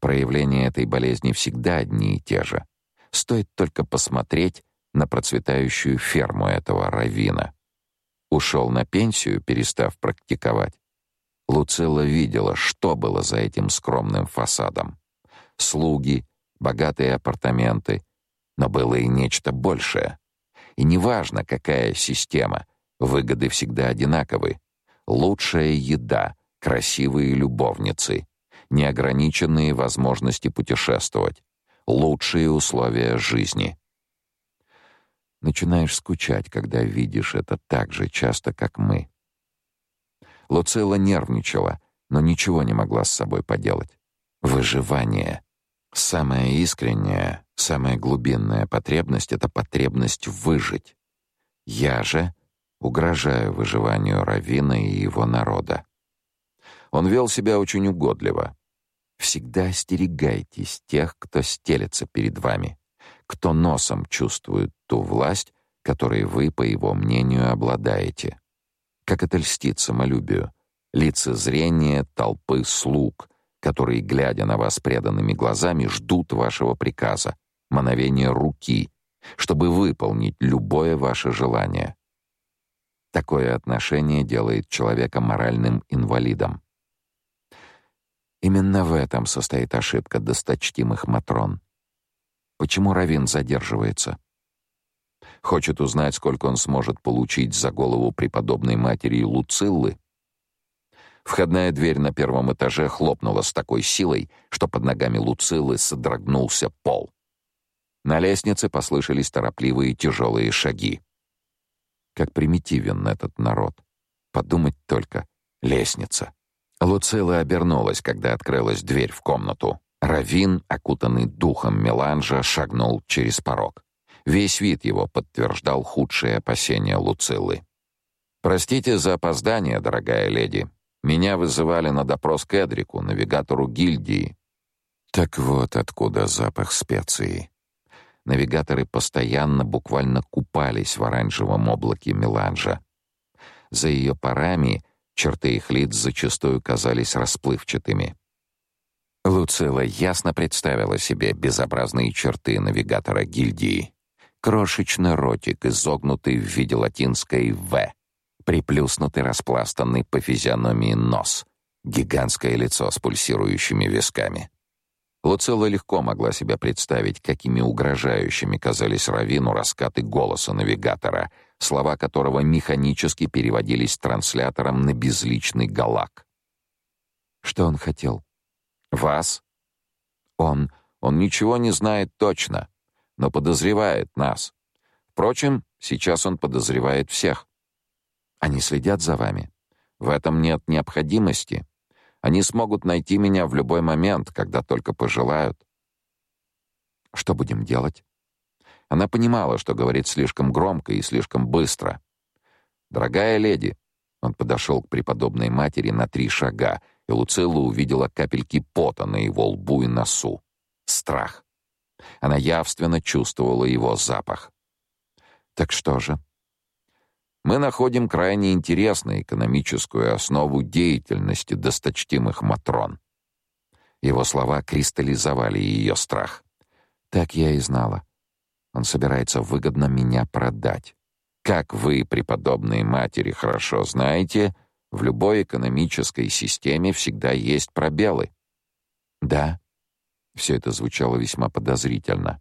Проявления этой болезни всегда одни и те же. Стоит только посмотреть на процветающую ферму этого равина. Ушел на пенсию, перестав практиковать. Луцилла видела, что было за этим скромным фасадом. Слуги, богатые апартаменты, но было и нечто большее. И неважно, какая система, выгоды всегда одинаковы. Лучшая еда, красивые любовницы, неограниченные возможности путешествовать, лучшие условия жизни. Начинаешь скучать, когда видишь это так же часто, как мы. Луцилла нервничала, но ничего не могла с собой поделать. Выживание. Самая искренняя, самая глубинная потребность — это потребность выжить. Я же угрожаю выживанию Равина и его народа. Он вел себя очень угодливо. Всегда остерегайтесь тех, кто стелется перед вами, кто носом чувствует ту власть, которой вы, по его мнению, обладаете как это льстит самолюбию, лицезрение толпы слуг, которые, глядя на вас преданными глазами, ждут вашего приказа, мановения руки, чтобы выполнить любое ваше желание. Такое отношение делает человека моральным инвалидом. Именно в этом состоит ошибка досточтимых матрон. Почему Равин задерживается? Хочет узнать, сколько он сможет получить за голову преподобной матери Луциллы. Входная дверь на первом этаже хлопнула с такой силой, что под ногами Луциллы содрогнулся пол. На лестнице послышались торопливые тяжелые шаги. Как примитивен этот народ. Подумать только. Лестница. Луцилла обернулась, когда открылась дверь в комнату. Равин, окутанный духом меланжа, шагнул через порог. Весь вид его подтверждал худшие опасения Луциллы. «Простите за опоздание, дорогая леди. Меня вызывали на допрос к Эдрику, навигатору гильдии». Так вот откуда запах специй. Навигаторы постоянно буквально купались в оранжевом облаке меланжа. За ее парами черты их лиц зачастую казались расплывчатыми. Луцила ясно представила себе безобразные черты навигатора гильдии крошечный ротик, изогнутый в виде латинской «В», приплюснутый распластанный по физиономии нос, Гигантское лицо с пульсирующими висками. Луцилла легко могла себе представить, какими угрожающими казались Равину раскаты голоса навигатора, слова которого механически переводились транслятором на безличный галак. Что он хотел? Вас? Он, он ничего не знает точно, но подозревает нас. Впрочем, сейчас он подозревает всех. Они следят за вами. В этом нет необходимости. Они смогут найти меня в любой момент, когда только пожелают. Что будем делать? Она понимала, что говорит слишком громко и слишком быстро. Дорогая леди, он подошел к преподобной матери на три шага, и Луцилла увидела капельки пота на его лбу и носу. Страх. Она явственно чувствовала его запах. Так что же? Мы находим крайне интересной экономическую основу деятельности досточтимых матрон. Его слова кристаллизовали ее страх. Так я и знала. Он собирается выгодно меня продать. Как вы, преподобные матери, хорошо знаете, в любой экономической системе всегда есть пробелы. Да. Все это звучало весьма подозрительно.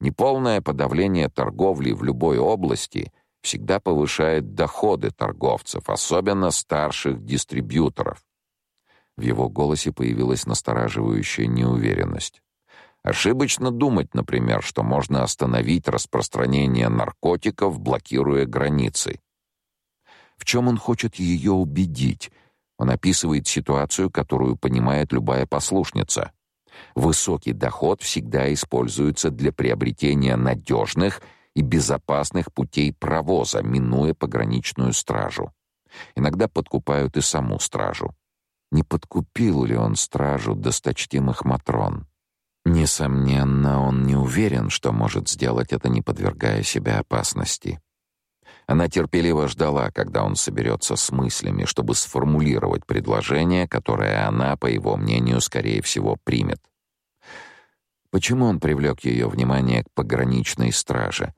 Неполное подавление торговли в любой области всегда повышает доходы торговцев, особенно старших дистрибьюторов. В его голосе появилась настораживающая неуверенность. Ошибочно думать, например, что можно остановить распространение наркотиков, блокируя границы. В чем он хочет ее убедить? Он описывает ситуацию, которую понимает любая послушница. Высокий доход всегда используется для приобретения надежных и безопасных путей провоза, минуя пограничную стражу. Иногда подкупают и саму стражу. Не подкупил ли он стражу досточтимых матрон? Несомненно, он не уверен, что может сделать это, не подвергая себя опасности. Она терпеливо ждала, когда он соберется с мыслями, чтобы сформулировать предложение, которое она, по его мнению, скорее всего, примет. Почему он привлек ее внимание к пограничной страже?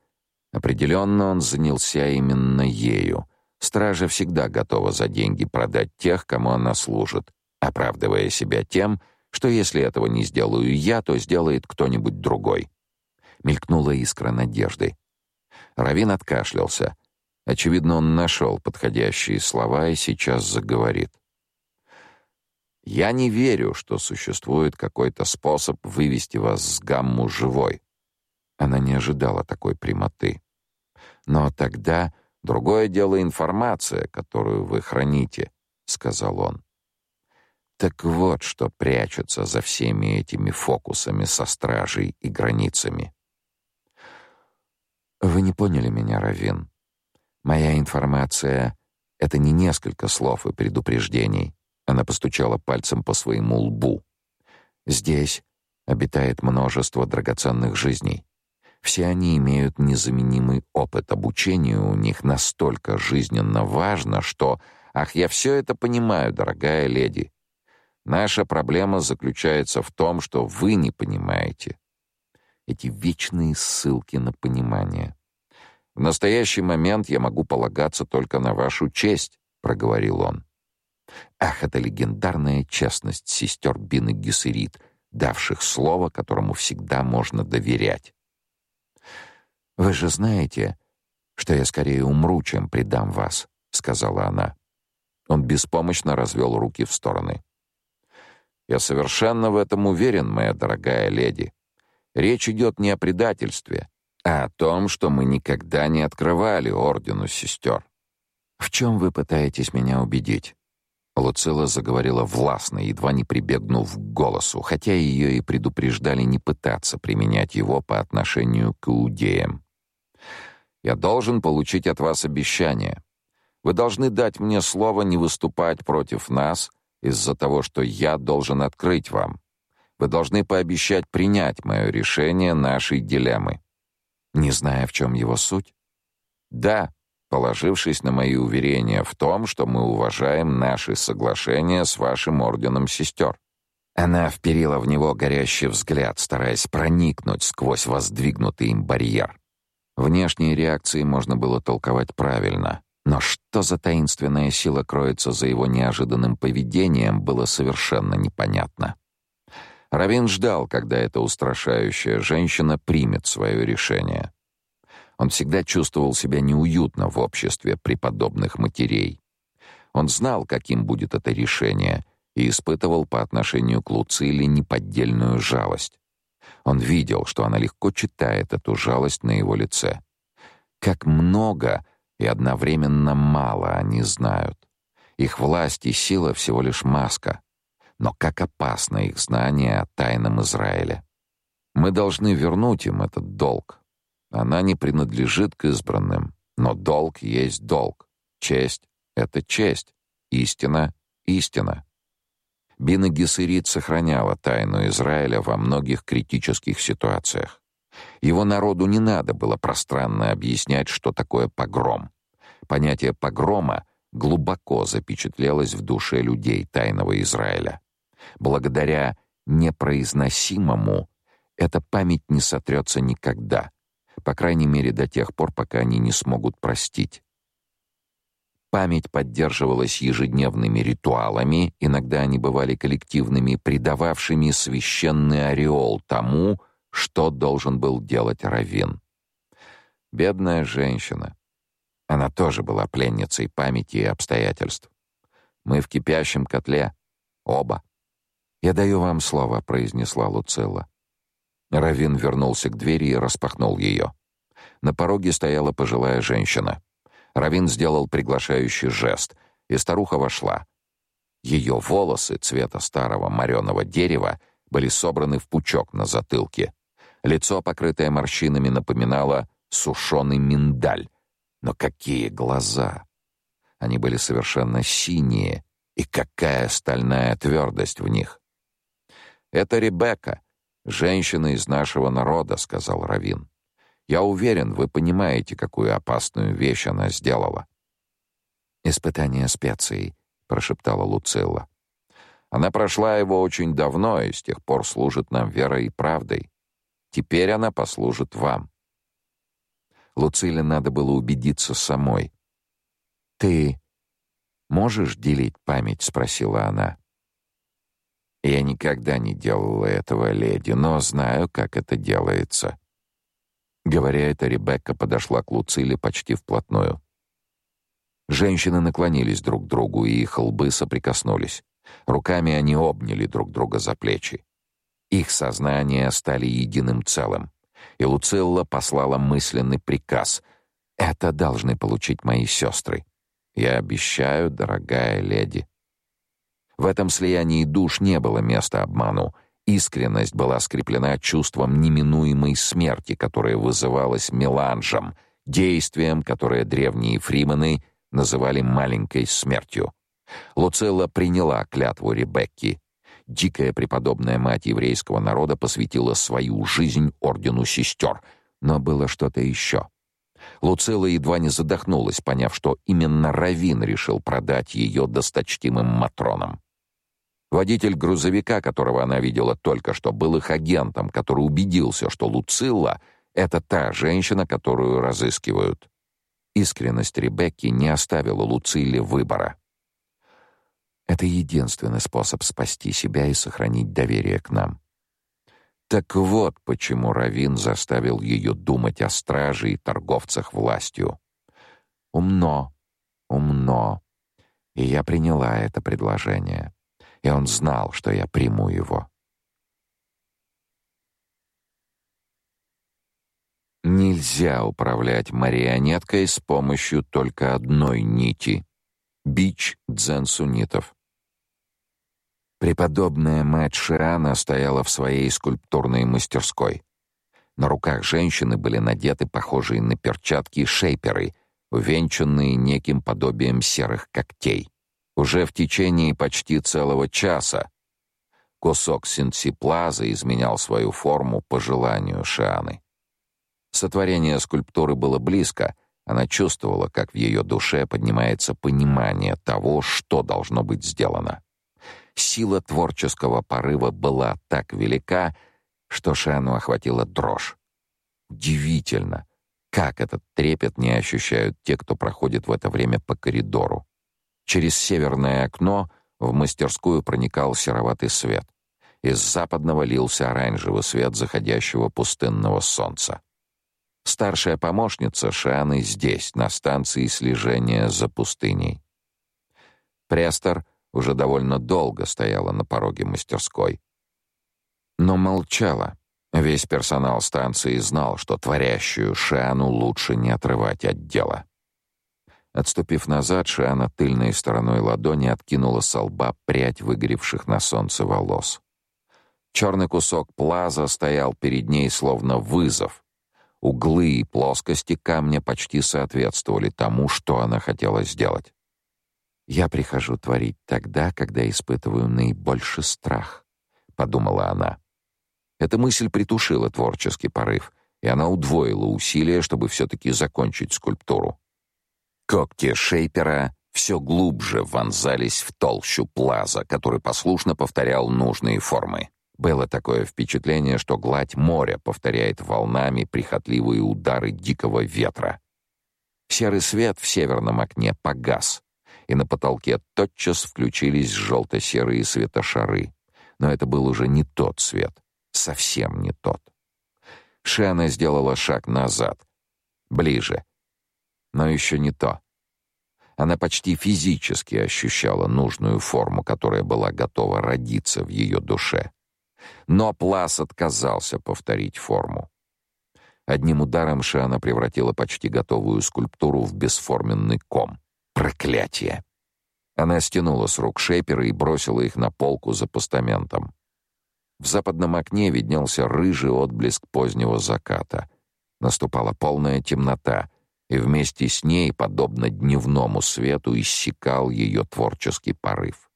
Определенно он занялся именно ею. Стража всегда готова за деньги продать тех, кому она служит, оправдывая себя тем, что если этого не сделаю я, то сделает кто-нибудь другой. Мелькнула искра надежды. Равин откашлялся. Очевидно, он нашел подходящие слова и сейчас заговорит. Я не верю, что существует какой-то способ вывести вас с гамму живой. Она не ожидала такой прямоты. Но тогда другое дело информация, которую вы храните, сказал он. Так вот, что прячется за всеми этими фокусами со стражей и границами. Вы не поняли меня, Равин. Моя информация это не несколько слов и предупреждений. Она постучала пальцем по своему лбу. Здесь обитает множество драгоценных жизней. Все они имеют незаменимый опыт обучения, у них настолько жизненно важно, что ах, я все это понимаю, дорогая леди. Наша проблема заключается в том, что вы не понимаете. Эти вечные ссылки на понимание. В настоящий момент я могу полагаться только на вашу честь, проговорил он. Ах, это легендарная честность сестер Бин и Гессерит, давших слово, которому всегда можно доверять. Вы же знаете, что я скорее умру, чем предам вас, сказала она. Он беспомощно развел руки в стороны. Я совершенно в этом уверен, моя дорогая леди. Речь идет не о предательстве, а о том, что мы никогда не открывали ордену сестер. В чем вы пытаетесь меня убедить? Луцила заговорила властно, едва не прибегнув к голосу, хотя ее и предупреждали не пытаться применять его по отношению к иудеям. Я должен получить от вас обещание. Вы должны дать мне слово не выступать против нас из-за того, что я должен открыть вам. Вы должны пообещать принять мое решение нашей дилеммы. Не зная, в чем его суть? Да, положившись на мои уверения в том, что мы уважаем наши соглашения с вашим орденом сестер. Она вперила в него горящий взгляд, стараясь проникнуть сквозь воздвигнутый им барьер. Внешние реакции можно было толковать правильно. Но что за таинственная сила кроется за его неожиданным поведением, было совершенно непонятно. Равин ждал, когда эта устрашающая женщина примет свое решение. Он всегда чувствовал себя неуютно в обществе преподобных матерей. Он знал, каким будет это решение, и испытывал по отношению к Луциле неподдельную жалость. Он видел, что она легко читает эту жалость на его лице. Как много и одновременно мало они знают. Их власть и сила всего лишь маска. Но как опасно их знание о тайном Израиле. Мы должны вернуть им этот долг. Она не принадлежит к избранным, но долг есть долг. Честь — это честь. Истина — истина. Бина Гессерит сохраняла тайну Израиля во многих критических ситуациях. Его народу не надо было пространно объяснять, что такое погром. Понятие погрома глубоко запечатлелось в душе людей тайного Израиля. Благодаря непроизносимому эта память не сотрется никогда, по крайней мере до тех пор, пока они не смогут простить. Память поддерживалась ежедневными ритуалами, иногда они бывали коллективными, придававшими священный ореол тому, что должен был делать Равин. Бедная женщина. Она тоже была пленницей памяти и обстоятельств. Мы в кипящем котле. Оба. «Я даю вам слово», — произнесла Луцилла. Равин вернулся к двери и распахнул ее. На пороге стояла пожилая женщина. Равин сделал приглашающий жест, и старуха вошла. Ее волосы цвета старого мореного дерева были собраны в пучок на затылке. Лицо, покрытое морщинами, напоминало сушеный миндаль. Но какие глаза! Они были совершенно синие, и какая стальная твердость в них! «Это Ребекка, женщина из нашего народа», — сказал Равин. «Я уверен, вы понимаете, какую опасную вещь она сделала». «Испытание специей», — прошептала Луцилла. «Она прошла его очень давно и с тех пор служит нам верой и правдой. Теперь она послужит вам». Луциле надо было убедиться самой. «Ты можешь делить память?» — спросила она. «Я никогда не делала этого, леди, но знаю, как это делается». Говоря это, Ребекка подошла к Луциле почти вплотную. Женщины наклонились друг к другу, и их лбы соприкоснулись. Руками они обняли друг друга за плечи. Их сознания стали единым целым и Луцилла послала мысленный приказ. «Это должны получить мои сестры. Я обещаю, дорогая леди». В этом слиянии душ не было места обману. Искренность была скреплена чувством неминуемой смерти, которое вызывалось меланжем, действием, которое древние фримены называли «маленькой смертью». Луцилла приняла клятву Ребекки, дикая преподобная мать еврейского народа посвятила свою жизнь ордену сестер. Но было что-то еще. Луцила едва не задохнулась, поняв, что именно Равин решил продать ее досточтимым матронам. Водитель грузовика, которого она видела только что, был их агентом, который убедился, что Луцилла — это та женщина, которую разыскивают. Искренность Ребекки не оставила Луцилле выбора. Это единственный способ спасти себя и сохранить доверие к нам. Так вот, почему Равин заставил ее думать о страже и торговцах властью. Умно, умно. И я приняла это предложение. И он знал, что я приму его. Нельзя управлять марионеткой с помощью только одной нити. Бич дзен-суннитов. Преподобная мать Шиана стояла в своей скульптурной мастерской. На руках женщины были надеты похожие на перчатки шейперы, увенчанные неким подобием серых когтей. Уже в течение почти целого часа кусок синтсиплаза изменял свою форму по желанию Шианы. Сотворение скульптуры было близко, она чувствовала, как в ее душе поднимается понимание того, что должно быть сделано. Сила творческого порыва была так велика, что Шану охватила дрожь. Удивительно, Как этот трепет не ощущают те, кто проходит в это время по коридору? Через северное окно в мастерскую проникал сероватый свет. Из западного лился оранжевый свет заходящего пустынного солнца. Старшая помощница Шаны здесь, на станции слежения за пустыней. Престор уже довольно долго стояла на пороге мастерской. Но молчала. Весь персонал станции знал, что творящую Шану лучше не отрывать от дела. Отступив назад, Шана тыльной стороной ладони откинула с лба прядь выгоревших на солнце волос. Черный кусок плаза стоял перед ней словно вызов, Углы и плоскости камня почти соответствовали тому, что она хотела сделать. Я прихожу творить тогда, когда испытываю наибольший страх, подумала она. Эта мысль притушила творческий порыв, и она удвоила усилия, чтобы все таки закончить скульптуру. Когти шейпера все глубже вонзались в толщу плаза, который послушно повторял нужные формы. Было такое впечатление, что гладь моря повторяет волнами прихотливые удары дикого ветра. Серый свет в северном окне погас, и на потолке тотчас включились желто-серые светошары. Но это был уже не тот свет, совсем не тот. Шена сделала шаг назад, ближе. Но еще не то. Она почти физически ощущала нужную форму, которая была готова родиться в ее душе. Но Плас отказался повторить форму. Одним ударом Шиана превратила почти готовую скульптуру в бесформенный ком. Проклятие! Она стянула с рук шейпера и бросила их на полку за постаментом. В западном окне виднелся рыжий отблеск позднего заката. Наступала полная темнота, и вместе с ней, подобно дневному свету, иссякал ее творческий порыв.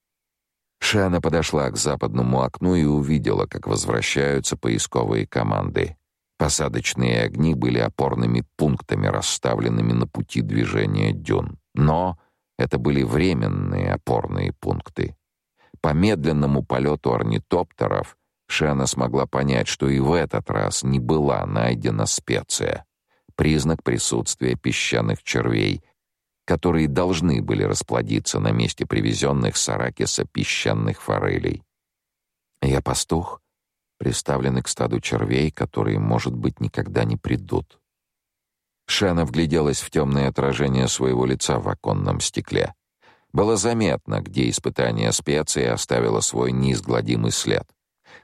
Шана подошла к западному окну и увидела, как возвращаются поисковые команды. Посадочные огни были опорными пунктами, расставленными на пути движения дюн. Но это были временные опорные пункты. По медленному полету орнитоптеров Шана смогла понять, что и в этот раз не была найдена специя, признак присутствия песчаных червей, которые должны были расплодиться на месте привезенных с Аракиса песчаных форелей. Я пастух, приставленный к стаду червей, которые, может быть, никогда не придут. Шана вгляделась в темное отражение своего лица в оконном стекле. Было заметно, где испытание специи оставило свой неизгладимый след.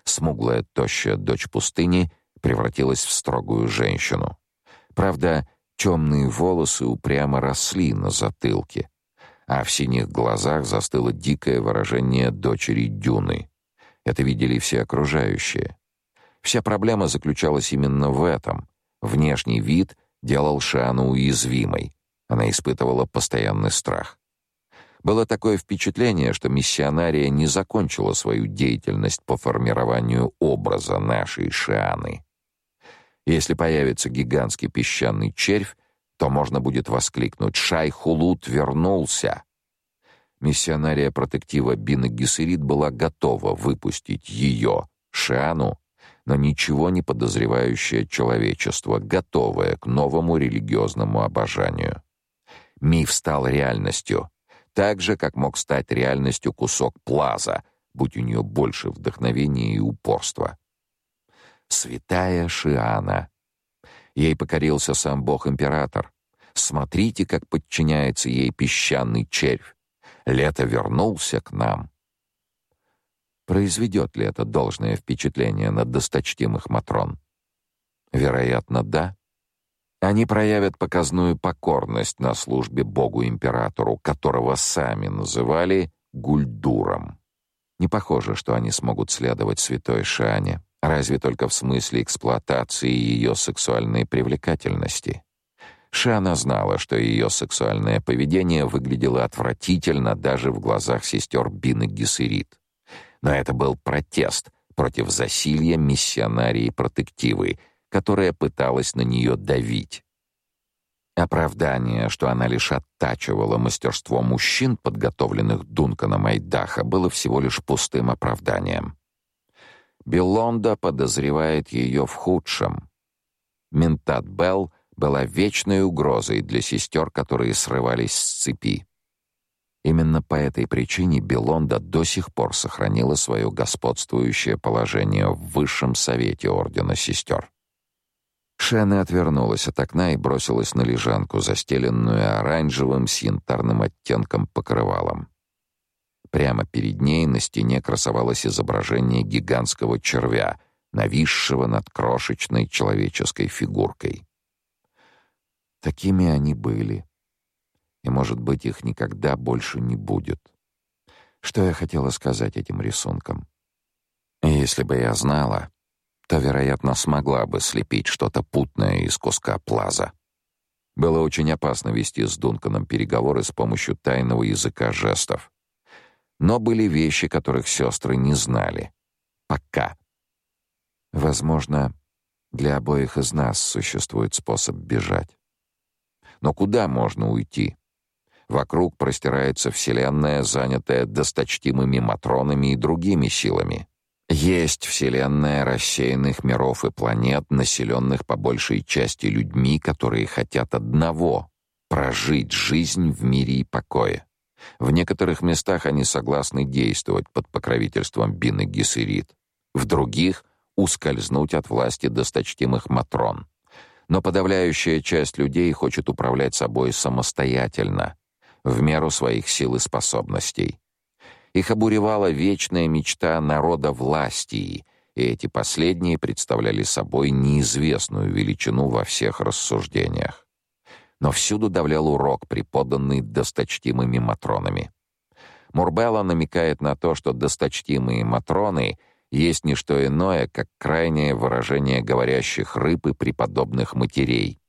Смуглая, тощая дочь пустыни превратилась в строгую женщину. Правда, Темные волосы упрямо росли на затылке, а в синих глазах застыло дикое выражение дочери Дюны. Это видели все окружающие. Вся проблема заключалась именно в этом. Внешний вид делал Шану уязвимой. Она испытывала постоянный страх. Было такое впечатление, что миссионария не закончила свою деятельность по формированию образа нашей Шианы. Если появится гигантский песчаный червь, то можно будет воскликнуть «Шайхулут вернулся!». Миссионария протектива Бина Гессерит была готова выпустить ее, Шиану, но ничего не подозревающее человечество, готовое к новому религиозному обожанию. Миф стал реальностью, так же, как мог стать реальностью кусок плаза, будь у нее больше вдохновения и упорства святая Шиана. Ей покорился сам бог-император. Смотрите, как подчиняется ей песчаный червь. Лето вернулся к нам. Произведет ли это должное впечатление на досточтимых матрон? Вероятно, да. Они проявят показную покорность на службе богу-императору, которого сами называли Гульдуром. Не похоже, что они смогут следовать святой Шане. Разве только в смысле эксплуатации ее сексуальной привлекательности. Шана знала, что ее сексуальное поведение выглядело отвратительно даже в глазах сестер Бин и. Но это был протест против засилья миссионарии протективы, которая пыталась на нее давить. Оправдание, что она лишь оттачивала мастерство мужчин, подготовленных Дунканом Айдаха, было всего лишь пустым оправданием. Беллонда подозревает ее в худшем. Ментат Белл была вечной угрозой для сестер, которые срывались с цепи. Именно по этой причине Белонда до сих пор сохранила свое господствующее положение в высшем совете ордена сестер. Шена отвернулась от окна и бросилась на лежанку, застеленную оранжевым с янтарным оттенком покрывалом. Прямо перед ней на стене красовалось изображение гигантского червя, нависшего над крошечной человеческой фигуркой. Такими они были. И, может быть, их никогда больше не будет. Что я хотела сказать этим рисунком? Если бы я знала, то, вероятно, смогла бы слепить что-то путное из куска плаза. Было очень опасно вести с Дунканом переговоры с помощью тайного языка жестов. Но были вещи, которых сестры не знали. Пока. Возможно, для обоих из нас существует способ бежать. Но куда можно уйти? Вокруг простирается вселенная, занятая досточтимыми матронами и другими силами. Есть вселенная рассеянных миров и планет, населенных по большей части людьми, которые хотят одного — прожить жизнь в мире и покое. В некоторых местах они согласны действовать под покровительством Бины Гессерит, в других — ускользнуть от власти досточтимых Матрон. Но подавляющая часть людей хочет управлять собой самостоятельно, в меру своих сил и способностей. Их обуревала вечная мечта народа власти, и эти последние представляли собой неизвестную величину во всех рассуждениях. Но всюду давлял урок, преподанный досточтимыми матронами. Мурбелла намекает на то, что досточтимые матроны есть не что иное, как крайнее выражение говорящих рыб и преподобных матерей.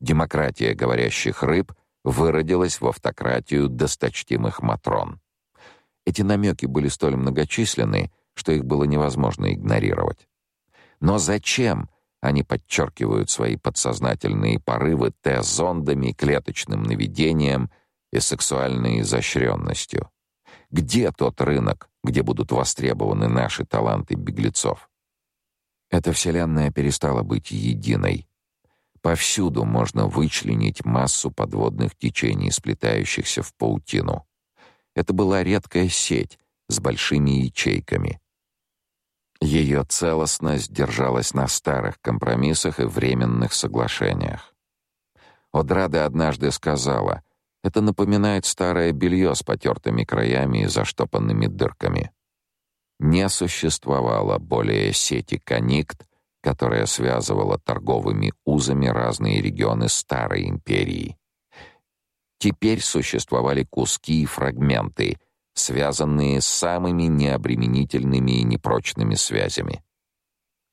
Демократия говорящих рыб выродилась в автократию досточтимых матрон. Эти намеки были столь многочисленны, что их было невозможно игнорировать. Но зачем они подчеркивают свои подсознательные порывы Т-зондами, клеточным наведением и сексуальной изощренностью? Где тот рынок, где будут востребованы наши таланты беглецов? Эта вселенная перестала быть единой. Повсюду можно вычленить массу подводных течений, сплетающихся в паутину. Это была редкая сеть с большими ячейками. Ее целостность держалась на старых компромиссах и временных соглашениях. Одрада однажды сказала, это напоминает старое белье с потертыми краями и заштопанными дырками. Не существовало более сети конникт, которая связывала торговыми узами разные регионы старой империи. Теперь существовали куски и фрагменты, связанные самыми необременительными и непрочными связями.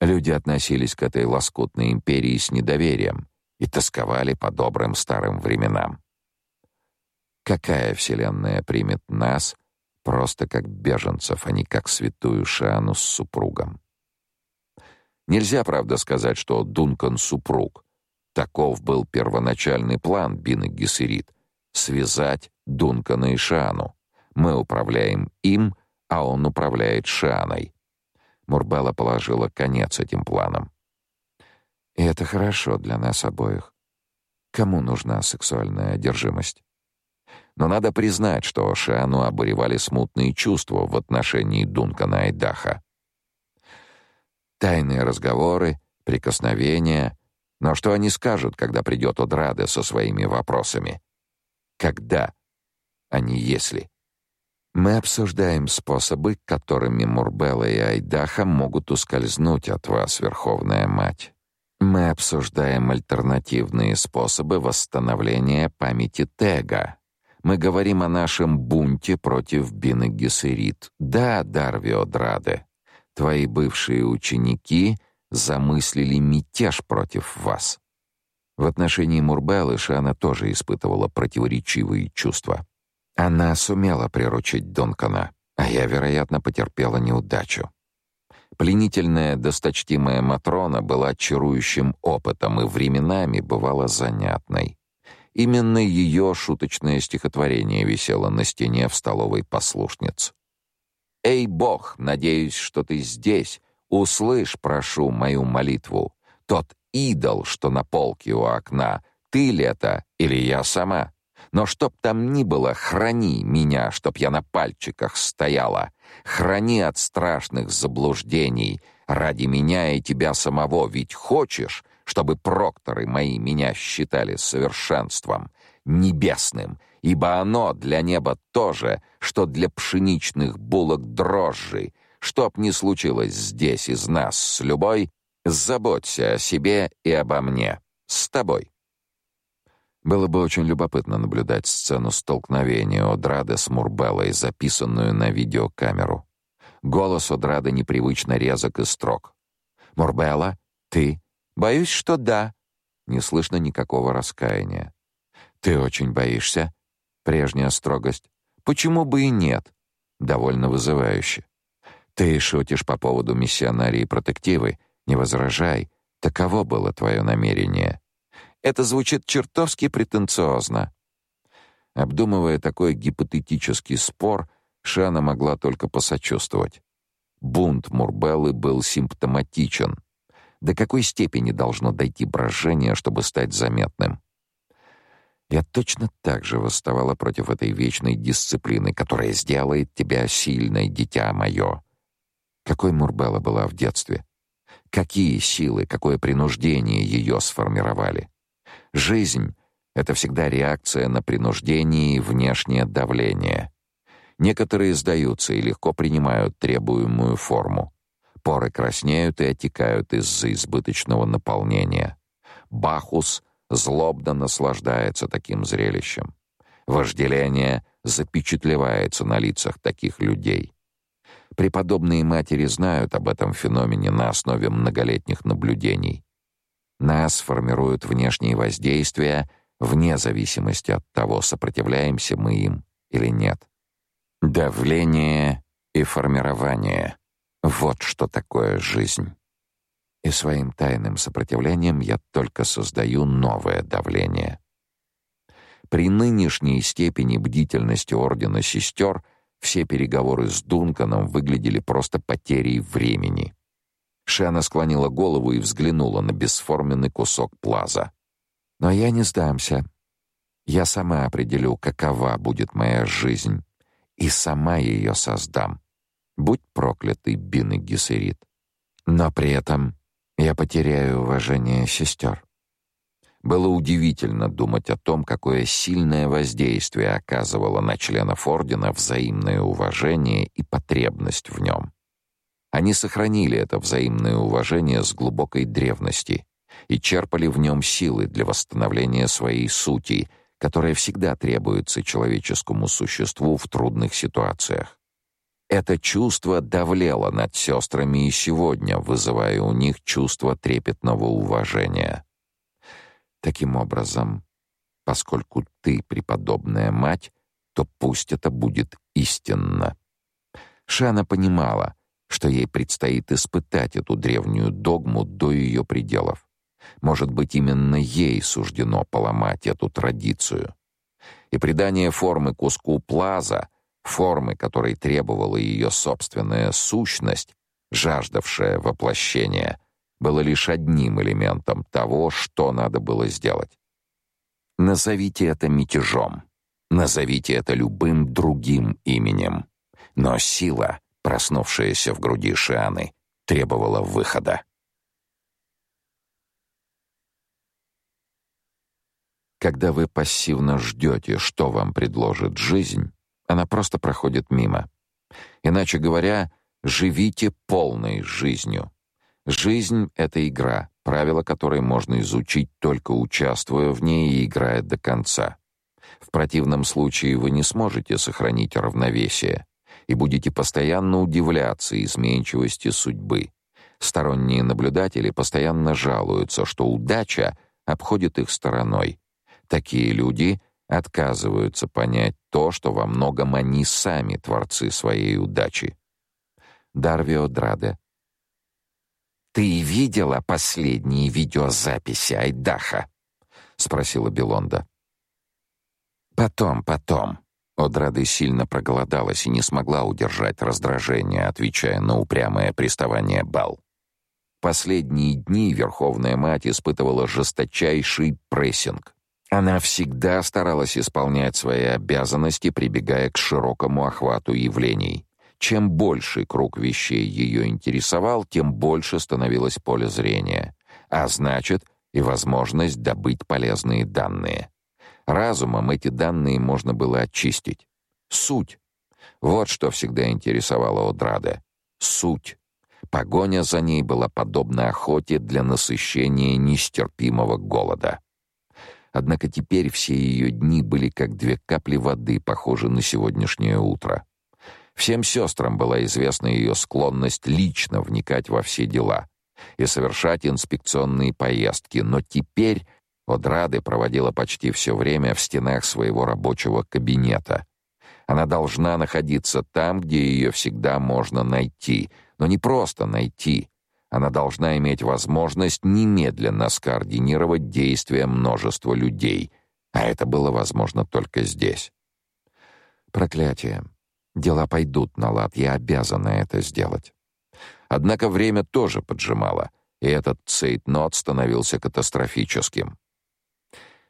Люди относились к этой лоскутной империи с недоверием и тосковали по добрым старым временам. Какая вселенная примет нас просто как беженцев, а не как святую Шиану с супругом? Нельзя, правда, сказать, что Дункан супруг. Таков был первоначальный план Бины Гессерит связать Дункана и Шану. Мы управляем им, а он управляет Шаной. Мурбала положила конец этим планам. И это хорошо для нас обоих. Кому нужна сексуальная одержимость? Но надо признать, что Шану обуревали смутные чувства в отношении Дункана и Даха. Тайные разговоры, прикосновения. Но что они скажут, когда придет Одраде со своими вопросами? Когда, а не если. Мы обсуждаем способы, которыми Мурбелла и Айдаха могут ускользнуть от вас, Верховная Мать. Мы обсуждаем альтернативные способы восстановления памяти Тега. Мы говорим о нашем бунте против Бины Гессерит. Да, Дарвио Драде, твои бывшие ученики замыслили мятеж против вас. В отношении Мурбеллы Шана тоже испытывала противоречивые чувства. Она сумела приручить Донкана, а я, вероятно, потерпела неудачу. Пленительная досточтимая Матрона была чарующим опытом и временами бывала занятной. Именно ее шуточное стихотворение висело на стене в столовой послушниц. «Эй, Бог, надеюсь, что ты здесь. Услышь, прошу, мою молитву. Тот идол, что на полке у окна. Ты ли это или я сама? Но чтоб там ни было, храни меня, чтоб я на пальчиках стояла. Храни от страшных заблуждений. Ради меня и тебя самого ведь хочешь, чтобы прокторы мои меня считали совершенством, небесным, ибо оно для неба тоже, что для пшеничных булок дрожжи. Чтоб ни случилось здесь из нас с любой, заботься о себе и обо мне. С тобой. Было бы очень любопытно наблюдать сцену столкновения Одрады с Мурбеллой, записанную на видеокамеру. Голос Одрады непривычно резок и строг. «Мурбелла, ты?» «Боюсь, что да». Не слышно никакого раскаяния. «Ты очень боишься?» Прежняя строгость. «Почему бы и нет?» Довольно вызывающе. «Ты шутишь по поводу миссионарии протективы? Не возражай. Таково было твое намерение». Это звучит чертовски претенциозно. Обдумывая такой гипотетический спор, Шана могла только посочувствовать. Бунт Мурбеллы был симптоматичен. До какой степени должно дойти брожение, чтобы стать заметным? Я точно так же восставала против этой вечной дисциплины, которая сделает тебя сильной, дитя мое. Какой Мурбелла была в детстве? Какие силы, какое принуждение ее сформировали? Жизнь — это всегда реакция на принуждение и внешнее давление. Некоторые сдаются и легко принимают требуемую форму. Поры краснеют и отекают из-за избыточного наполнения. Бахус злобно наслаждается таким зрелищем. Вожделение запечатлевается на лицах таких людей. Преподобные матери знают об этом феномене на основе многолетних наблюдений. Нас формируют внешние воздействия вне зависимости от того, сопротивляемся мы им или нет. Давление и формирование — вот что такое жизнь. И своим тайным сопротивлением я только создаю новое давление. При нынешней степени бдительности Ордена Сестер все переговоры с Дунканом выглядели просто потерей времени. Шена склонила голову и взглянула на бесформенный кусок плаза. Но я не сдамся. Я сама определю, какова будет моя жизнь, и сама ее создам. Будь проклятый Бин и Гессерит. Но при этом я потеряю уважение сестер. Было удивительно думать о том, какое сильное воздействие оказывало на членов ордена взаимное уважение и потребность в нем. Они сохранили это взаимное уважение с глубокой древности и черпали в нем силы для восстановления своей сути, которая всегда требуется человеческому существу в трудных ситуациях. Это чувство давлело над сестрами и сегодня, вызывая у них чувство трепетного уважения. Таким образом, поскольку ты преподобная мать, то пусть это будет истинно. Шана понимала, что ей предстоит испытать эту древнюю догму до ее пределов. Может быть, именно ей суждено поломать эту традицию. И придание формы куску плаза, формы, которой требовала ее собственная сущность, жаждавшая воплощения, было лишь одним элементом того, что надо было сделать. Назовите это мятежом. Назовите это любым другим именем. Но сила — проснувшаяся в груди Шианы, требовала выхода. Когда вы пассивно ждете, что вам предложит жизнь, она просто проходит мимо. Иначе говоря, живите полной жизнью. Жизнь — это игра, правила которой можно изучить только участвуя в ней и играя до конца. В противном случае вы не сможете сохранить равновесие и будете постоянно удивляться изменчивости судьбы. Сторонние наблюдатели постоянно жалуются, что удача обходит их стороной. Такие люди отказываются понять то, что во многом они сами творцы своей удачи. Дарвио Драде «Ты видела последние видеозаписи Айдаха?» — спросила Белонда. «Потом, потом», Одрады сильно проголодалась и не смогла удержать раздражение, отвечая на упрямое приставание Бал. Последние дни Верховная Мать испытывала жесточайший прессинг. Она всегда старалась исполнять свои обязанности, прибегая к широкому охвату явлений. Чем больше круг вещей ее интересовал, тем больше становилось поле зрения, а значит, и возможность добыть полезные данные. Разумом эти данные можно было очистить. Суть. Вот что всегда интересовало Одраде. Суть. Погоня за ней была подобна охоте для насыщения нестерпимого голода. Однако теперь все ее дни были как две капли воды, похожие на сегодняшнее утро. Всем сестрам была известна ее склонность лично вникать во все дела и совершать инспекционные поездки, но теперь Одрады проводила почти все время в стенах своего рабочего кабинета. Она должна находиться там, где ее всегда можно найти, но не просто найти, она должна иметь возможность немедленно скоординировать действия множества людей, а это было возможно только здесь. Проклятие. Дела пойдут на лад, я обязана это сделать. Однако время тоже поджимало, и этот цейтнот становился катастрофическим.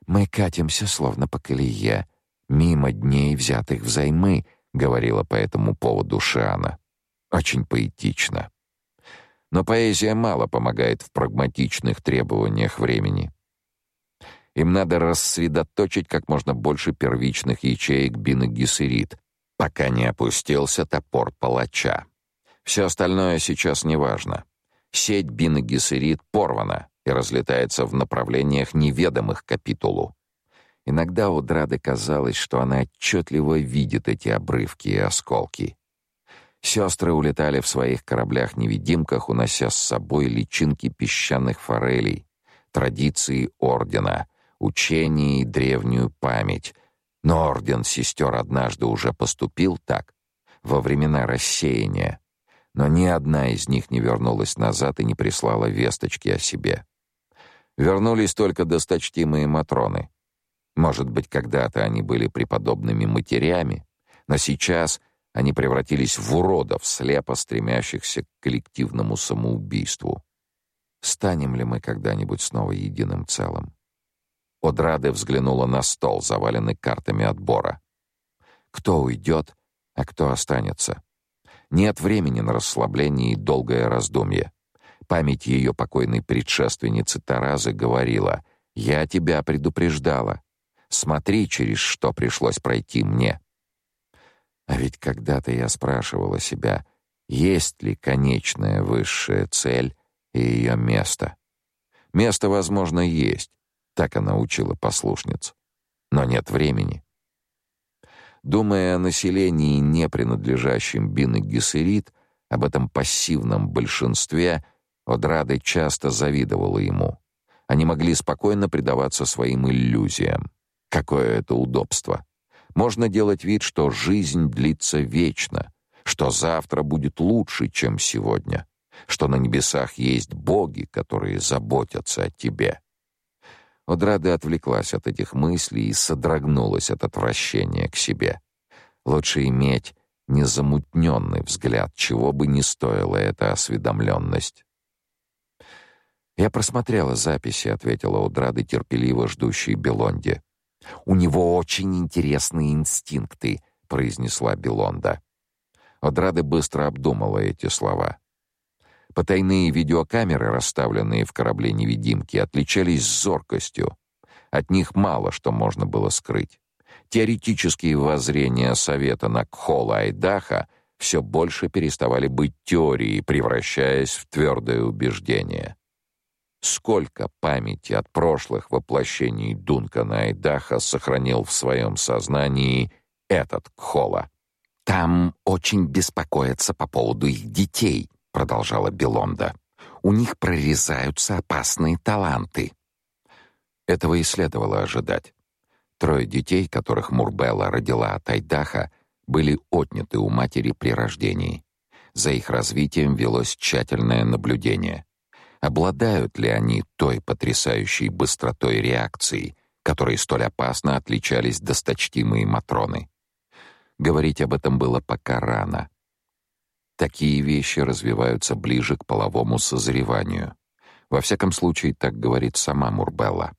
Мы катимся словно по колее, мимо дней, взятых взаймы, говорила по этому поводу Шиана. Очень поэтично. Но поэзия мало помогает в прагматичных требованиях времени. Им надо рассредоточить как можно больше первичных ячеек биногессерит, пока не опустился топор палача. Все остальное сейчас не важно. Сеть биногессерит порвана и разлетается в направлениях неведомых капитулу. Иногда у Драды казалось, что она отчетливо видит эти обрывки и осколки. Сестры улетали в своих кораблях-невидимках, унося с собой личинки песчаных форелей, традиции ордена, учения и древнюю память. Но орден сестер однажды уже поступил так, во времена рассеяния, но ни одна из них не вернулась назад и не прислала весточки о себе. Вернулись только досточтимые матроны. Может быть, когда-то они были преподобными матерями, но сейчас они превратились в уродов, слепо стремящихся к коллективному самоубийству. Станем ли мы когда-нибудь снова единым целым? Одраде взглянула на стол, заваленный картами отбора. Кто уйдет, а кто останется? Нет времени на расслабление и долгое раздумье. Память ее покойной предшественницы Таразы говорила: "Я тебя предупреждала. Смотри, через что пришлось пройти мне". А ведь когда-то я спрашивала себя, есть ли конечная высшая цель и ее место. Место, возможно, есть, так она учила послушниц. Но нет времени. Думая о населении, не принадлежащем Бин Гессерит, об этом пассивном большинстве, Одрады часто завидовала ему. Они могли спокойно предаваться своим иллюзиям. Какое это удобство! Можно делать вид, что жизнь длится вечно, что завтра будет лучше, чем сегодня, что на небесах есть боги, которые заботятся о тебе. Одрада отвлеклась от этих мыслей и содрогнулась от отвращения к себе. Лучше иметь незамутненный взгляд, чего бы ни стоила эта осведомленность. «Я просмотрела записи», — ответила Удрада терпеливо ждущей Белонде. У него очень интересные инстинкты, произнесла Белонда. Одрады быстро обдумала эти слова. Потайные видеокамеры, расставленные в корабле-невидимки, отличались зоркостью. От них мало что можно было скрыть. Теоретические воззрения совета на Кхола Айдаха все больше переставали быть теорией, превращаясь в твердое убеждение. Сколько памяти от прошлых воплощений Дункана Айдаха сохранил в своем сознании этот Кхола. «Там очень беспокоятся по поводу их детей», — продолжала Белонда. «У них прорезаются опасные таланты». Этого и следовало ожидать. Трое детей, которых Мурбелла родила от Айдаха, были отняты у матери при рождении. За их развитием велось тщательное наблюдение. Обладают ли они той потрясающей быстротой реакции, которой столь опасно отличались досточтимые матроны? Говорить об этом было пока рано. Такие вещи развиваются ближе к половому созреванию. Во всяком случае, так говорит сама Мурбелла.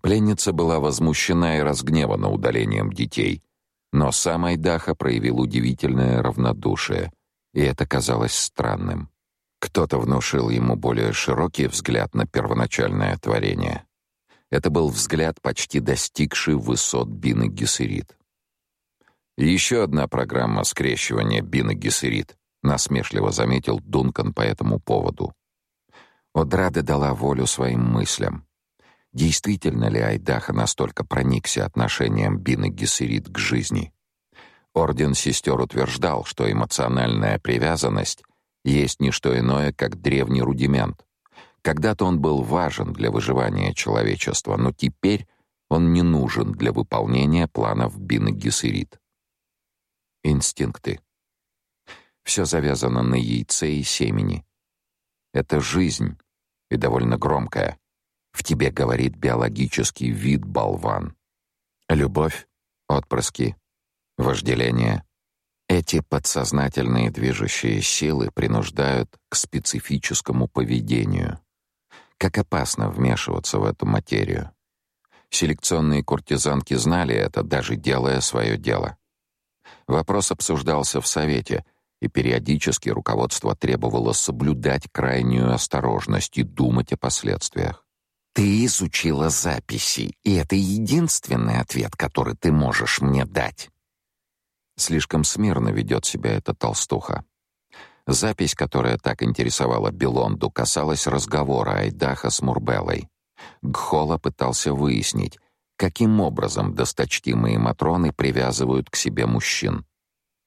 Пленница была возмущена и разгневана удалением детей, но сам Айдаха проявил удивительное равнодушие, и это казалось странным. Кто-то внушил ему более широкий взгляд на первоначальное творение. Это был взгляд, почти достигший высот Бины Гессерит. Еще одна программа скрещивания Бины Гессерит, насмешливо заметил Дункан по этому поводу. Одрада дала волю своим мыслям. Действительно ли Айдаха настолько проникся отношением Бины Гессерит к жизни? Орден сестер утверждал, что эмоциональная привязанность есть не что иное, как древний рудимент. Когда-то он был важен для выживания человечества, но теперь он не нужен для выполнения планов Бины Гессерит. Инстинкты. Все завязано на яйце и семени. Это жизнь, и довольно громкая. В тебе говорит биологический вид болван. Любовь, отпрыски, вожделение. Эти подсознательные движущие силы принуждают к специфическому поведению. Как опасно вмешиваться в эту материю. Селекционные куртизанки знали это, даже делая свое дело. Вопрос обсуждался в совете, и периодически руководство требовало соблюдать крайнюю осторожность и думать о последствиях. Ты изучила записи, и это единственный ответ, который ты можешь мне дать. Слишком смирно ведет себя эта толстуха. Запись, которая так интересовала Белонду, касалась разговора Айдаха с Мурбелой. Гхола пытался выяснить, каким образом досточтимые матроны привязывают к себе мужчин.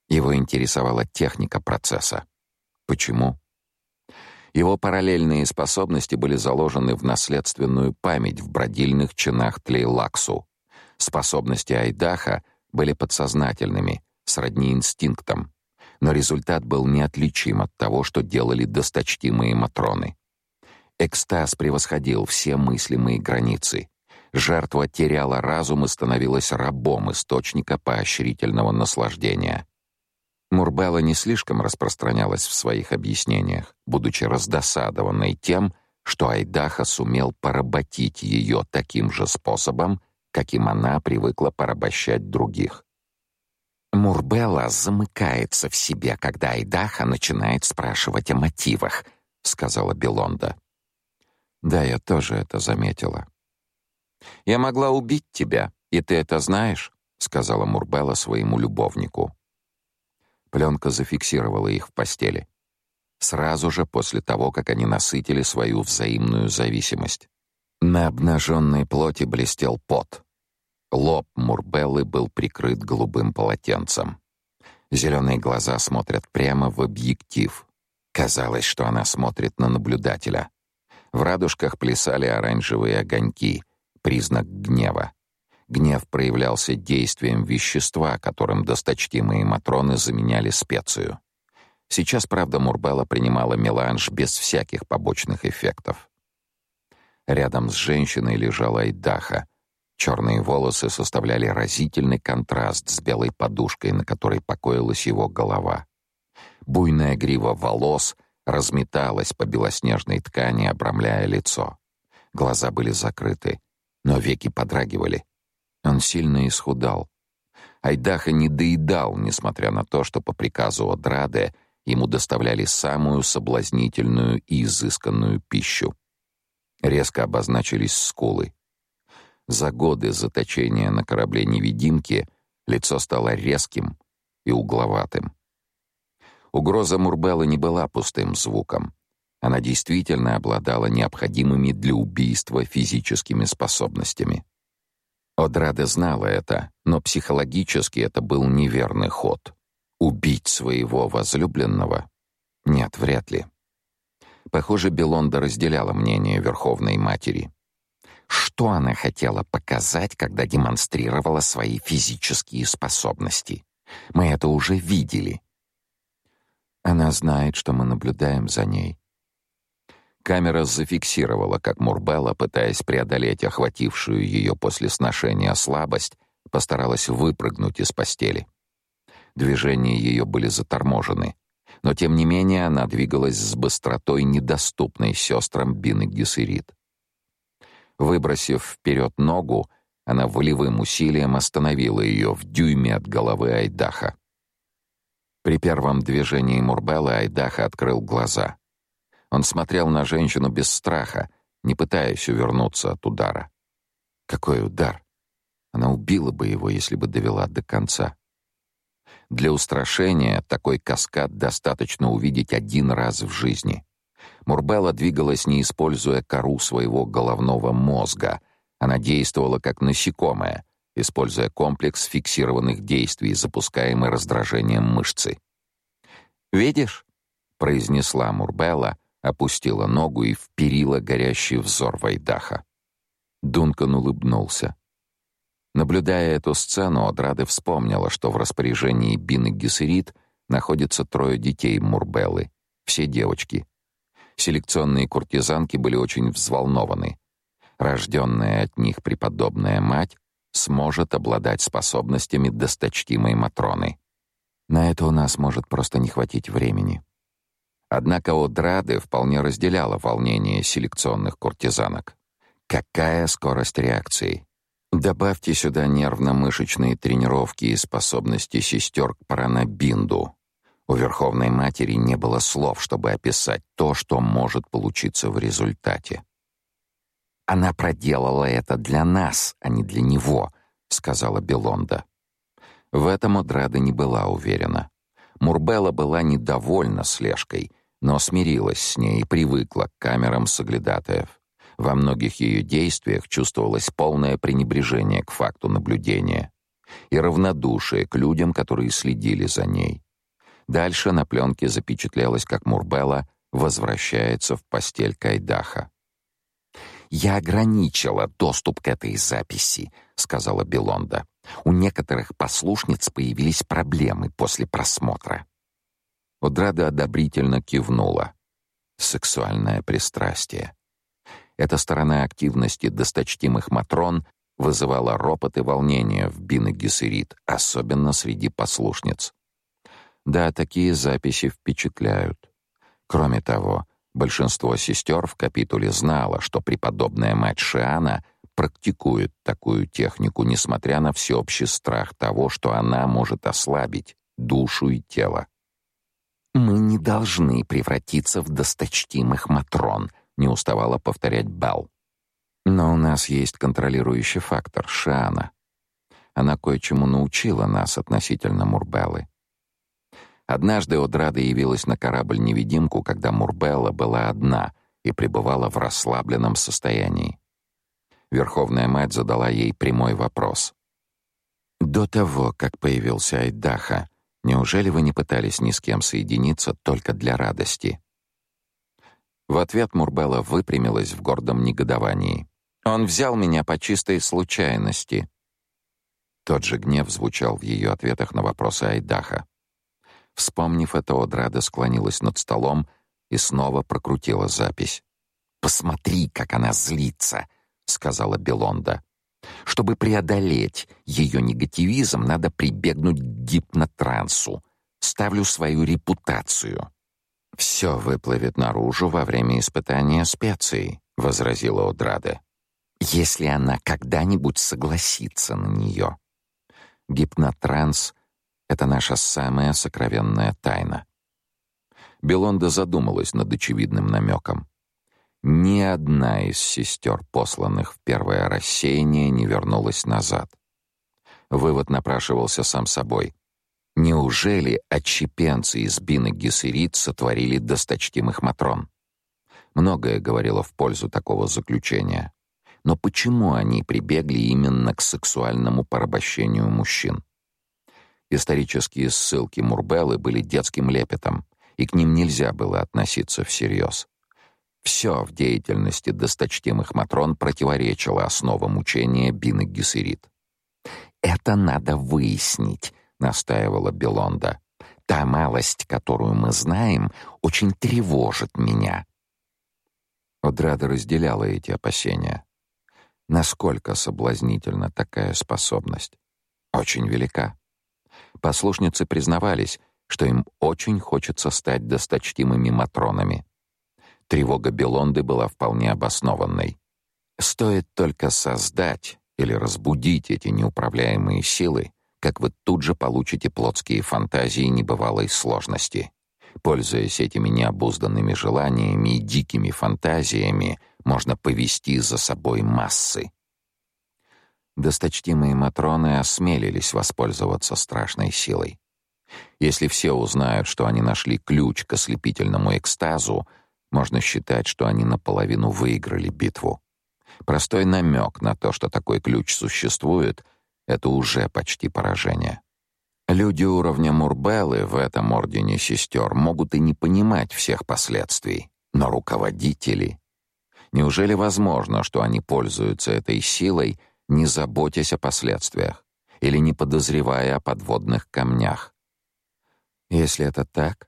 Его интересовала техника процесса. Почему? Его параллельные способности были заложены в наследственную память в бродильных чинах Тлейлаксу. Способности Айдаха были подсознательными, сродни инстинктам, но результат был неотличим от того, что делали досточтимые матроны. Экстаз превосходил все мыслимые границы. Жертва теряла разум и становилась рабом источника поощрительного наслаждения. Мурбелла не слишком распространялась в своих объяснениях, будучи раздосадованной тем, что Айдаха сумел поработить ее таким же способом, каким она привыкла порабощать других. Мурбелла замыкается в себе, когда Айдаха начинает спрашивать о мотивах, сказала Белонда. Да, я тоже это заметила. Я могла убить тебя, и ты это знаешь, сказала Мурбелла своему любовнику. Пленка зафиксировала их в постели. Сразу же после того, как они насытили свою взаимную зависимость. На обнаженной плоти блестел пот. Лоб Мурбеллы был прикрыт голубым полотенцем. Зеленые глаза смотрят прямо в объектив. Казалось, что она смотрит на наблюдателя. В радужках плясали оранжевые огоньки, признак гнева. Гнев проявлялся действием вещества, которым досточтимые матроны заменяли специю. Сейчас, правда, Мурбелла принимала меланж без всяких побочных эффектов. Рядом с женщиной лежала Айдаха. Черные волосы составляли разительный контраст с белой подушкой, на которой покоилась его голова. Буйная грива волос разметалась по белоснежной ткани, обрамляя лицо. Глаза были закрыты, но веки подрагивали — он сильно исхудал. Айдаха не доедал, несмотря на то, что по приказу Одраде ему доставляли самую соблазнительную и изысканную пищу. Резко обозначились скулы. За годы заточения на корабле-невидимки лицо стало резким и угловатым. Угроза Мурбелла не была пустым звуком. Она действительно обладала необходимыми для убийства физическими способностями. Одрада знала это, но психологически это был неверный ход. Убить своего возлюбленного? Нет, вряд ли. Похоже, Белонда разделяла мнение Верховной Матери. Что она хотела показать, когда демонстрировала свои физические способности? Мы это уже видели. Она знает, что мы наблюдаем за ней. Камера зафиксировала, как Мурбелла, пытаясь преодолеть охватившую ее после сношения слабость, постаралась выпрыгнуть из постели. Движения ее были заторможены. но тем не менее она двигалась с быстротой, недоступной сестрам Бин и Гессерит. Выбросив вперед ногу, она волевым усилием остановила ее в дюйме от головы Айдаха. При первом движении Мурбелла Айдаха открыл глаза. Он смотрел на женщину без страха, не пытаясь увернуться от удара. Какой удар! Она убила бы его, если бы довела до конца. Для устрашения такой каскад достаточно увидеть один раз в жизни. Мурбелла двигалась, не используя кору своего головного мозга. Она действовала как насекомое, используя комплекс фиксированных действий, запускаемый раздражением мышцы. «Видишь?» — произнесла Мурбелла, опустила ногу и вперила горящий взор Вайдаха. Дункан улыбнулся. Наблюдая эту сцену, Одрады вспомнила, что в распоряжении Бины Гессерит находятся трое детей Мурбеллы, все девочки. Селекционные куртизанки были очень взволнованы. Рожденная от них преподобная мать сможет обладать способностями досточтимой Матроны. На это у нас может просто не хватить времени. Однако Одрады вполне разделяла волнение селекционных куртизанок. Какая скорость реакции? Добавьте сюда нервно-мышечные тренировки и способности сестер к паранабинду. У Верховной Матери не было слов, чтобы описать то, что может получиться в результате. «Она проделала это для нас, а не для него», — сказала Белонда. В этом Одрада не была уверена. Мурбелла была недовольна слежкой, но смирилась с ней и привыкла к камерам соглядатаев. Во многих ее действиях чувствовалось полное пренебрежение к факту наблюдения и равнодушие к людям, которые следили за ней. Дальше на пленке запечатлелось, как Мурбелла возвращается в постель Кайдаха. «Я ограничила доступ к этой записи», — сказала Белонда. «У некоторых послушниц появились проблемы после просмотра». Одрада одобрительно кивнула. Сексуальное пристрастие. Эта сторона активности досточтимых матрон вызывала ропот и волнение в Бин Гессерит, особенно среди послушниц. Да, такие записи впечатляют. Кроме того, большинство сестер в капитуле знало, что преподобная мать Шиана практикует такую технику, несмотря на всеобщий страх того, что она может ослабить душу и тело. Мы не должны превратиться в досточтимых матрон, не уставала повторять Бал. Но у нас есть контролирующий фактор Шиана. Она кое-чему научила нас относительно Мурбеллы. Однажды Одрада явилась на корабль-невидимку, когда Мурбелла была одна и пребывала в расслабленном состоянии. Верховная мать задала ей прямой вопрос. «До того, как появился Айдаха, неужели вы не пытались ни с кем соединиться только для радости?» В ответ Мурбелла выпрямилась в гордом негодовании. «Он взял меня по чистой случайности». Тот же гнев звучал в ее ответах на вопросы Айдаха. Вспомнив это, Одрада склонилась над столом и снова прокрутила запись. «Посмотри, как она злится», — сказала Белонда. «Чтобы преодолеть ее негативизм, надо прибегнуть к гипнотрансу. Ставлю свою репутацию». «Все выплывет наружу во время испытания специй», — возразила Одраде. «Если она когда-нибудь согласится на нее». Гипнотранс — это наша самая сокровенная тайна. Белонда задумалась над очевидным намеком. Ни одна из сестер, посланных в первое рассеяние, не вернулась назад. Вывод напрашивался сам собой. Неужели отщепенцы из Бины Гессерит сотворили досточтимых Матрон? Многое говорило в пользу такого заключения. Но почему они прибегли именно к сексуальному порабощению мужчин? Исторические ссылки Мурбеллы были детским лепетом, и к ним нельзя было относиться всерьез. Все в деятельности досточтимых Матрон противоречило основам учения Бины Гессерит. «Это надо выяснить», настаивала Белонда. Та малость, которую мы знаем, очень тревожит меня. Одрада разделяла эти опасения. Насколько соблазнительна такая способность? Очень велика. Послушницы признавались, что им очень хочется стать досточтимыми матронами. Тревога Белонды была вполне обоснованной. Стоит только создать или разбудить эти неуправляемые силы, как вы тут же получите плотские фантазии небывалой сложности. Пользуясь этими необузданными желаниями и дикими фантазиями, можно повести за собой массы. Досточтимые матроны осмелились воспользоваться страшной силой. Если все узнают, что они нашли ключ к ослепительному экстазу, можно считать, что они наполовину выиграли битву. Простой намек на то, что такой ключ существует, это уже почти поражение. Люди уровня Мурбеллы в этом ордене сестер могут и не понимать всех последствий, но руководители... Неужели возможно, что они пользуются этой силой, не заботясь о последствиях или не подозревая о подводных камнях? Если это так,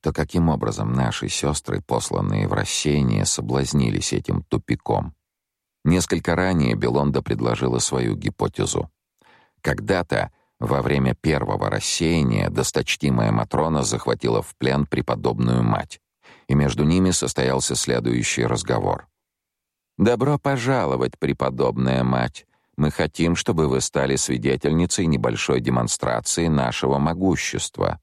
то каким образом наши сестры, посланные в рассеяние, соблазнились этим тупиком? Несколько ранее Белонда предложила свою гипотезу. Когда-то, во время первого рассеяния, досточтимая Матрона захватила в плен преподобную мать, и между ними состоялся следующий разговор. «Добро пожаловать, преподобная мать. Мы хотим, чтобы вы стали свидетельницей небольшой демонстрации нашего могущества».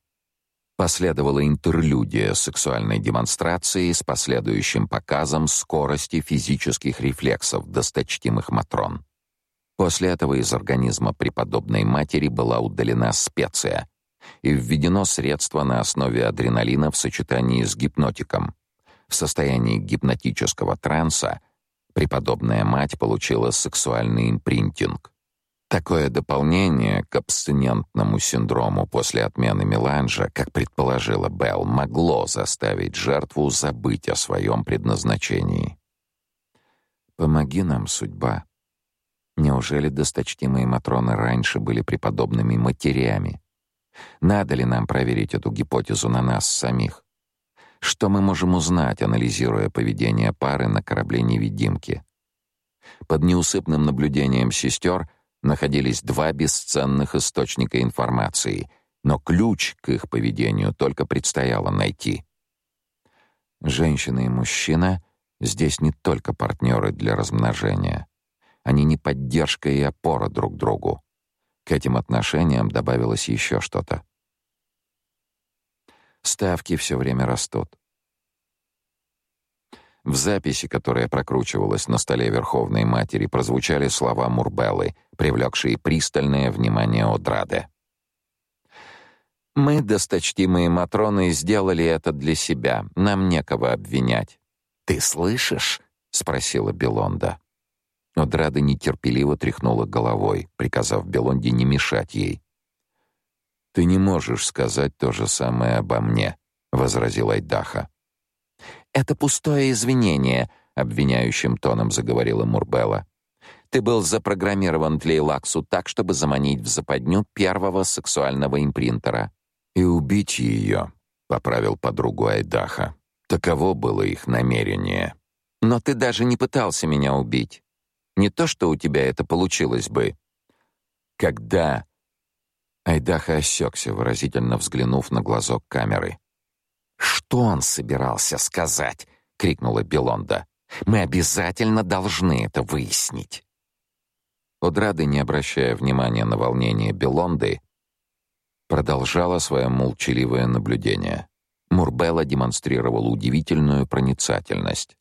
Последовала интерлюдия сексуальной демонстрации с последующим показом скорости физических рефлексов досточтимых матрон. После этого из организма преподобной матери была удалена специя и введено средство на основе адреналина в сочетании с гипнотиком. В состоянии гипнотического транса преподобная мать получила сексуальный импринтинг. Такое дополнение к абстинентному синдрому после отмены меланжа, как предположила Белл, могло заставить жертву забыть о своем предназначении. Помоги нам, судьба. Неужели досточтимые матроны раньше были преподобными матерями? Надо ли нам проверить эту гипотезу на нас самих? Что мы можем узнать, анализируя поведение пары на корабле-невидимки? Под неусыпным наблюдением сестер находились два бесценных источника информации, но ключ к их поведению только предстояло найти. Женщина и мужчина здесь не только партнеры для размножения. Они не поддержка и опора друг другу. К этим отношениям добавилось еще что-то. Ставки все время растут. В записи, которая прокручивалась на столе Верховной Матери, прозвучали слова Мурбеллы, привлекшие пристальное внимание Одраде. «Мы, досточтимые Матроны, сделали это для себя. Нам некого обвинять». «Ты слышишь?» — спросила Белонда. Одрада нетерпеливо тряхнула головой, приказав Белонде не мешать ей. «Ты не можешь сказать то же самое обо мне», — возразил Айдаха. «Это пустое извинение», — обвиняющим тоном заговорила Мурбелла. «Ты был запрограммирован Тлейлаксу так, чтобы заманить в западню первого сексуального импринтера». «И убить ее», — поправил подругу Айдаха. «Таково было их намерение». «Но ты даже не пытался меня убить. Не то, что у тебя это получилось бы». «Когда?» Айдаха осекся, выразительно взглянув на глазок камеры. «Что он собирался сказать?» — крикнула Белонда. «Мы обязательно должны это выяснить». Одрада, не обращая внимания на волнение Белонды, продолжала свое молчаливое наблюдение. Мурбелла демонстрировала удивительную проницательность.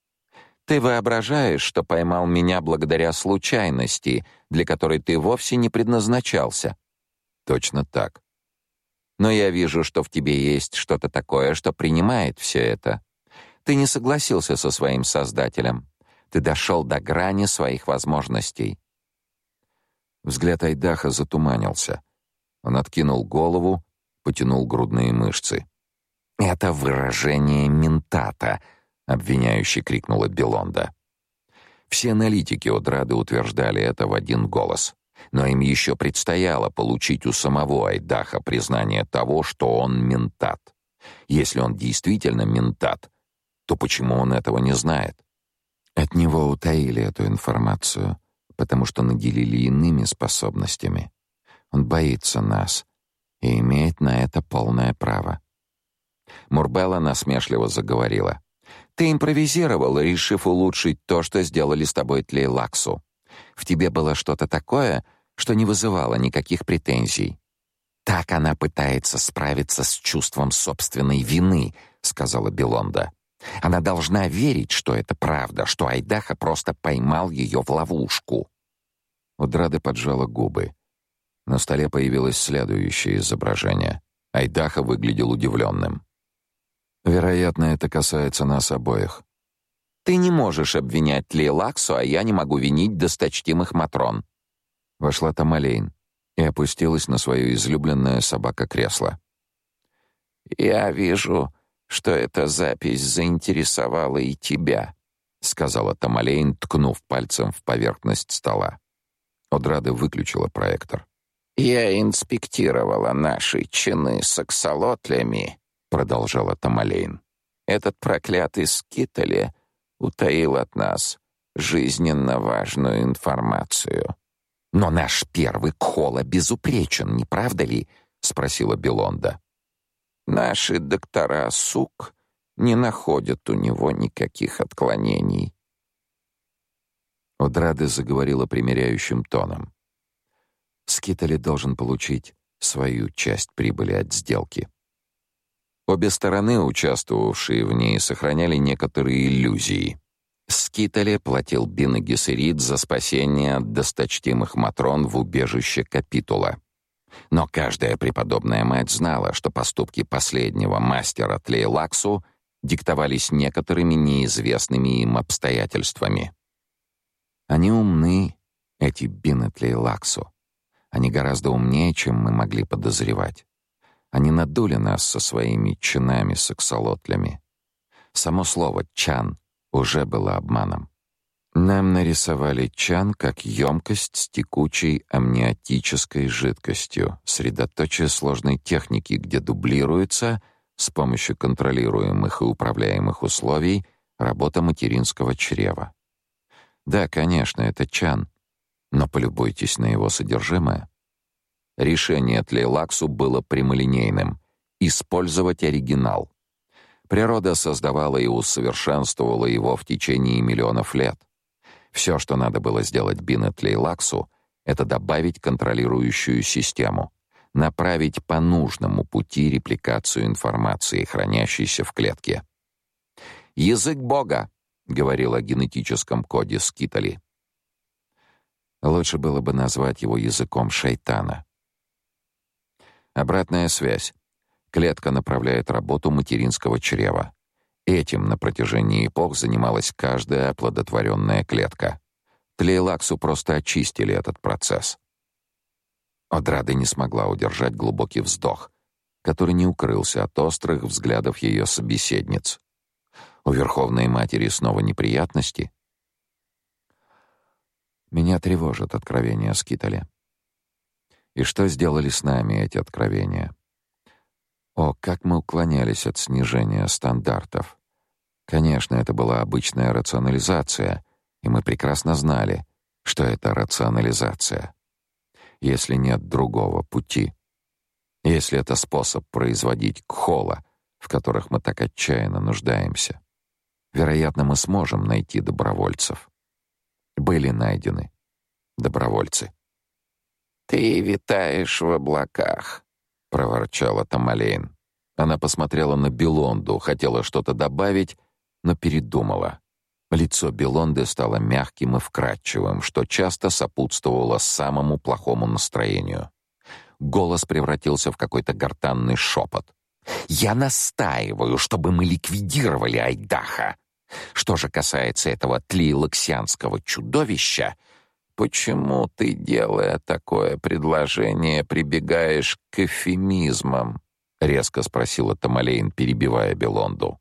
«Ты воображаешь, что поймал меня благодаря случайности, для которой ты вовсе не предназначался?» «Точно так. Но я вижу, что в тебе есть что-то такое, что принимает все это. Ты не согласился со своим создателем. Ты дошел до грани своих возможностей. Взгляд Айдаха затуманился. Он откинул голову, потянул грудные мышцы. «Это выражение ментата», — обвиняюще крикнула Белонда. Все аналитики Одрады утверждали это в один голос но им еще предстояло получить у самого Айдаха признание того, что он ментат. Если он действительно ментат, то почему он этого не знает? От него утаили эту информацию, потому что наделили иными способностями. Он боится нас и имеет на это полное право. Мурбелла насмешливо заговорила. Ты импровизировал, решив улучшить то, что сделали с тобой Тлейлаксу. В тебе было что-то такое, что не вызывало никаких претензий. Так она пытается справиться с чувством собственной вины, сказала Белонда. Она должна верить, что это правда, что Айдаха просто поймал ее в ловушку. Удрада поджала губы. На столе появилось следующее изображение. Айдаха выглядел удивленным. Вероятно, это касается нас обоих. Ты не можешь обвинять Лейлаксу, а я не могу винить досточтимых матрон. Вошла Тамалейн и опустилась на свое излюбленное собака-кресло. Я вижу, что эта запись заинтересовала и тебя, сказала Тамалейн, ткнув пальцем в поверхность стола. Одрада выключила проектор. Я инспектировала наши чины с аксолотлями продолжала Тамалейн. Этот проклятый Скитали утаил от нас жизненно важную информацию. Но наш первый Кхола безупречен, не правда ли? спросила Белонда. Наши доктора Сук не находят у него никаких отклонений. Одрады заговорила примиряющим тоном. Скитали должен получить свою часть прибыли от сделки. Обе стороны, участвовавшие в ней, сохраняли некоторые иллюзии. Скитале платил Бин Гессерид за спасение от досточтимых Матрон в убежище Капитула. Но каждая преподобная мать знала, что поступки последнего мастера Тлейлаксу диктовались некоторыми неизвестными им обстоятельствами. Они умны, эти Бин и Тлейлаксу. Они гораздо умнее, чем мы могли подозревать. Они надули нас со своими чинами-саксолотлями. Само слово «чан» уже было обманом. Нам нарисовали чан как емкость с текучей амниотической жидкостью, средоточие сложной техники, где дублируется с помощью контролируемых и управляемых условий работа материнского чрева. Да, конечно, это чан, но полюбуйтесь на его содержимое. Решение Тлейлаксу было прямолинейным — использовать оригинал. Природа создавала и усовершенствовала его в течение миллионов лет. Все, что надо было сделать Бин Тлейлаксу, это добавить контролирующую систему, направить по нужному пути репликацию информации, хранящейся в клетке. «Язык Бога», — говорил о генетическом коде Скитали. Лучше было бы назвать его языком шайтана. Обратная связь. Клетка направляет работу материнского чрева. Этим на протяжении эпох занималась каждая оплодотворенная клетка. Тлейлаксу просто очистили этот процесс. Одрада не смогла удержать глубокий вздох, который не укрылся от острых взглядов ее собеседниц. У Верховной Матери снова неприятности. Меня тревожит откровение Скитали. И что сделали с нами эти откровения? О, как мы уклонялись от снижения стандартов. Конечно, это была обычная рационализация, и мы прекрасно знали, что это рационализация. Если нет другого пути, если это способ производить кхола, в которых мы так отчаянно нуждаемся, вероятно, мы сможем найти добровольцев. Были найдены добровольцы. «Ты витаешь в облаках», — проворчала Тамалейн. Она посмотрела на Белонду, хотела что-то добавить, но передумала. Лицо Белонды стало мягким и вкрадчивым, что часто сопутствовало самому плохому настроению. Голос превратился в какой-то гортанный шепот. «Я настаиваю, чтобы мы ликвидировали Айдаха. Что же касается этого тлейлоксианского чудовища, Почему ты, делая такое предложение, прибегаешь к эфемизмам? резко спросила Тамалейн, перебивая Белонду.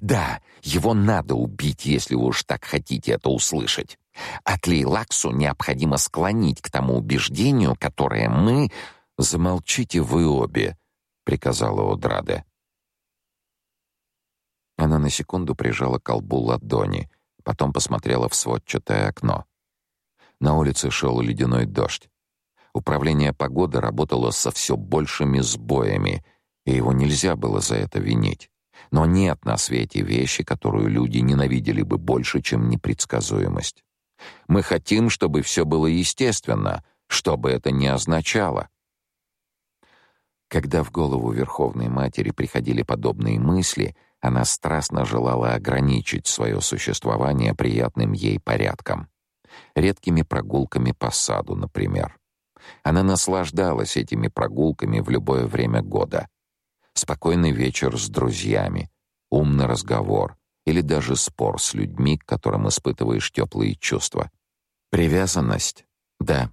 Да, его надо убить, если вы уж так хотите это услышать. А Тлейлаксу необходимо склонить к тому убеждению, которое мы замолчите вы обе, приказала Одраде. Она на секунду прижала колбу ладони, потом посмотрела в сводчатое окно. На улице шел ледяной дождь. Управление погоды работало со все большими сбоями, и его нельзя было за это винить. Но нет на свете вещи, которую люди ненавидели бы больше, чем непредсказуемость. Мы хотим, чтобы все было естественно, что бы это ни означало. Когда в голову Верховной Матери приходили подобные мысли, она страстно желала ограничить свое существование приятным ей порядком. Редкими прогулками по саду, например. Она наслаждалась этими прогулками в любое время года. Спокойный вечер с друзьями, умный разговор или даже спор с людьми, к которым испытываешь теплые чувства. Привязанность? Да.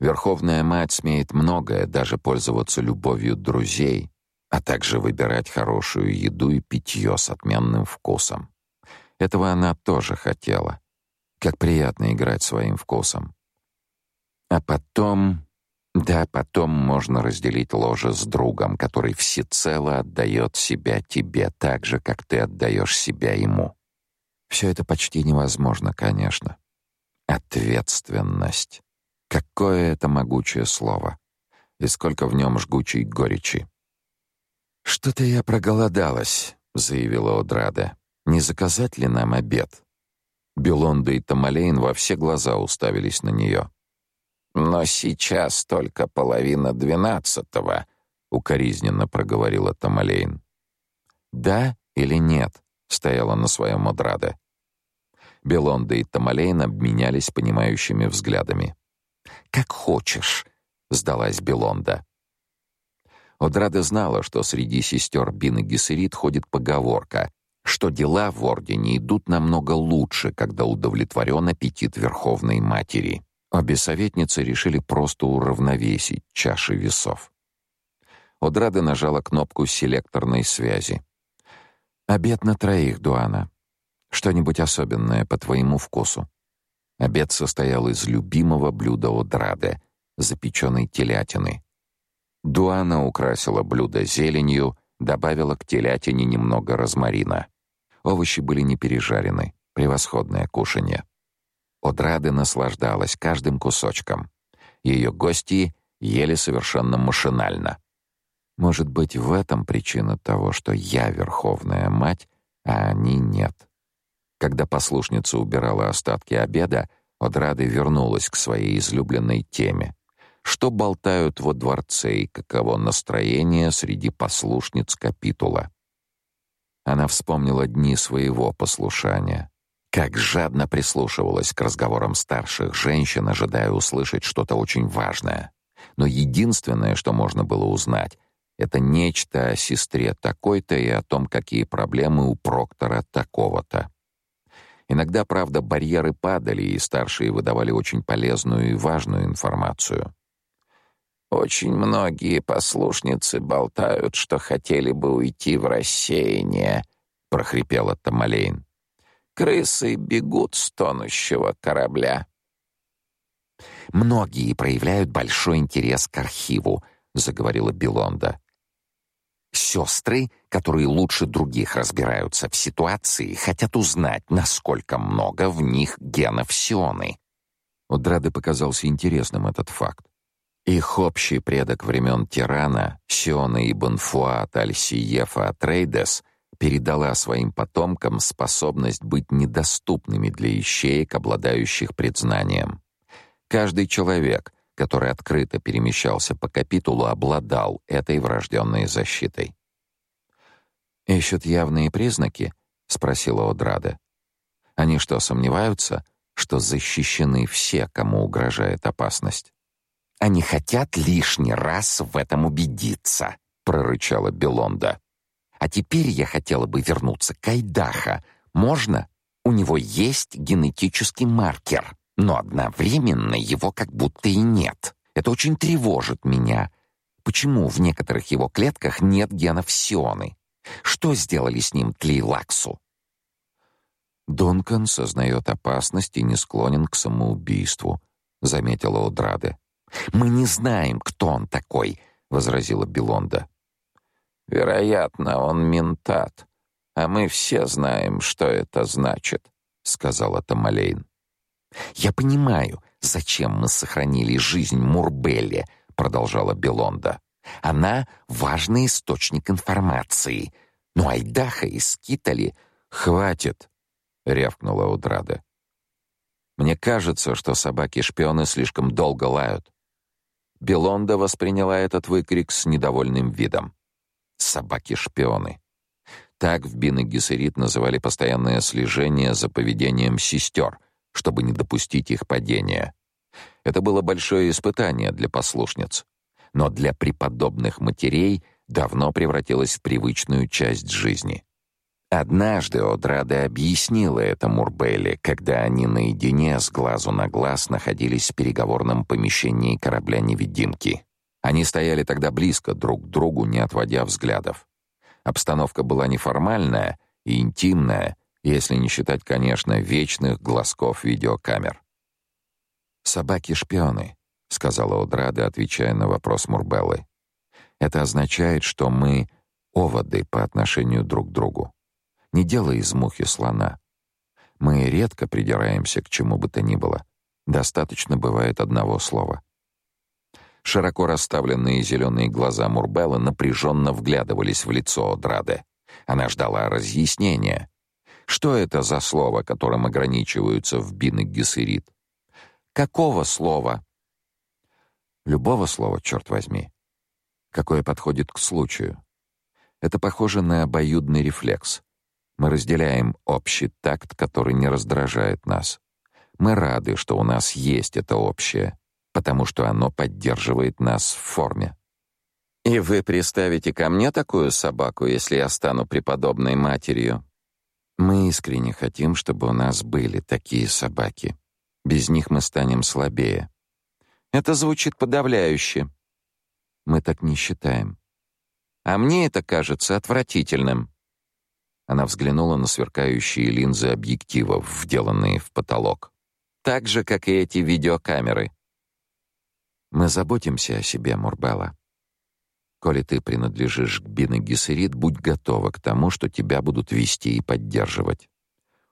Верховная мать смеет многое, даже пользоваться любовью друзей, а также выбирать хорошую еду и питье с отменным вкусом. Этого она тоже хотела. Как приятно играть своим вкусом. А потом, да, потом можно разделить ложе с другом, который всецело отдает себя тебе, так же, как ты отдаешь себя ему. Все это почти невозможно, конечно. Ответственность. Какое это могучее слово. И сколько в нем жгучей горечи. «Что-то я проголодалась», — заявила Одрада. «Не заказать ли нам обед?» Белонда и Тамалейн во все глаза уставились на нее. «Но сейчас только половина двенадцатого», — укоризненно проговорила Тамалейн. «Да или нет?» — стояла на своем Одрада. Белонда и Тамалейн обменялись понимающими взглядами. «Как хочешь», — сдалась Белонда. Одрада знала, что среди сестер Бин и Гессерит ходит поговорка, что дела в Ордене идут намного лучше, когда удовлетворен аппетит Верховной Матери. Обе советницы решили просто уравновесить чаши весов. Одрада нажала кнопку селекторной связи. «Обед на троих, Дуана. Что-нибудь особенное по твоему вкусу?» Обед состоял из любимого блюда Одрады — запеченной телятины. Дуана украсила блюдо зеленью, добавила к телятине немного розмарина. Овощи были не пережарены, превосходное кушанье. Одрады наслаждалась каждым кусочком. Ее гости ели совершенно машинально. Может быть, в этом причина того, что я верховная мать, а они нет. Когда послушница убирала остатки обеда, Одрады вернулась к своей излюбленной теме. Что болтают во дворце и каково настроение среди послушниц капитула? Она вспомнила дни своего послушания. Как жадно прислушивалась к разговорам старших женщин, ожидая услышать что-то очень важное. Но единственное, что можно было узнать, это нечто о сестре такой-то и о том, какие проблемы у проктора такого-то. Иногда, правда, барьеры падали, и старшие выдавали очень полезную и важную информацию. Очень многие послушницы болтают, что хотели бы уйти в рассеяние, прохрипела Тамалейн. Крысы бегут с тонущего корабля. Многие проявляют большой интерес к архиву, заговорила Белонда. Сестры, которые лучше других разбираются в ситуации, хотят узнать, насколько много в них генов Сионы. У Драды показался интересным этот факт. Их общий предок времен Тирана, Сиона ибн Фуат аль-Сиефа Атрейдес, передала своим потомкам способность быть недоступными для ищеек, обладающих предзнанием. Каждый человек, который открыто перемещался по капитулу, обладал этой врожденной защитой. «Ищут явные признаки?» — спросила Одрада. «Они что, сомневаются, что защищены все, кому угрожает опасность?» «Они хотят лишний раз в этом убедиться», — прорычала Белонда. А теперь я хотела бы вернуться к Айдаха. Можно? У него есть генетический маркер, но одновременно его как будто и нет. Это очень тревожит меня. Почему в некоторых его клетках нет генов Сионы? Что сделали с ним Тлейлаксу? Дункан сознает опасность и не склонен к самоубийству, заметила Одраде. Мы не знаем, кто он такой, возразила Белонда. Вероятно, он ментат, а мы все знаем, что это значит, сказала Тамалейн. Я понимаю, зачем мы сохранили жизнь Мурбелле, продолжала Белонда. Она важный источник информации. Но Айдаха и Скитали хватит, рявкнула Удрада. Мне кажется, что собаки-шпионы слишком долго лают. Белонда восприняла этот выкрик с недовольным видом. Собаки-шпионы. Так в Бин-Гессерит называли постоянное слежение за поведением сестер, чтобы не допустить их падения. Это было большое испытание для послушниц, но для преподобных матерей давно превратилось в привычную часть жизни. Однажды Одрада объяснила это Мурбеле, когда они наедине с глазу на глаз находились в переговорном помещении корабля-невидимки. Они стояли тогда близко друг к другу, не отводя взглядов. Обстановка была неформальная и интимная, если не считать, конечно, вечных глазков видеокамер. «Собаки-шпионы», — сказала Одрада, отвечая на вопрос Мурбеллы. «Это означает, что мы оводы по отношению друг к другу. Не делай из мухи слона. Мы редко придираемся к чему бы то ни было. Достаточно бывает одного слова». Широко расставленные зеленые глаза Мурбеллы напряженно вглядывались в лицо Одрады. Она ждала разъяснения. Что это за слово, которым ограничиваются в Бин Гессерит? Какого слова? Любого слова, черт возьми. Какое подходит к случаю. Это похоже на обоюдный рефлекс. Мы разделяем общий такт, который не раздражает нас. Мы рады, что у нас есть это общее, потому что оно поддерживает нас в форме. И вы приставите ко мне такую собаку, если я стану преподобной матерью? Мы искренне хотим, чтобы у нас были такие собаки. Без них мы станем слабее. Это звучит подавляюще. Мы так не считаем. А мне это кажется отвратительным. Она взглянула на сверкающие линзы объективов, вделанные в потолок. Так же, как и эти видеокамеры. Мы заботимся о себе, Мурбелла. Коли ты принадлежишь к Бине Гессерит, будь готова к тому, что тебя будут вести и поддерживать.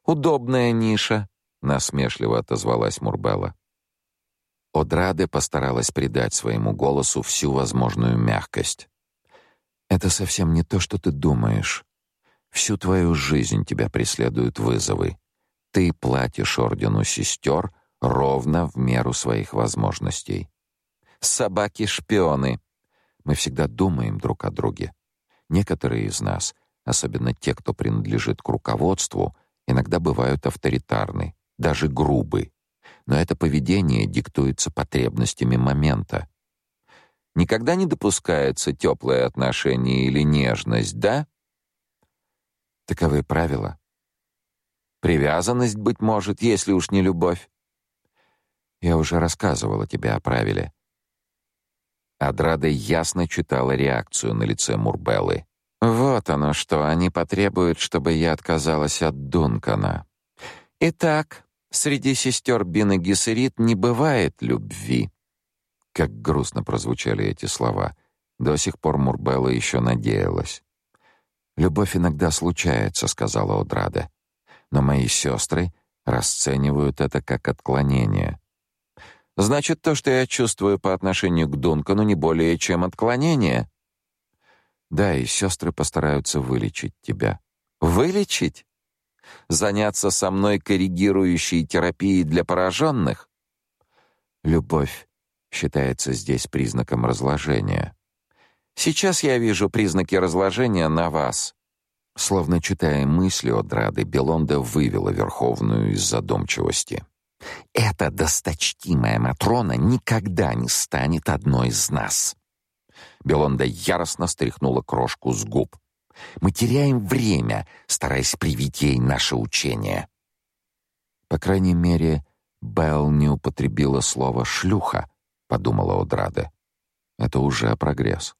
Удобная ниша, насмешливо отозвалась Мурбелла. Одраде постаралась придать своему голосу всю возможную мягкость. Это совсем не то, что ты думаешь. Всю твою жизнь тебя преследуют вызовы. Ты платишь ордену сестер ровно в меру своих возможностей собаки-шпионы. Мы всегда думаем друг о друге. Некоторые из нас, особенно те, кто принадлежит к руководству, иногда бывают авторитарны, даже грубы. Но это поведение диктуется потребностями момента. Никогда не допускается теплое отношение или нежность, да? Таковы правила. Привязанность, быть может, если уж не любовь. Я уже рассказывала тебе о правиле. Адрада ясно читала реакцию на лице Мурбеллы. Вот оно что, они потребуют, чтобы я отказалась от Дункана. Итак, среди сестер Бин и Гессерит не бывает любви. Как грустно прозвучали эти слова. До сих пор Мурбелла еще надеялась. Любовь иногда случается, сказала Одрада. Но мои сестры расценивают это как отклонение. Значит, то, что я чувствую по отношению к Дункану, не более чем отклонение. Да, и сестры постараются вылечить тебя. Вылечить? Заняться со мной коррегирующей терапией для пораженных? Любовь считается здесь признаком разложения. Сейчас я вижу признаки разложения на вас. Словно читая мысли Одрады, Белонда вывела Верховную из задумчивости. Эта досточтимая Матрона никогда не станет одной из нас. Белонда яростно стряхнула крошку с губ. Мы теряем время, стараясь привить ей наше учение. По крайней мере, Белл не употребила слово «шлюха», — подумала Одраде. Это уже прогресс.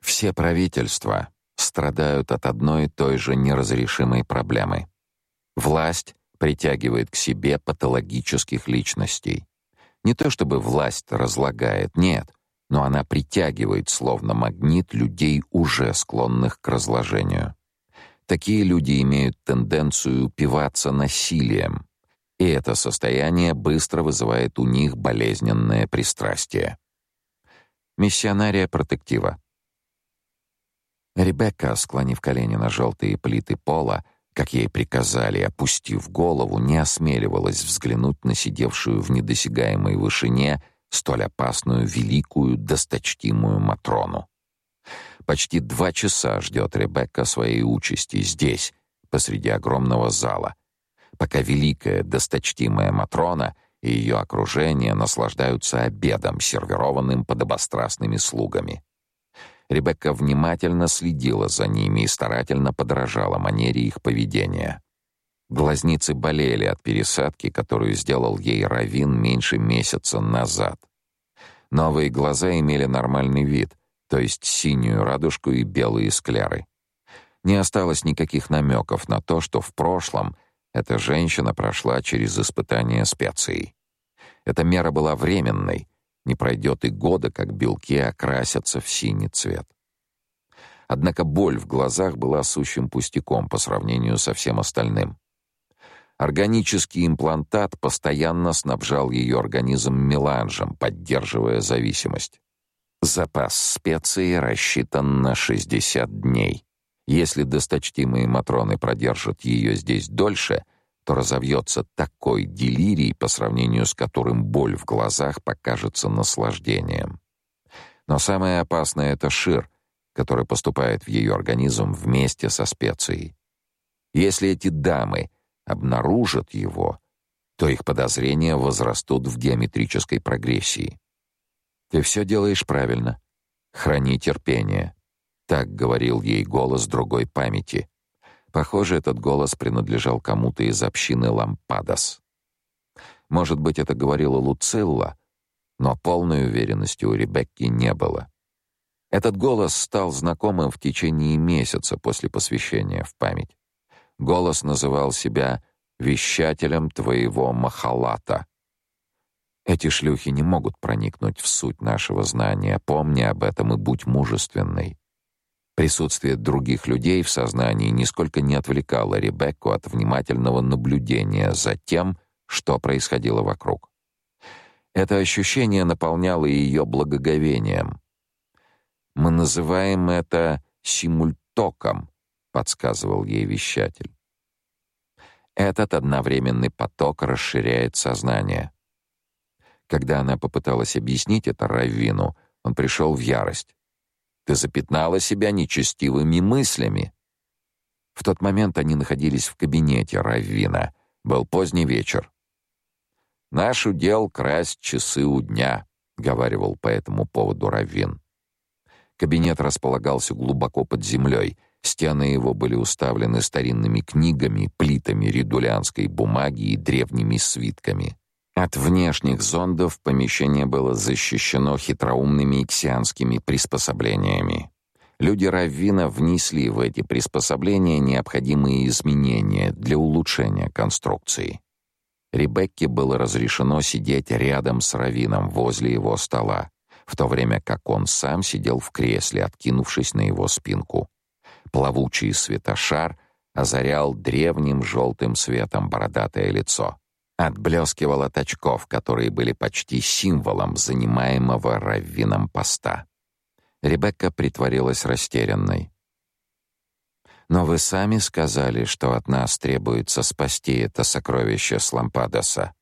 Все правительства, страдают от одной и той же неразрешимой проблемы. Власть притягивает к себе патологических личностей. Не то чтобы власть разлагает, нет, но она притягивает словно магнит людей, уже склонных к разложению. Такие люди имеют тенденцию упиваться насилием, и это состояние быстро вызывает у них болезненное пристрастие. Миссионария протектива. Ребекка, склонив колени на желтые плиты пола, как ей приказали, опустив голову, не осмеливалась взглянуть на сидевшую в недосягаемой вышине столь опасную, великую, досточтимую Матрону. Почти два часа ждет Ребекка своей участи здесь, посреди огромного зала, пока великая, досточтимая Матрона и ее окружение наслаждаются обедом, сервированным подобострастными слугами. Ребекка внимательно следила за ними и старательно подражала манере их поведения. Глазницы болели от пересадки, которую сделал ей Равин меньше месяца назад. Новые глаза имели нормальный вид, то есть синюю радужку и белые скляры. Не осталось никаких намеков на то, что в прошлом эта женщина прошла через испытание специей. Эта мера была временной, не пройдет и года, как белки окрасятся в синий цвет. Однако боль в глазах была сущим пустяком по сравнению со всем остальным. Органический имплантат постоянно снабжал ее организм меланжем, поддерживая зависимость. Запас специй рассчитан на 60 дней. Если досточтимые матроны продержат ее здесь дольше, то разовьется такой делирий, по сравнению с которым боль в глазах покажется наслаждением. Но самое опасное — это шир, который поступает в ее организм вместе со специей. Если эти дамы обнаружат его, то их подозрения возрастут в геометрической прогрессии. Ты все делаешь правильно. Храни терпение. Так говорил ей голос другой памяти. Похоже, этот голос принадлежал кому-то из общины Лампадос. Может быть, это говорила Луцилла, но полной уверенности у Ребекки не было. Этот голос стал знакомым в течение месяца после посвящения в память. Голос называл себя вещателем твоего махалата. Эти шлюхи не могут проникнуть в суть нашего знания. Помни об этом и будь мужественной. Присутствие других людей в сознании нисколько не отвлекало Ребекку от внимательного наблюдения за тем, что происходило вокруг. Это ощущение наполняло ее благоговением. Мы называем это симультоком, подсказывал ей вещатель. Этот одновременный поток расширяет сознание. Когда она попыталась объяснить это Раввину, он пришел в ярость. Ты запятнала себя нечестивыми мыслями. В тот момент они находились в кабинете Раввина. Был поздний вечер. Наш удел красть часы у дня, говаривал по этому поводу Раввин. Кабинет располагался глубоко под землей — Стены его были уставлены старинными книгами, плитами редулянской бумаги и древними свитками. От внешних зондов помещение было защищено хитроумными иксианскими приспособлениями. Люди Раввина внесли в эти приспособления необходимые изменения для улучшения конструкции. Ребекке было разрешено сидеть рядом с Равином возле его стола, в то время как он сам сидел в кресле, откинувшись на его спинку. Плавучий светошар озарял древним желтым светом бородатое лицо. Отблескивал от очков, которые были почти символом занимаемого раввином поста. Ребекка притворилась растерянной. «Но вы сами сказали, что от нас требуется спасти это сокровище Слампадоса.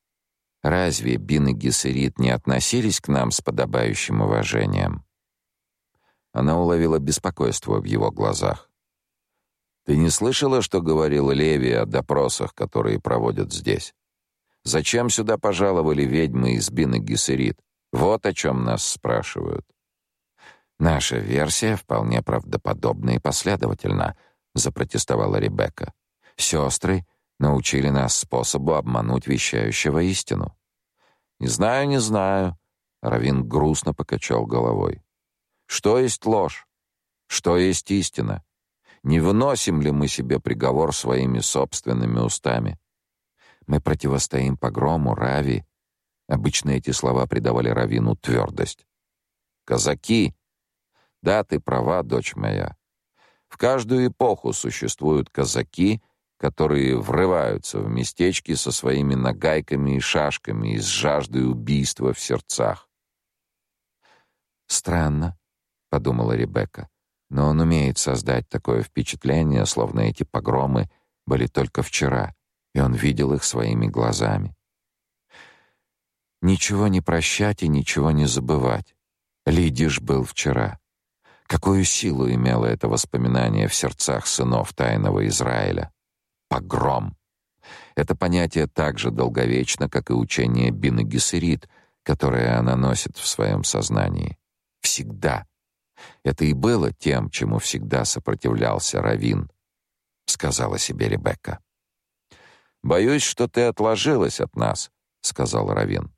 Разве Бин и Гессерит не относились к нам с подобающим уважением?» Она уловила беспокойство в его глазах. Ты не слышала, что говорил Леви о допросах, которые проводят здесь? Зачем сюда пожаловали ведьмы из Бины Гессерит? Вот о чем нас спрашивают. Наша версия вполне правдоподобна и последовательна, запротестовала Ребекка. Сестры научили нас способу обмануть вещающего истину. Не знаю, не знаю, Равин грустно покачал головой. Что есть ложь? Что есть истина? Не выносим ли мы себе приговор своими собственными устами? Мы противостоим погрому, Рави. Обычно эти слова придавали Равину твердость. Казаки. Да, ты права, дочь моя. В каждую эпоху существуют казаки, которые врываются в местечки со своими нагайками и шашками и с жаждой убийства в сердцах. Странно, подумала Ребекка. Но он умеет создать такое впечатление, словно эти погромы были только вчера, и он видел их своими глазами. Ничего не прощать и ничего не забывать. Лидиш был вчера. Какую силу имело это воспоминание в сердцах сынов тайного Израиля? Погром. Это понятие так же долговечно, как и учение Бины Гессерит, которое она носит в своем сознании. Всегда. Это и было тем, чему всегда сопротивлялся Равин, сказала себе Ребекка. Боюсь, что ты отложилась от нас, сказал Равин.